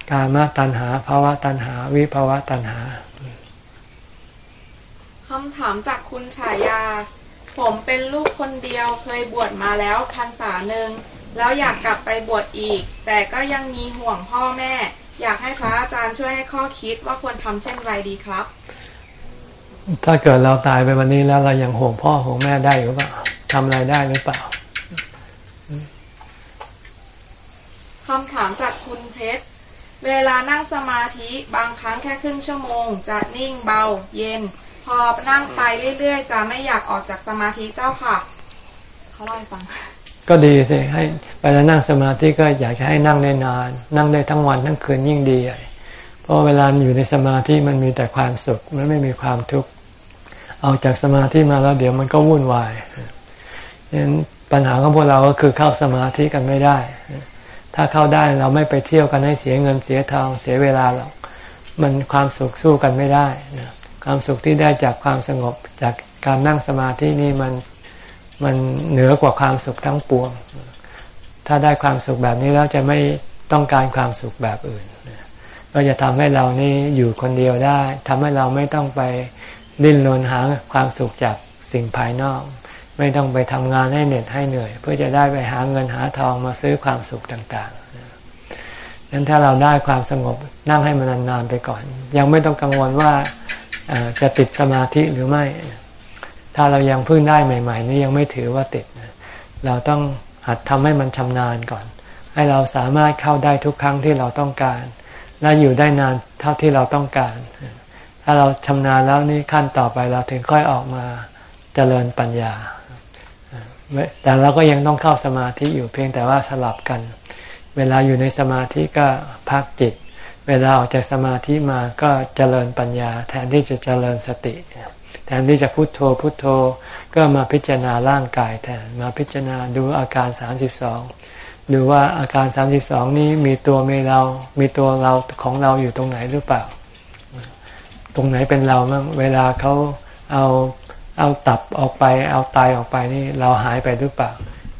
กามตัณหาภาวะตัณหา วิภาวะตัณหาคำถามจากคุณฉายา ผมเป็นลูกคนเดียวเคยบวชมาแล้วพรรษาหนึ่งแล้วอยากกลับไปบวชอีก แต่ก็ยังมีห่วงพ่อแม่ อยากให้พระอาจารย์ช่วยให้ข้อคิดว่าควรทำเช่นไรดีครับ ถ้าเกิดเราตายไปวันนี้แล้วเรายังห่วงพ่อห่วงแม่ได้หรือเปล่าทำอะไรได้หรือเปล่าคำถามจากคุณเพชร เวลานั่งสมาธิบางครั้งแค่ครึ่งชั่วโมง จะนิ่งเบา เย็น พอนั่งไปเรื่อยๆ จะไม่อยากออกจากสมาธิเจ้าค่ะ เขาเล่าให้ฟัง ก็ดีสิให้เวลานั่งสมาธิก็อยากจะให้นั่งได้นาน นั่งได้ทั้งวันทั้งคืนยิ่งดีใหญ่เพราะเวลาอยู่ในสมาธิมันมีแต่ความสุขมันไม่มีความทุกข์ ออกจากสมาธิมาแล้วเดี๋ยวมันก็วุ่นวายฉะนั้นปัญหาของพวกเราก็คือเข้าสมาธิกันไม่ได้ ถ้าเข้าได้เราไม่ไปเที่ยวกันให้เสียเงินเสียทองเสียเวลาหรอก มันความสุขสู้กันไม่ได้ ความสุขที่ได้จากความสงบจากการนั่งสมาธินี่มันมันเหนือกว่าความสุขทั้งปวง ถ้าได้ความสุขแบบนี้แล้วจะไม่ต้องการความสุขแบบอื่น ก็จะทำให้เรานี่อยู่คนเดียวได้ทำให้เราไม่ต้องไป ดิ้นรนหาความสุขจากสิ่งภายนอก ไม่ต้องไปทำงานให้เหน็ดให้เหนื่อย เพื่อจะได้ไปหาเงินหาทองมาซื้อความสุขต่างๆนั้นถ้าเราได้ความสงบนั่งให้มันนานๆไปก่อน ยังไม่ต้องกังวลว่าจะติดสมาธิหรือไม่ ถ้าเรายังเพิ่งได้ใหม่ ๆ นี่ยังไม่ถือว่าติด เราต้องหัดทำให้มันชำนาญก่อน ให้เราสามารถเข้าได้ทุกครั้งที่เราต้องการ และอยู่ได้นานเท่าที่เราต้องการ ถ้าเราชำนาญแล้วนี่ขั้นต่อไปเราถึงค่อยออกมาเจริญปัญญา แต่เราก็ยังต้องเข้าสมาธิอยู่เพียงแต่ว่าสลับกัน เวลาอยู่ในสมาธิก็พักจิต เวลาออกจากสมาธิมาก็เจริญปัญญา แทนที่จะเจริญสติ แทนที่จะพุโทโธพุโทโธก็มาพิจารณาร่างกายแทนมาพิจารณาดูอาการ 32 ดูว่าอาการ 32 นี้มีตัวมีเรา มีตัวเราของเราอยู่ตรงไหนหรือเปล่า ตรงไหนเป็นเราบ้างเวลาเขาเอาเอาตับออกไป เอาไตออกไปนี่เราหายไปหรือเปล่า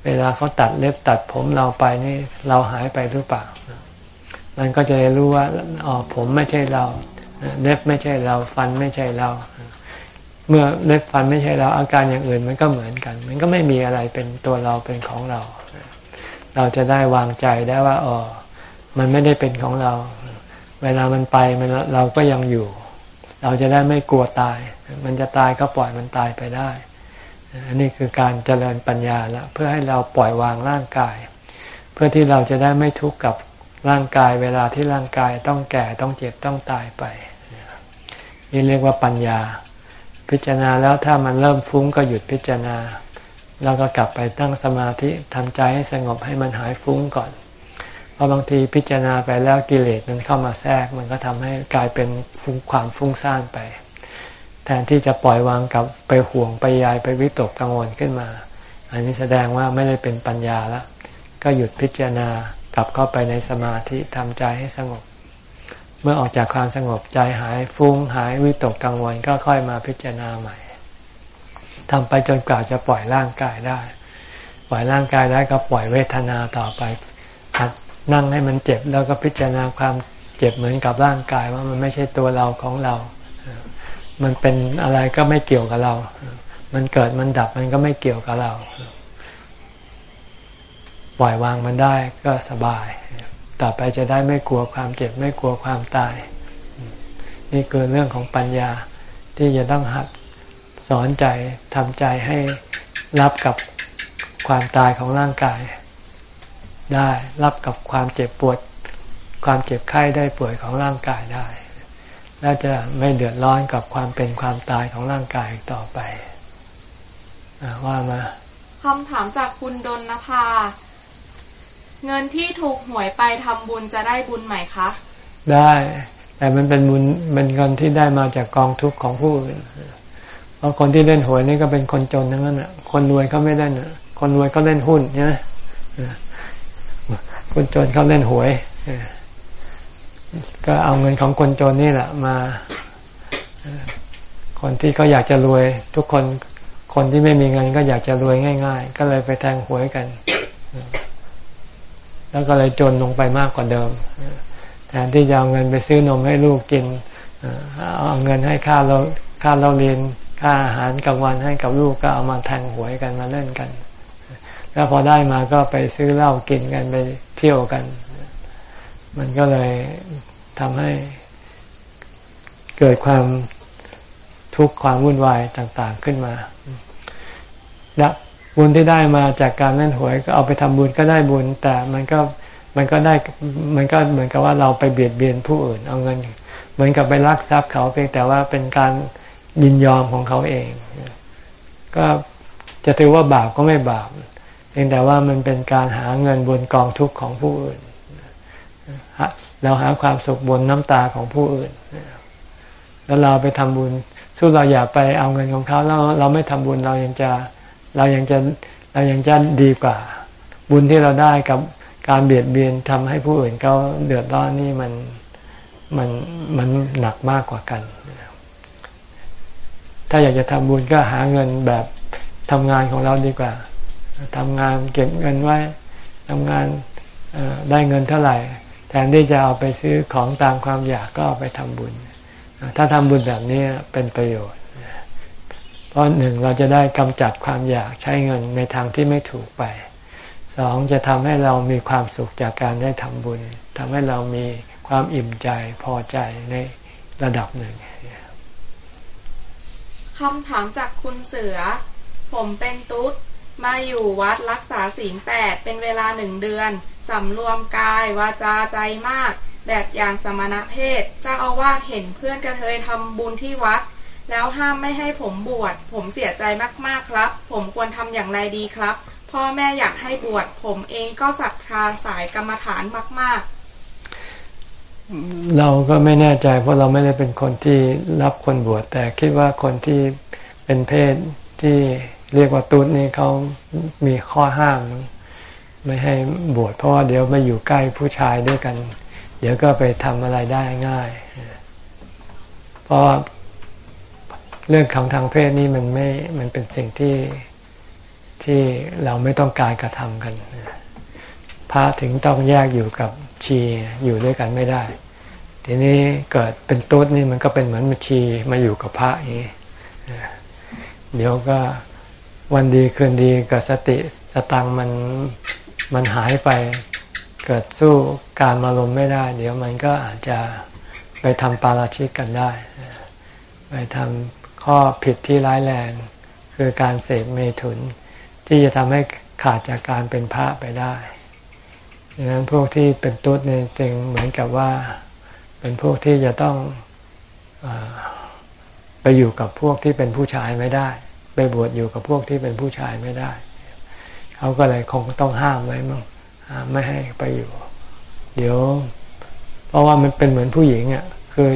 เวลาเขาตัดเล็บตัดผมเราไปนี่เราหายไปหรือเปล่า มันก็จะรู้ว่าอ๋อผมไม่ใช่เรา เล็บไม่ใช่เราฟันไม่ใช่เรา เมื่อเล็บฟันไม่ใช่เราอาการอย่างอื่นมันก็เหมือนกัน มันก็ไม่มีอะไรเป็นตัวเราเป็นของเรา เราจะได้วางใจได้ว่าอ๋อมันไม่ได้เป็นของเรา เวลามันไปมันเราก็ยังอยู่ เราจะได้ไม่กลัวตาย มันจะตายก็ปล่อยมันตายไปได้ อันนี้คือการเจริญปัญญาละเพื่อให้เราปล่อยวางร่างกาย เพื่อที่เราจะได้ไม่ทุกข์กับร่างกายเวลาที่ร่างกายต้องแก่ต้องเจ็บต้องตายไป นี่เรียกว่าปัญญา พิจารณาแล้วถ้ามันเริ่มฟุ้งก็หยุดพิจารณาเราก็กลับไปตั้งสมาธิทำใจให้สงบให้มันหายฟุ้งก่อน เพราะบางทีพิจารณาไปแล้วกิเลสมันเข้ามาแทรก มันก็ทำให้กลายเป็นฟุ้งความฟุ้งซ่านไป แทนที่จะปล่อยวางกับไปห่วงไปยายไปวิตกกังวลขึ้นมา อันนี้แสดงว่าไม่ได้เป็นปัญญาล้วก็หยุดพิจารณากลับเข้าไปในสมาธิทำใจให้สงบ เมื่อออกจากความสงบใจหายฟุ้งหายวิตกกังวลก็ค่อยมาพิจารณาใหม่ทำไปจนกว่าจะปล่อยร่างกายได้ ปล่อยร่างกายได้ก็ปล่อยเวทนาต่อไปหัด นั่งให้มันเจ็บแล้วก็พิจารณาความเจ็บเหมือนกับร่างกายว่ามันไม่ใช่ตัวเราของเรา มันเป็นอะไรก็ไม่เกี่ยวกับเรา มันเกิดมันดับมันก็ไม่เกี่ยวกับเรา ปล่อยวางมันได้ก็สบาย ต่อไปจะได้ไม่กลัวความเจ็บไม่กลัวความตาย นี่คือเรื่องของปัญญาที่จะต้องหัดสอนใจทำใจให้รับกับความตายของร่างกาย ได้ รับกับความเจ็บปวด ความเจ็บไข้ได้ป่วยของร่างกายได้และจะไม่เดือดร้อนกับความเป็นความตายของร่างกายต่อไปว่ามาคำถามจากคุณดนนภา เงินที่ถูกหวยไปทำบุญจะได้บุญไหมคะ ได้ แต่มันเป็นบุญเป็นเงินที่ได้มาจากกองทุกข์ของผู้อื่นเพราะคนที่เล่นหวยนี่ก็เป็นคนจนทั้งนั้นอะ คนรวยเขาไม่เล่นคนรวยเขาเล่นหุ้นใช่ไหม คนจนเขาเล่นหวย ก็เอาเงินของคนจนนี่แหละมา คนที่เขาอยากจะรวย ทุกคนคนที่ไม่มีเงินก็อยากจะรวยง่าย ๆ ก็เลยไปแทงหวยกัน แล้วก็เลยจนลงไปมากกว่าเดิมแทนที่จะเอาเงินไปซื้อนมให้ลูกกินเอาเงินให้ค่าเราค่าเราเรียนค่าอาหารกลางวันให้กับลูกก็เอามาแทงหวยกันมาเล่นกัน แล้วพอได้มาก็ไปซื้อเหล้ากินกันไปเที่ยวกัน มันก็เลยทำให้เกิดความทุกข์ความวุ่นวายต่าง ๆขึ้นมาและบุญที่ได้มาจากการเล่นหวยก็เอาไปทำบุญก็ได้บุญ แต่มันก็มันก็ได้มันก็เหมือนกับว่าเราไปเบียดเบียนผู้อื่น เอาเงิน เหมือนกับไปลักทรัพย์เขาเพียงแต่ว่าเป็นการยินยอมของเขาเอง ก็จะถือว่าบาปก็ไม่บาป พียงแต่ว่ามันเป็นการหาเงินบนกองทุกข์ของผู้อื่น เราหาความสุขบนน้ำตาของผู้อื่น แล้วเราไปทำบุญสู้เราอย่าไปเอาเงินของเขาแล้วเราไม่ทำบุญเรายังจะเรายังจะเรายังจะดีกว่า บุญที่เราได้กับการเบียดเบียนทำให้ผู้อื่นเขาเดือดร้อนนี่มันมันมันหนักมากกว่ากัน ถ้าอยากจะทำบุญก็หาเงินแบบทำงานของเราดีกว่า ทำงานเก็บเงินไว้ทำงานได้เงินเท่าไหร่ แทนที่จะเอาไปซื้อของตามความอยากก็เอาไปทำบุญ ถ้าทำบุญแบบนี้เป็นประโยชน์ เพราะหนึ่งเราจะได้กำจัดความอยากใช้เงินในทางที่ไม่ถูกไป สองจะทำให้เรามีความสุขจากการได้ทำบุญทำให้เรามีความอิ่มใจพอใจในระดับหนึ่งคำถามจากคุณเสือ ผมเป็นตุ๊ด มาอยู่วัดรักษาศีลแปดเป็นเวลาหนึ่งเดือน สำรวมกายวาจาใจมาก แบบอย่างสมณเพศเจ้าอาวาสเห็นเพื่อนกระเทยทำบุญที่วัด แล้วห้ามไม่ให้ผมบวช ผมเสียใจมากๆครับ ผมควรทำอย่างไรดีครับ พ่อแม่อยากให้บวช ผมเองก็ศรัทธาสายกรรมฐานมาก ๆ เราก็ไม่แน่ใจเพราะเราไม่ได้เป็นคนที่รับคนบวชแต่คิดว่าคนที่เป็นเพศที่ เรียกว่าตุ๊ดนี่เขามีข้อห้าม ไม่ให้บวชเพราะว่าเดี๋ยวมาอยู่ใกล้ผู้ชายด้วยกัน เดี๋ยวก็ไปทำอะไรได้ง่าย เพราะเรื่องของทางเพศนี่มันไม่ มันเป็นสิ่งที่ที่เราไม่ต้องการกระทำกันพระถึงต้องแยกอยู่กับชีอยู่ด้วยกันไม่ได้ ทีนี้เกิดเป็นตุ๊ดนี่มันก็เป็นเหมือนมชีมาอยู่กับพระอย่างนี้เดี๋ยวก็ วันดีคืนดีกับสติสตังมันมันหายไป เกิดสู้การมาลมไม่ได้ เดี๋ยวมันก็อาจจะไปทำปาราชิกกันได้ ไปทำข้อผิดที่ร้ายแรง คือการเสพเมถุน ที่จะทำให้ขาดจากการเป็นพระไปได้ดังนั้นพวกที่เป็นตุ๊ดเนี่ยจึงเหมือนกับว่า เป็นพวกที่จะต้องอไปอยู่กับพวกที่เป็นผู้ชายไม่ได้ ไปบวชอยู่กับพวกที่เป็นผู้ชายไม่ได้ เขาก็เลยคงต้องห้ามไว้มั้งห้ามไม่ให้ไปอยู่ เดี๋ยว เพราะว่ามันเป็นเหมือนผู้หญิงอะคือ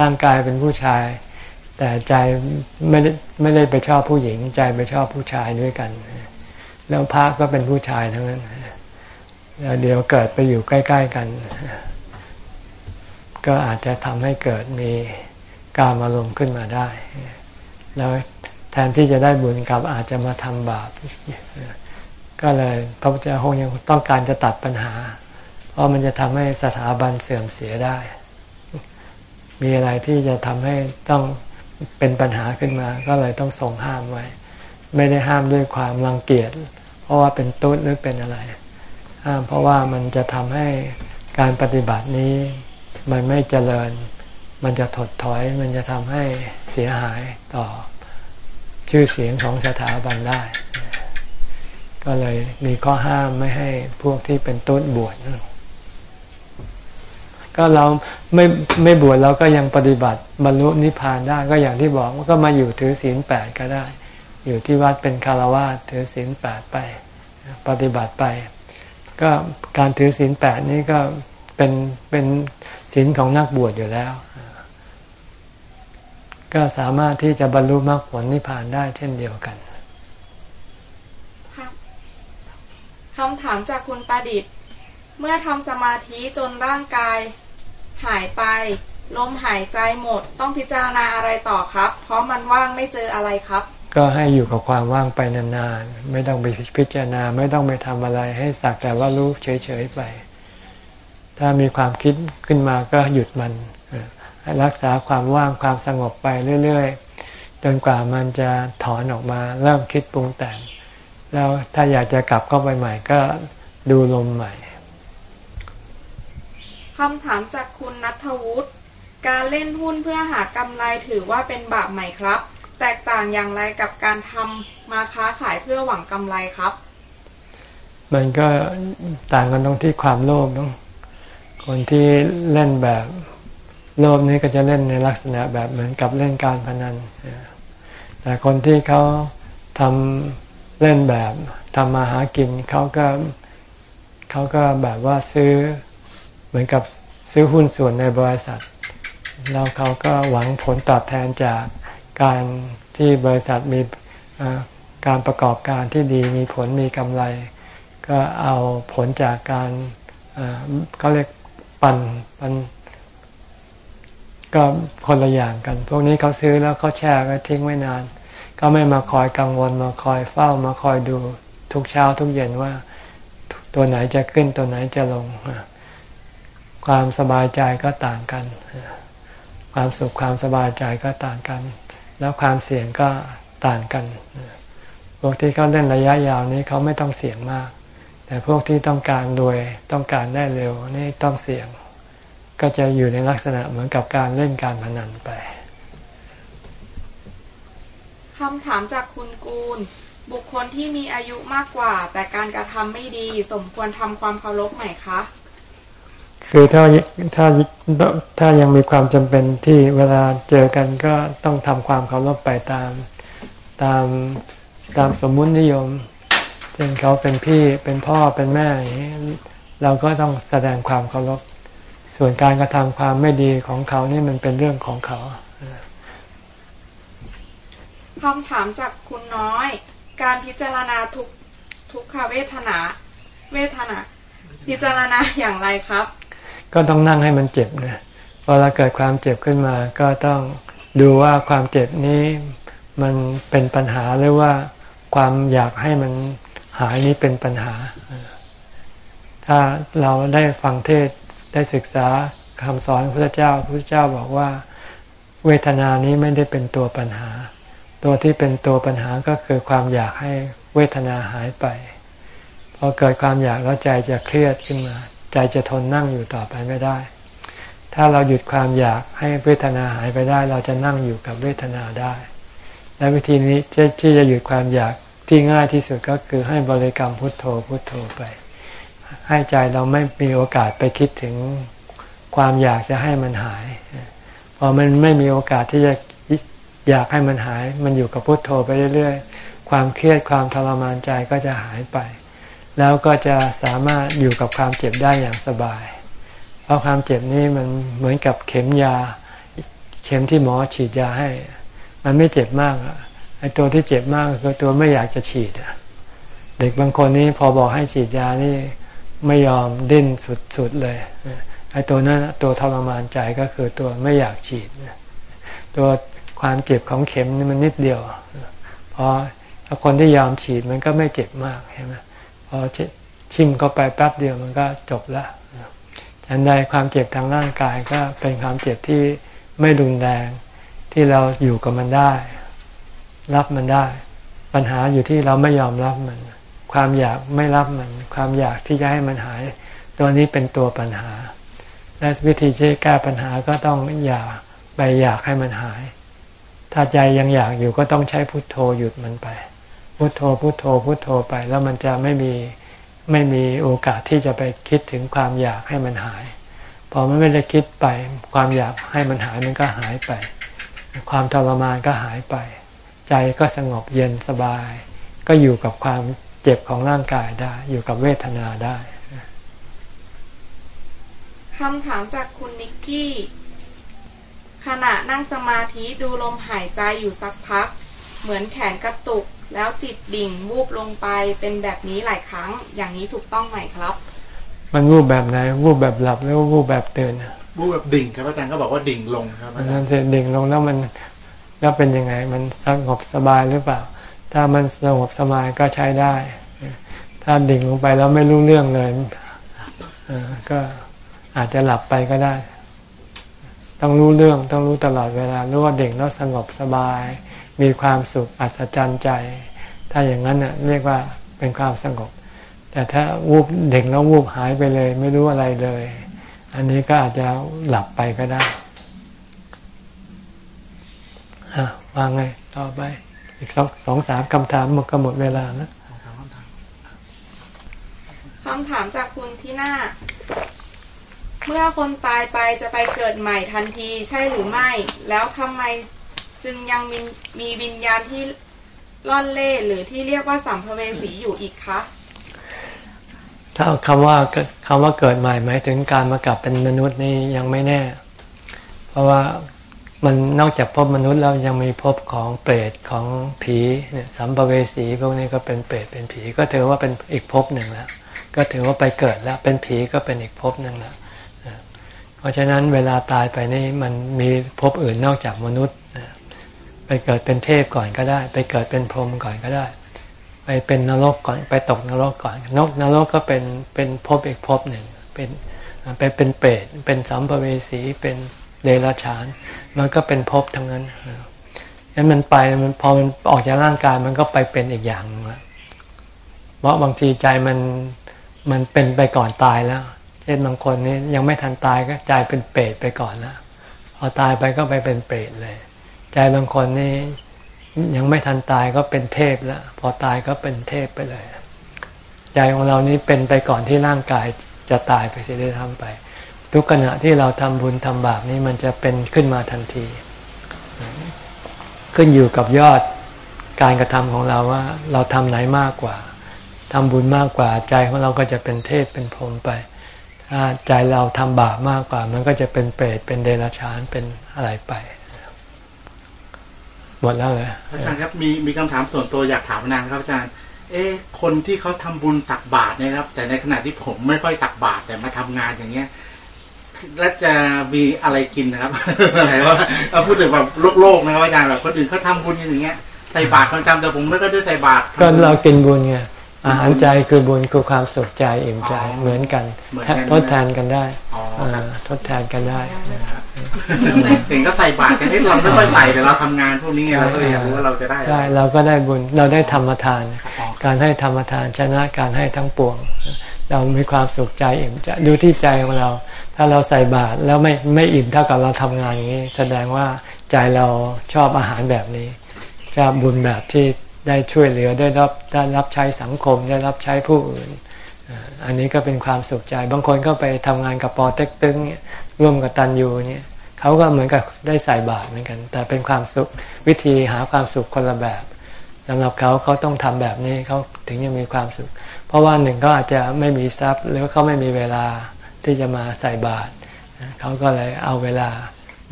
ร่างกายเป็นผู้ชาย แต่ใจไม่ได้ไม่ได้ไปชอบผู้หญิง ใจไปชอบผู้ชายด้วยกัน แล้วพระก็เป็นผู้ชายทั้งนั้นแล้วเดี๋ยวเกิดไปอยู่ใกล้ ๆกัน ก็อาจจะทำให้เกิดมีการอารมณ์ขึ้นมาได้ แล้ว แทนที่จะได้บุญกลับอาจจะมาทำบาปก็เลยพระพุทธเจ้าคงยังต้องการจะตัดปัญหา เพราะมันจะทำให้สถาบันเสื่อมเสียได้ มีอะไรที่จะทำให้ต้องเป็นปัญหาขึ้นมา ก็เลยต้องทรงห้ามไว้ ไม่ได้ห้ามด้วยความรังเกียจเพราะว่าเป็นตุ้หรือเป็นอะไร ห้ามเพราะว่ามันจะทำให้การปฏิบัตินี้ มันไม่เจริญ มันจะถดถอย มันจะทำให้เสียหายต่อ ชื่อเสียงของสถาบันได้ ก็เลยมีข้อห้ามไม่ให้พวกที่เป็นต้นบวชก็เราไม่ไม่บวชเราก็ยังปฏิบัติบรรลุนิพพานได้ก็อย่างที่บอกก็มาอยู่ถือศีลแปดก็ได้ อยู่ที่วัดเป็นคารวะถือศีลแปดไป ปฏิบัติไป ก็การถือศีลแปดนี้ก็เป็นเป็นศีลของนักบวชอยู่แล้ว ก็สามารถที่จะบรรลุมรรคผลนิพพานได้เช่นเดียวกันคำถามจากคุณประดิษฐ์ เมื่อทำสมาธิจนร่างกาย หายไป ลมหายใจหมด ต้องพิจารณาอะไรต่อครับ เพราะมันว่างไม่เจออะไรครับ ก็ให้อยู่กับความว่างไปนานๆ ไม่ต้องไปพิจารณาไม่ต้องไปทำอะไรให้สักแต่ว่ารู้เฉยๆไป ถ้ามีความคิดขึ้นมาก็หยุดมันให้ รักษาความว่างความสงบไปเรื่อย ๆ จนกว่ามันจะถอนออกมา เริ่มคิดปรุงแต่ง แล้วถ้าอยากจะกลับเข้าไปใหม่ก็ดูลมใหม่คำถามจากคุณนัทวุฒิการเล่นหุ้นเพื่อหากำไรถือว่าเป็นบาปไหมครับ แตกต่างอย่างไรกับการทำมาค้าขายเพื่อหวังกำไรครับ มันก็ต่างกันตรงที่ความโลภต้องคนที่เล่นแบบ โลภนี้ก็จะเล่นในลักษณะแบบเหมือนกับเล่นการพนัน แต่คนที่เขาทำเล่นแบบทำมาหากินเขาก็เขาก็แบบว่าซื้อเหมือนกับซื้อหุ้นส่วนในบริษัท แล้วเขาก็หวังผลตอบแทนจากการที่บริษัทมีการประกอบการที่ดีมีผลมีกำไร ก็เอาผลจากการเขาเรียกปันปัน ก็คนละอย่างกัน พวกนี้เขาซื้อแล้วเขาแช่ก็ทิ้งไว้นาน ก็ไม่มาคอยกังวลมาคอยเฝ้ามาคอยดูทุกเช้าทุกเย็นว่า ตัวไหนจะขึ้นตัวไหนจะลง ความสบายใจก็ต่างกัน ความสุขความสบายใจก็ต่างกัน แล้วความเสี่ยงก็ต่างกันพวกที่เขาเล่นระยะยาวนี้เขาไม่ต้องเสี่ยงมาก แต่พวกที่ต้องการรวยต้องการได้เร็วนี่ต้องเสี่ยง ก็จะอยู่ในลักษณะเหมือนกับการเล่นการพนันไปคำถามจากคุณกูล บุคคลที่มีอายุมากกว่า แต่การกระทำไม่ดี สมควรทำความเคารพไหมคะ คือถ้าถ้าถ้ายังมีความจำเป็นที่เวลาเจอกันก็ต้องทำความเคารพไปตามตามตามสมมุตินิยมเช่นเขาเป็นพี่เป็นพ่อเป็นแม่เราก็ต้องแสดงความเคารพ ส่วนการกระทำความไม่ดีของเขานี่มันเป็นเรื่องของเขาคำถามจากคุณน้อย การพิจารณาทุกทุกขเวทนา เวทนา พิจารณาอย่างไรครับ ก็ต้องนั่งให้มันเจ็บนะพอเราเกิดความเจ็บขึ้นมา ก็ต้องดูว่าความเจ็บนี้มันเป็นปัญหาหรือว่าความอยากให้มันหายนี้เป็นปัญหา ถ้าเราได้ฟังเทศ ได้ศึกษาคำสอนพระเจ้าพระเจ้าบอกว่า เวทนานี้ไม่ได้เป็นตัวปัญหา ตัวที่เป็นตัวปัญหาก็คือความอยากให้เวทนาหายไปพอเกิดความอยากแล้วใจจะเครียดขึ้นมา ใจจะทนนั่งอยู่ต่อไปไม่ได้ ถ้าเราหยุดความอยากให้เวทนาหายไปได้ เราจะนั่งอยู่กับเวทนาได้ และวิธีนี้ที่จะหยุดความอยากที่ง่ายที่สุดก็คือให้บริกรรมพุทโธพุทโธไป ให้ใจเราไม่มีโอกาสไปคิดถึงความอยากจะให้มันหาย พอมันไม่มีโอกาสที่จะอยากให้มันหาย มันอยู่กับพุทโธไปเรื่อยๆ ความเครียดความทรมานใจก็จะหายไป แล้วก็จะสามารถอยู่กับความเจ็บได้อย่างสบาย เพราะความเจ็บนี้มันเหมือนกับเข็มยา เข็มที่หมอฉีดยาให้ มันไม่เจ็บมากไอ้ตัวที่เจ็บมากคือตัวไม่อยากจะฉีดเด็กบางคนนี้พอบอกให้ฉีดยานี่ ไม่ยอมดิ้นสุดๆเลยไอ้ตัวนั้นตัวทรมานใจก็คือตัวไม่อยากฉีดตัวความเจ็บของเข็มนี่มันนิดเดียวพอคนที่ยอมฉีดมันก็ไม่เจ็บมากใช่ไหมพอชิมเข้าไปแป๊บเดียวมันก็จบละฉันใดความเจ็บทางร่างกายก็เป็นความเจ็บที่ไม่รุนแรงที่เราอยู่กับมันได้ รับมันได้ ปัญหาอยู่ที่เราไม่ยอมรับมัน ความอยากไม่รับมัน ความอยากที่จะให้มันหาย ตัวนี้เป็นตัวปัญหา และวิธีที่แก้ปัญหาก็ต้องอย่าไปอยากให้มันหาย ถ้าใจยังอยากอยู่ก็ต้องใช้พุทโธหยุดมันไป พุทโธพุทโธพุทโธไป แล้วมันจะไม่มีไม่มีโอกาสที่จะไปคิดถึงความอยากให้มันหาย พอมันไม่ได้คิดไป ความอยากให้มันหายมันก็หายไป ความทรมานก็หายไป ใจก็สงบเย็นสบาย ก็อยู่กับความ เจ็บของร่างกายได้ อยู่กับเวทนาได้คำถามจากคุณนิกกี้ขณะนั่งสมาธิดูลมหายใจอยู่สักพัก เหมือนแขนกระตุก แล้วจิตดิ่งวูบลงไปเป็นแบบนี้หลายครั้ง อย่างนี้ถูกต้องไหมครับ มันวูบแบบไหนวูบแบบหลับหรือว่าวูบแบบตื่นบูแบบดิ่งครับอาจารย์ก็บอกว่าดิ่งลงครับมัอานจารนั้นย์เสร็จดิ่งลงแล้วมันแล้วเป็นยังไง มันสงบสบายหรือเปล่า ถ้ามันสงบสบายก็ใช้ได้ ถ้าดิ่งลงไปแล้วไม่รู้เรื่องเลยก็อาจจะหลับไปก็ได้ ต้องรู้เรื่องต้องรู้ตลอดเวลารู้ว่าเด็กแล้วสงบสบาย มีความสุขอัศจรรย์ใจ ถ้าอย่างนั้นเน่ะเรียกว่าเป็นความสงบ แต่ถ้าวูบเด็กแล้ววูบหายไปเลย ไม่รู้อะไรเลย อันนี้ก็อาจจะหลับไปก็ได้อะวางไงต่อไป อีกสองสองสามคำถามหมดก็หมดเวลาแล้วคำถามจากคุณที่หน้า เมื่อคนตายไปจะไปเกิดใหม่ทันทีใช่หรือไม่ แล้วทำไมจึงยังมีมีวิญญาณที่ล่อนเล่หรือที่เรียกว่าสัมภเวสีอยู่อีกคะถ้าคำว่าคำว่าเกิดใหม่หมายถึงการมากลับเป็นมนุษย์นี่ยังไม่แน่ เพราะว่า มันนอกจากพบมนุษย์แล้วยังมีพบของเปรตของผีเนี่ยสัมภเวสีพวกนี้ก็เป็นเปรตเป็นผี ก็ถือว่าเป็นอีกภพหนึ่งแล้วก็ถือว่าไปเกิดแล้วเป็นผีก็เป็นอีกภพหนึ่งแล้วเพราะฉะนั้นเวลาตายไปนี่มันมีภพอื่นนอกจากมนุษย์ไปเกิดเป็นเทพก่อนก็ได้ ไปเกิดเป็นพรหมก่อนก็ได้ ไปเป็นนรกก่อนไปตกนรกก่อน นกนรกก็เป็นเป็นภพอีกภพหนึ่งเป็นไปเป็นเปรตเป็นสัมภเวสีเป็น เดรัจฉาน มันก็เป็นภพทั้งนั้นงั้นมันไปมันพอมันออกจากร่างกายมันก็ไปเป็นอีกอย่างละเพราะบางทีใจมันมันเป็นไปก่อนตายแล้ว เช่นบางคนนี่ยังไม่ทันตายก็ใจเป็นเปรตไปก่อนแล้วพอตายไปก็ไปเป็นเปรตเลย ใจบางคนนี่ยังไม่ทันตายก็เป็นเทพแล้ว พอตายก็เป็นเทพไปเลย ใจของเรานี้เป็นไปก่อนที่ร่างกายจะตายไปเสียได้ทำไป ทุกขณะที่เราทำบุญทำบาปนี้มันจะเป็นขึ้นมาทันที ขึ้นอยู่กับยอดการกระทำของเราว่า เราทำไหนมากกว่าทำบุญมากกว่าใจของเราก็จะเป็นเทพเป็นพรหมไป ถ้าใจเราทำบาปมากกว่า มันก็จะเป็นเปรตเป็นเดรัจฉานเป็นอะไรไป หมดแล้วเลยอาจารย์ครับมีมีคำถามส่วนตัวอยากถามนานครับอาจารย์เอ๊ะคนที่เขาทำบุญตักบาตรนะครับ แต่ในขณะที่ผมไม่ค่อยตักบาตรแต่มาทำงานอย่างเงี้ย แล้วจะมีอะไรกินนะครับอะไรว่าเอาพูดถึงแบบโลกโลกนะครับอาจารย์แบบคนอื่นเขาทำบุญอย่างเงี้ยใส่บาตรประจำแต่ผมไม่ก็ได้ใส่บาตรก็เรากินบุญไงอาหารใจคือบุญคือความสุขใจอิ่มใจเหมือนกันเหมือนกันทดแทนกันได้อ๋อเอครัอบทดแทนกันได้ถึงก็ใส่บาตรกันที่เราไม่ค่อยใส่แต่เราทำงานพวกนี้ไงเราก็เลยอยากรู้ว่าเราจะได้อะไรได้เราก็ได้บุญเราได้ธรรมทานครับอ๋อการให้ธรรมทานชนะการให้ทั้งปวง เรามีความสุขใจอิ่มใจดูที่ใจของเรา ถ้าเราใส่บาตรแล้วไม่ไม่อิ่มเท่ากับเราทำงานอย่างนี้ แสดงว่าใจเราชอบอาหารแบบนี้ชอบบุญแบบที่ได้ช่วยเหลือได้รับได้รับใช้สังคมได้รับใช้ผู้อื่น อันนี้ก็เป็นความสุขใจ บางคนก็ไปทำงานกับปอเต็กตึงเนี่ยร่วมกับตันยูเนี่ยเขาก็เหมือนกับได้ใส่บาตรเหมือนกัน แต่เป็นความสุขวิธีหาความสุขคนละแบบสำหรับเขาเขาต้องทำแบบนี้เขาถึงจะมีความสุข เพราะว่าหนึ่งก็อาจจะไม่มีทรัพย์หรือเขาไม่มีเวลา ที่จะมาใส่บาตรเขาก็เลยเอาเวลา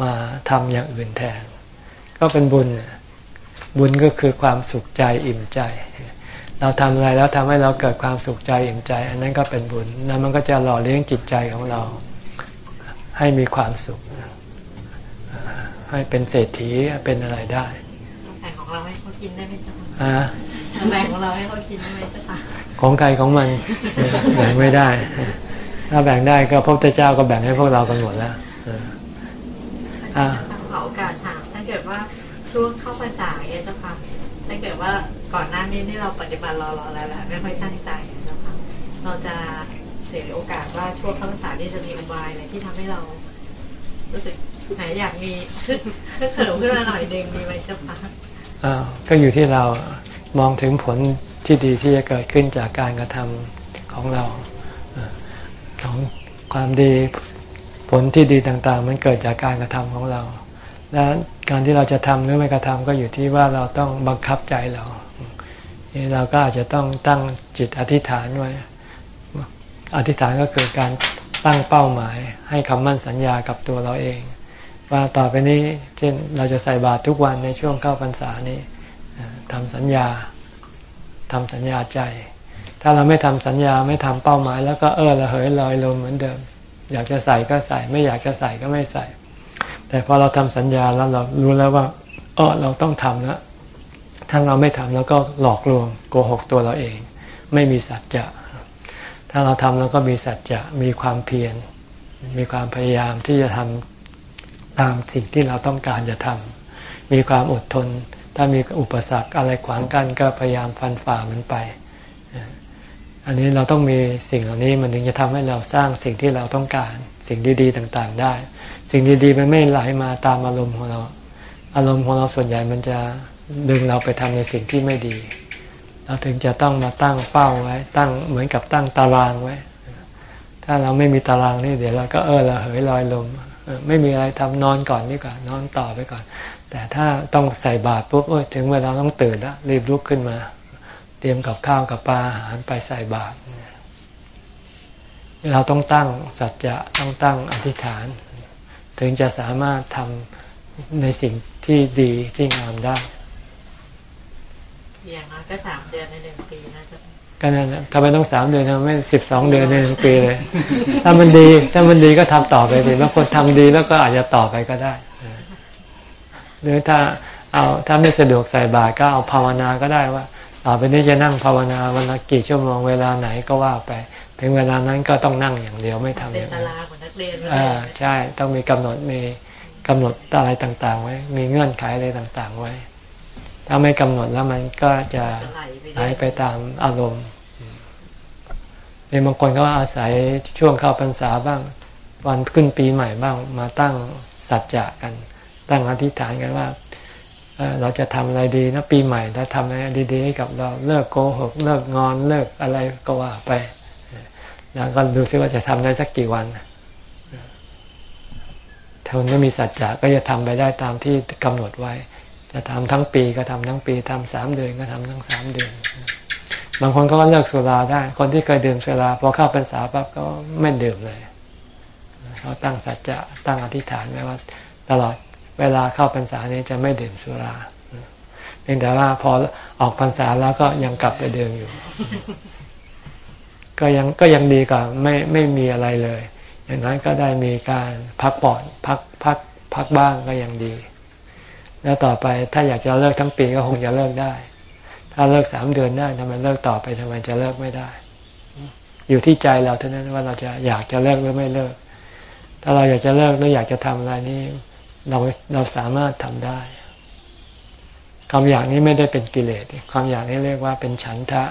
มาทำอย่างอื่นแทน ก็เป็นบุญน่ะบุญก็คือความสุขใจอิ่มใจ เราทำอะไรแล้วทำให้เราเกิดความสุขใจอิ่มใจ อันนั้นก็เป็นบุญแล้วมันก็จะหล่อเลี้ยงจิตใจของเรา ให้มีความสุข ให้เป็นเศรษฐีเป็นอะไรได้แบ่งของเราให้เขากินได้ไหมจ๊ะอ่าแบ่งของเราให้เขากินได้ไหมจ๊ะคะของใครของมันแบ่งไม่ได้ ถ้าแบ่งได้ก็พระพุทธเจ้าก็แบ่งให้พวกเรากันหมดแล้วเอออ่าขอโอกาสถามถ้าเกิดว่าช่วงเข้าภาษาเนี่ยเจ้าค่ะถ้าเกิดว่าก่อนหน้านี้ที่เราปฏิบัติรอรอแล้วแหละไม่ค่อยตั้งใจเจ้าค่ะเราจะเสียโอกาสว่าช่วงเข้าภาษาที่จะมีอุบายอะไรที่ทำให้เรา รู้สึกไหนอยากมีคึกคึกเขิมขึ้นมาหน่อยเด้งดีไหมเจ้าคะอ้าวก็อยู่ที่เรามองถึงผลที่ดีที่จะเกิดขึ้นจากการกระทำของเราเอ่อ ของความดีผลที่ดีต่างๆ มันเกิดจากการกระทำของเรา และการที่เราจะทำหรือไม่กระทำก็อยู่ที่ว่าเราต้องบังคับใจเราเราก็อาจจะต้องตั้งจิตอธิษฐานไว้อธิษฐานก็คือการตั้งเป้าหมาย ให้คำมั่นสัญญากับตัวเราเอง ว่าต่อไปนี้เช่นเราจะใส่บาตรทุกวันในช่วงเข้าพรรษานี้ทำสัญญาทำสัญญาใจ ถ้าเราไม่ทำสัญญาไม่ทำเป้าหมาย แล้วก็เออระเหยลอยลมเหมือนเดิม อยากจะใส่ก็ใส่ ไม่อยากจะใส่ก็ไม่ใส่ แต่พอเราทำสัญญาแล้วเรารู้แล้วว่าเออเราต้องทำนะถ้าเราไม่ทำแล้วก็หลอกลวงโกหกตัวเราเอง ไม่มีสัจจะ ถ้าเราทำแล้วก็มีสัจจะมีความเพียรมีความพยายามที่จะทำตามสิ่งที่เราต้องการจะทำมีความอดทน ถ้ามีอุปสรรคอะไรขวางกั้นก็พยายามฟันฝ่ามันไป อันนี้เราต้องมีสิ่งเหล่านี้มันถึงจะทำให้เราสร้างสิ่งที่เราต้องการ สิ่งดีๆต่างๆได้ สิ่งดีๆมันไม่ไหลมาตามอารมณ์ของเรา อารมณ์ของเราส่วนใหญ่มันจะดึงเราไปทำในสิ่งที่ไม่ดี เราถึงจะต้องมาตั้งเป้าไว้ ตั้งเหมือนกับตั้งตารางไว้ ถ้าเราไม่มีตารางนี่เดี๋ยวเราก็เออเระเหยลอยลมไม่มีอะไรทำนอนก่อนดีกว่านอนต่อไปก่อน แต่ถ้าต้องใส่บาตรปุ๊บโอ้ยถึงเวลาต้องตื่นแล้วรีบลุกขึ้นมา เตรียมกับข้าวกับปลาอาหารไปใส่บาตรเราต้องตั้งสัจจะต้องตั้งอธิษฐาน ถึงจะสามารถทำในสิ่งที่ดีที่งามได้ อย่างน้อยก็สามเดือนในหนึ่งปีนะเจ้าค่ะก็นั่นนะทำไมต้องสามเดือนทำไมไม่สิบสองเดือนในหนึ่งปีเลย ถ้ามันดี ถ้ามันดีก็ทำต่อไปเลยบางคนทำดีแล้วก็อาจจะต่อไปก็ได้ หรือถ้าเอาถ้าไม่สะดวกใส่บาตรก็เอาภาวนาก็ได้ว่า ต่อไปนี้จะนั่งภาวนาวันละกี่ชั่วโมงเวลาไหนก็ว่าไป ถึงเวลานั้นก็ต้องนั่งอย่างเดียวไม่ทำอเป็นย่างตาอื่นรางเหมือนนักเรียนเลยอ่าใช่ต้องมีกำหนดมีกำหนดอะไรต่างๆ ไว้ มีเงื่อนไขอะไรต่างๆ ไว้ ถ้าไม่กำหนดแล้วมันก็จะจะไหลไปไหลไปตามอารมณ์ในบางคนก็อาศัยช่วงเข้าพรรษาบ้าง วันขึ้นปีใหม่บ้างมาตั้งสัจจะกัน ตั้งอธิษฐานกันว่า เราจะทำอะไรดีนะปีใหม่เราทำอะไรดีๆให้กับเราเลิกโกหกเลิกงอนเลิกอะไรก็ว่าไป แล้วก็ดูซิว่าจะทำได้สักกี่วันถ้ามันไม่มีสัจจะก็จะทำไปได้ตามที่กำหนดไว้ จะทำทั้งปีก็ทำทั้งปีทำสามเดือนก็ทำทั้งสามเดือน บางคนก็เลิกสุราได้ คนที่เคยดื่มสุราพอเข้าพรรษาปั๊บก็ไม่ดื่มเลยเขาตั้งสัจจะตั้งอธิษฐานไว้ว่า ตลอด เวลาเข้าพรรษานี้จะไม่ดื่มสุราเพียงแต่ว่าพอออกพรรษาแล้วก็ยังกลับไปดื่มอยู่ ก็ยังก็ยังดีกว่าไม่ไม่มีอะไรเลย อย่างนั้นก็ได้มีการพักผ่อนพักพักพักบ้างก็ยังดี แล้วต่อไปถ้าอยากจะเลิกทั้งปีก็คงจะเลิกได้ ถ้าเลิกสามเดือนได้ทำไมเลิกต่อไปทำไมจะเลิกไม่ได้ อยู่ที่ใจเราเท่านั้นว่าเราจะอยากจะเลิกหรือไม่เลิก ถ้าเราอยากจะเลิกหรืออยากจะทำอะไรนี่ เราเราสามารถทำได้ความอยากนี้ไม่ได้เป็นกิเลสความอยากนี้เรียกว่าเป็นฉันทะ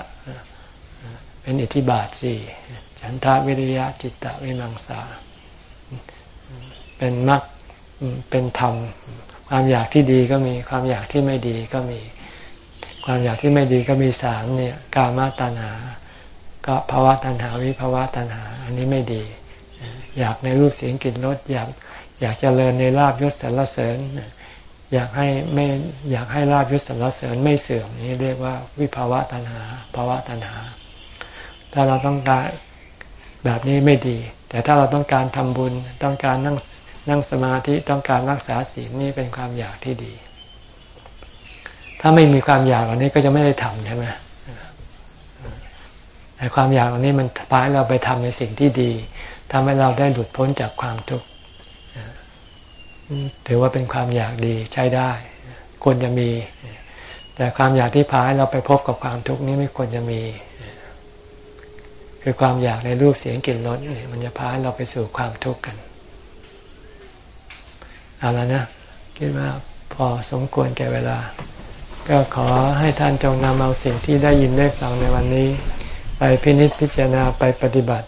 เป็นอิทธิบาทสี่ฉันทะวิริยะจิตตะวิมังสา เป็นมรรคเป็นธรรม ความอยากที่ดีก็มีความอยากที่ไม่ดีก็มี ความอยากที่ไม่ดีก็มีสามเนี่ยกามาตัณหา ก็ภาวะตัณหาวิภาวะตัณหา อันนี้ไม่ดี อยากในรูปเสียงกลิ่นรสอยาก อยากเจริญในลาบยศสรรเสริญ อยากให้ไม่อยากให้ลาบยศสรรเสริญไม่เสื่อมนี่เรียกว่าวิภาวะตัณหาภาวะตัณหา ถ้าเราต้องการแบบนี้ไม่ดี แต่ถ้าเราต้องการทำบุญต้องการนั่งนั่งสมาธิต้องการรักษาศีลนี่เป็นความอยากที่ดี ถ้าไม่มีความอยากอันนี้ก็จะไม่ได้ทำใช่ไหมแต่ความอยากอันนี้มันพาให้เราไปทำในสิ่งที่ดีทำให้เราได้หลุดพ้นจากความทุกข์ ถือว่าเป็นความอยากดีใช้ได้ควรจะมี แต่ความอยากที่พาให้เราไปพบกับความทุกข์นี้ไม่ควรจะมี คือความอยากในรูปเสียงกลิ่นรสมันจะพาให้เราไปสู่ความทุกข์กันเอาแล้วนะคิดว่าพอสมควรแก่เวลา ก็ขอให้ท่านจงนำเอาสิ่งที่ได้ยินได้ฟังในวันนี้ ไปพินิจพิจารณาไปปฏิบัติ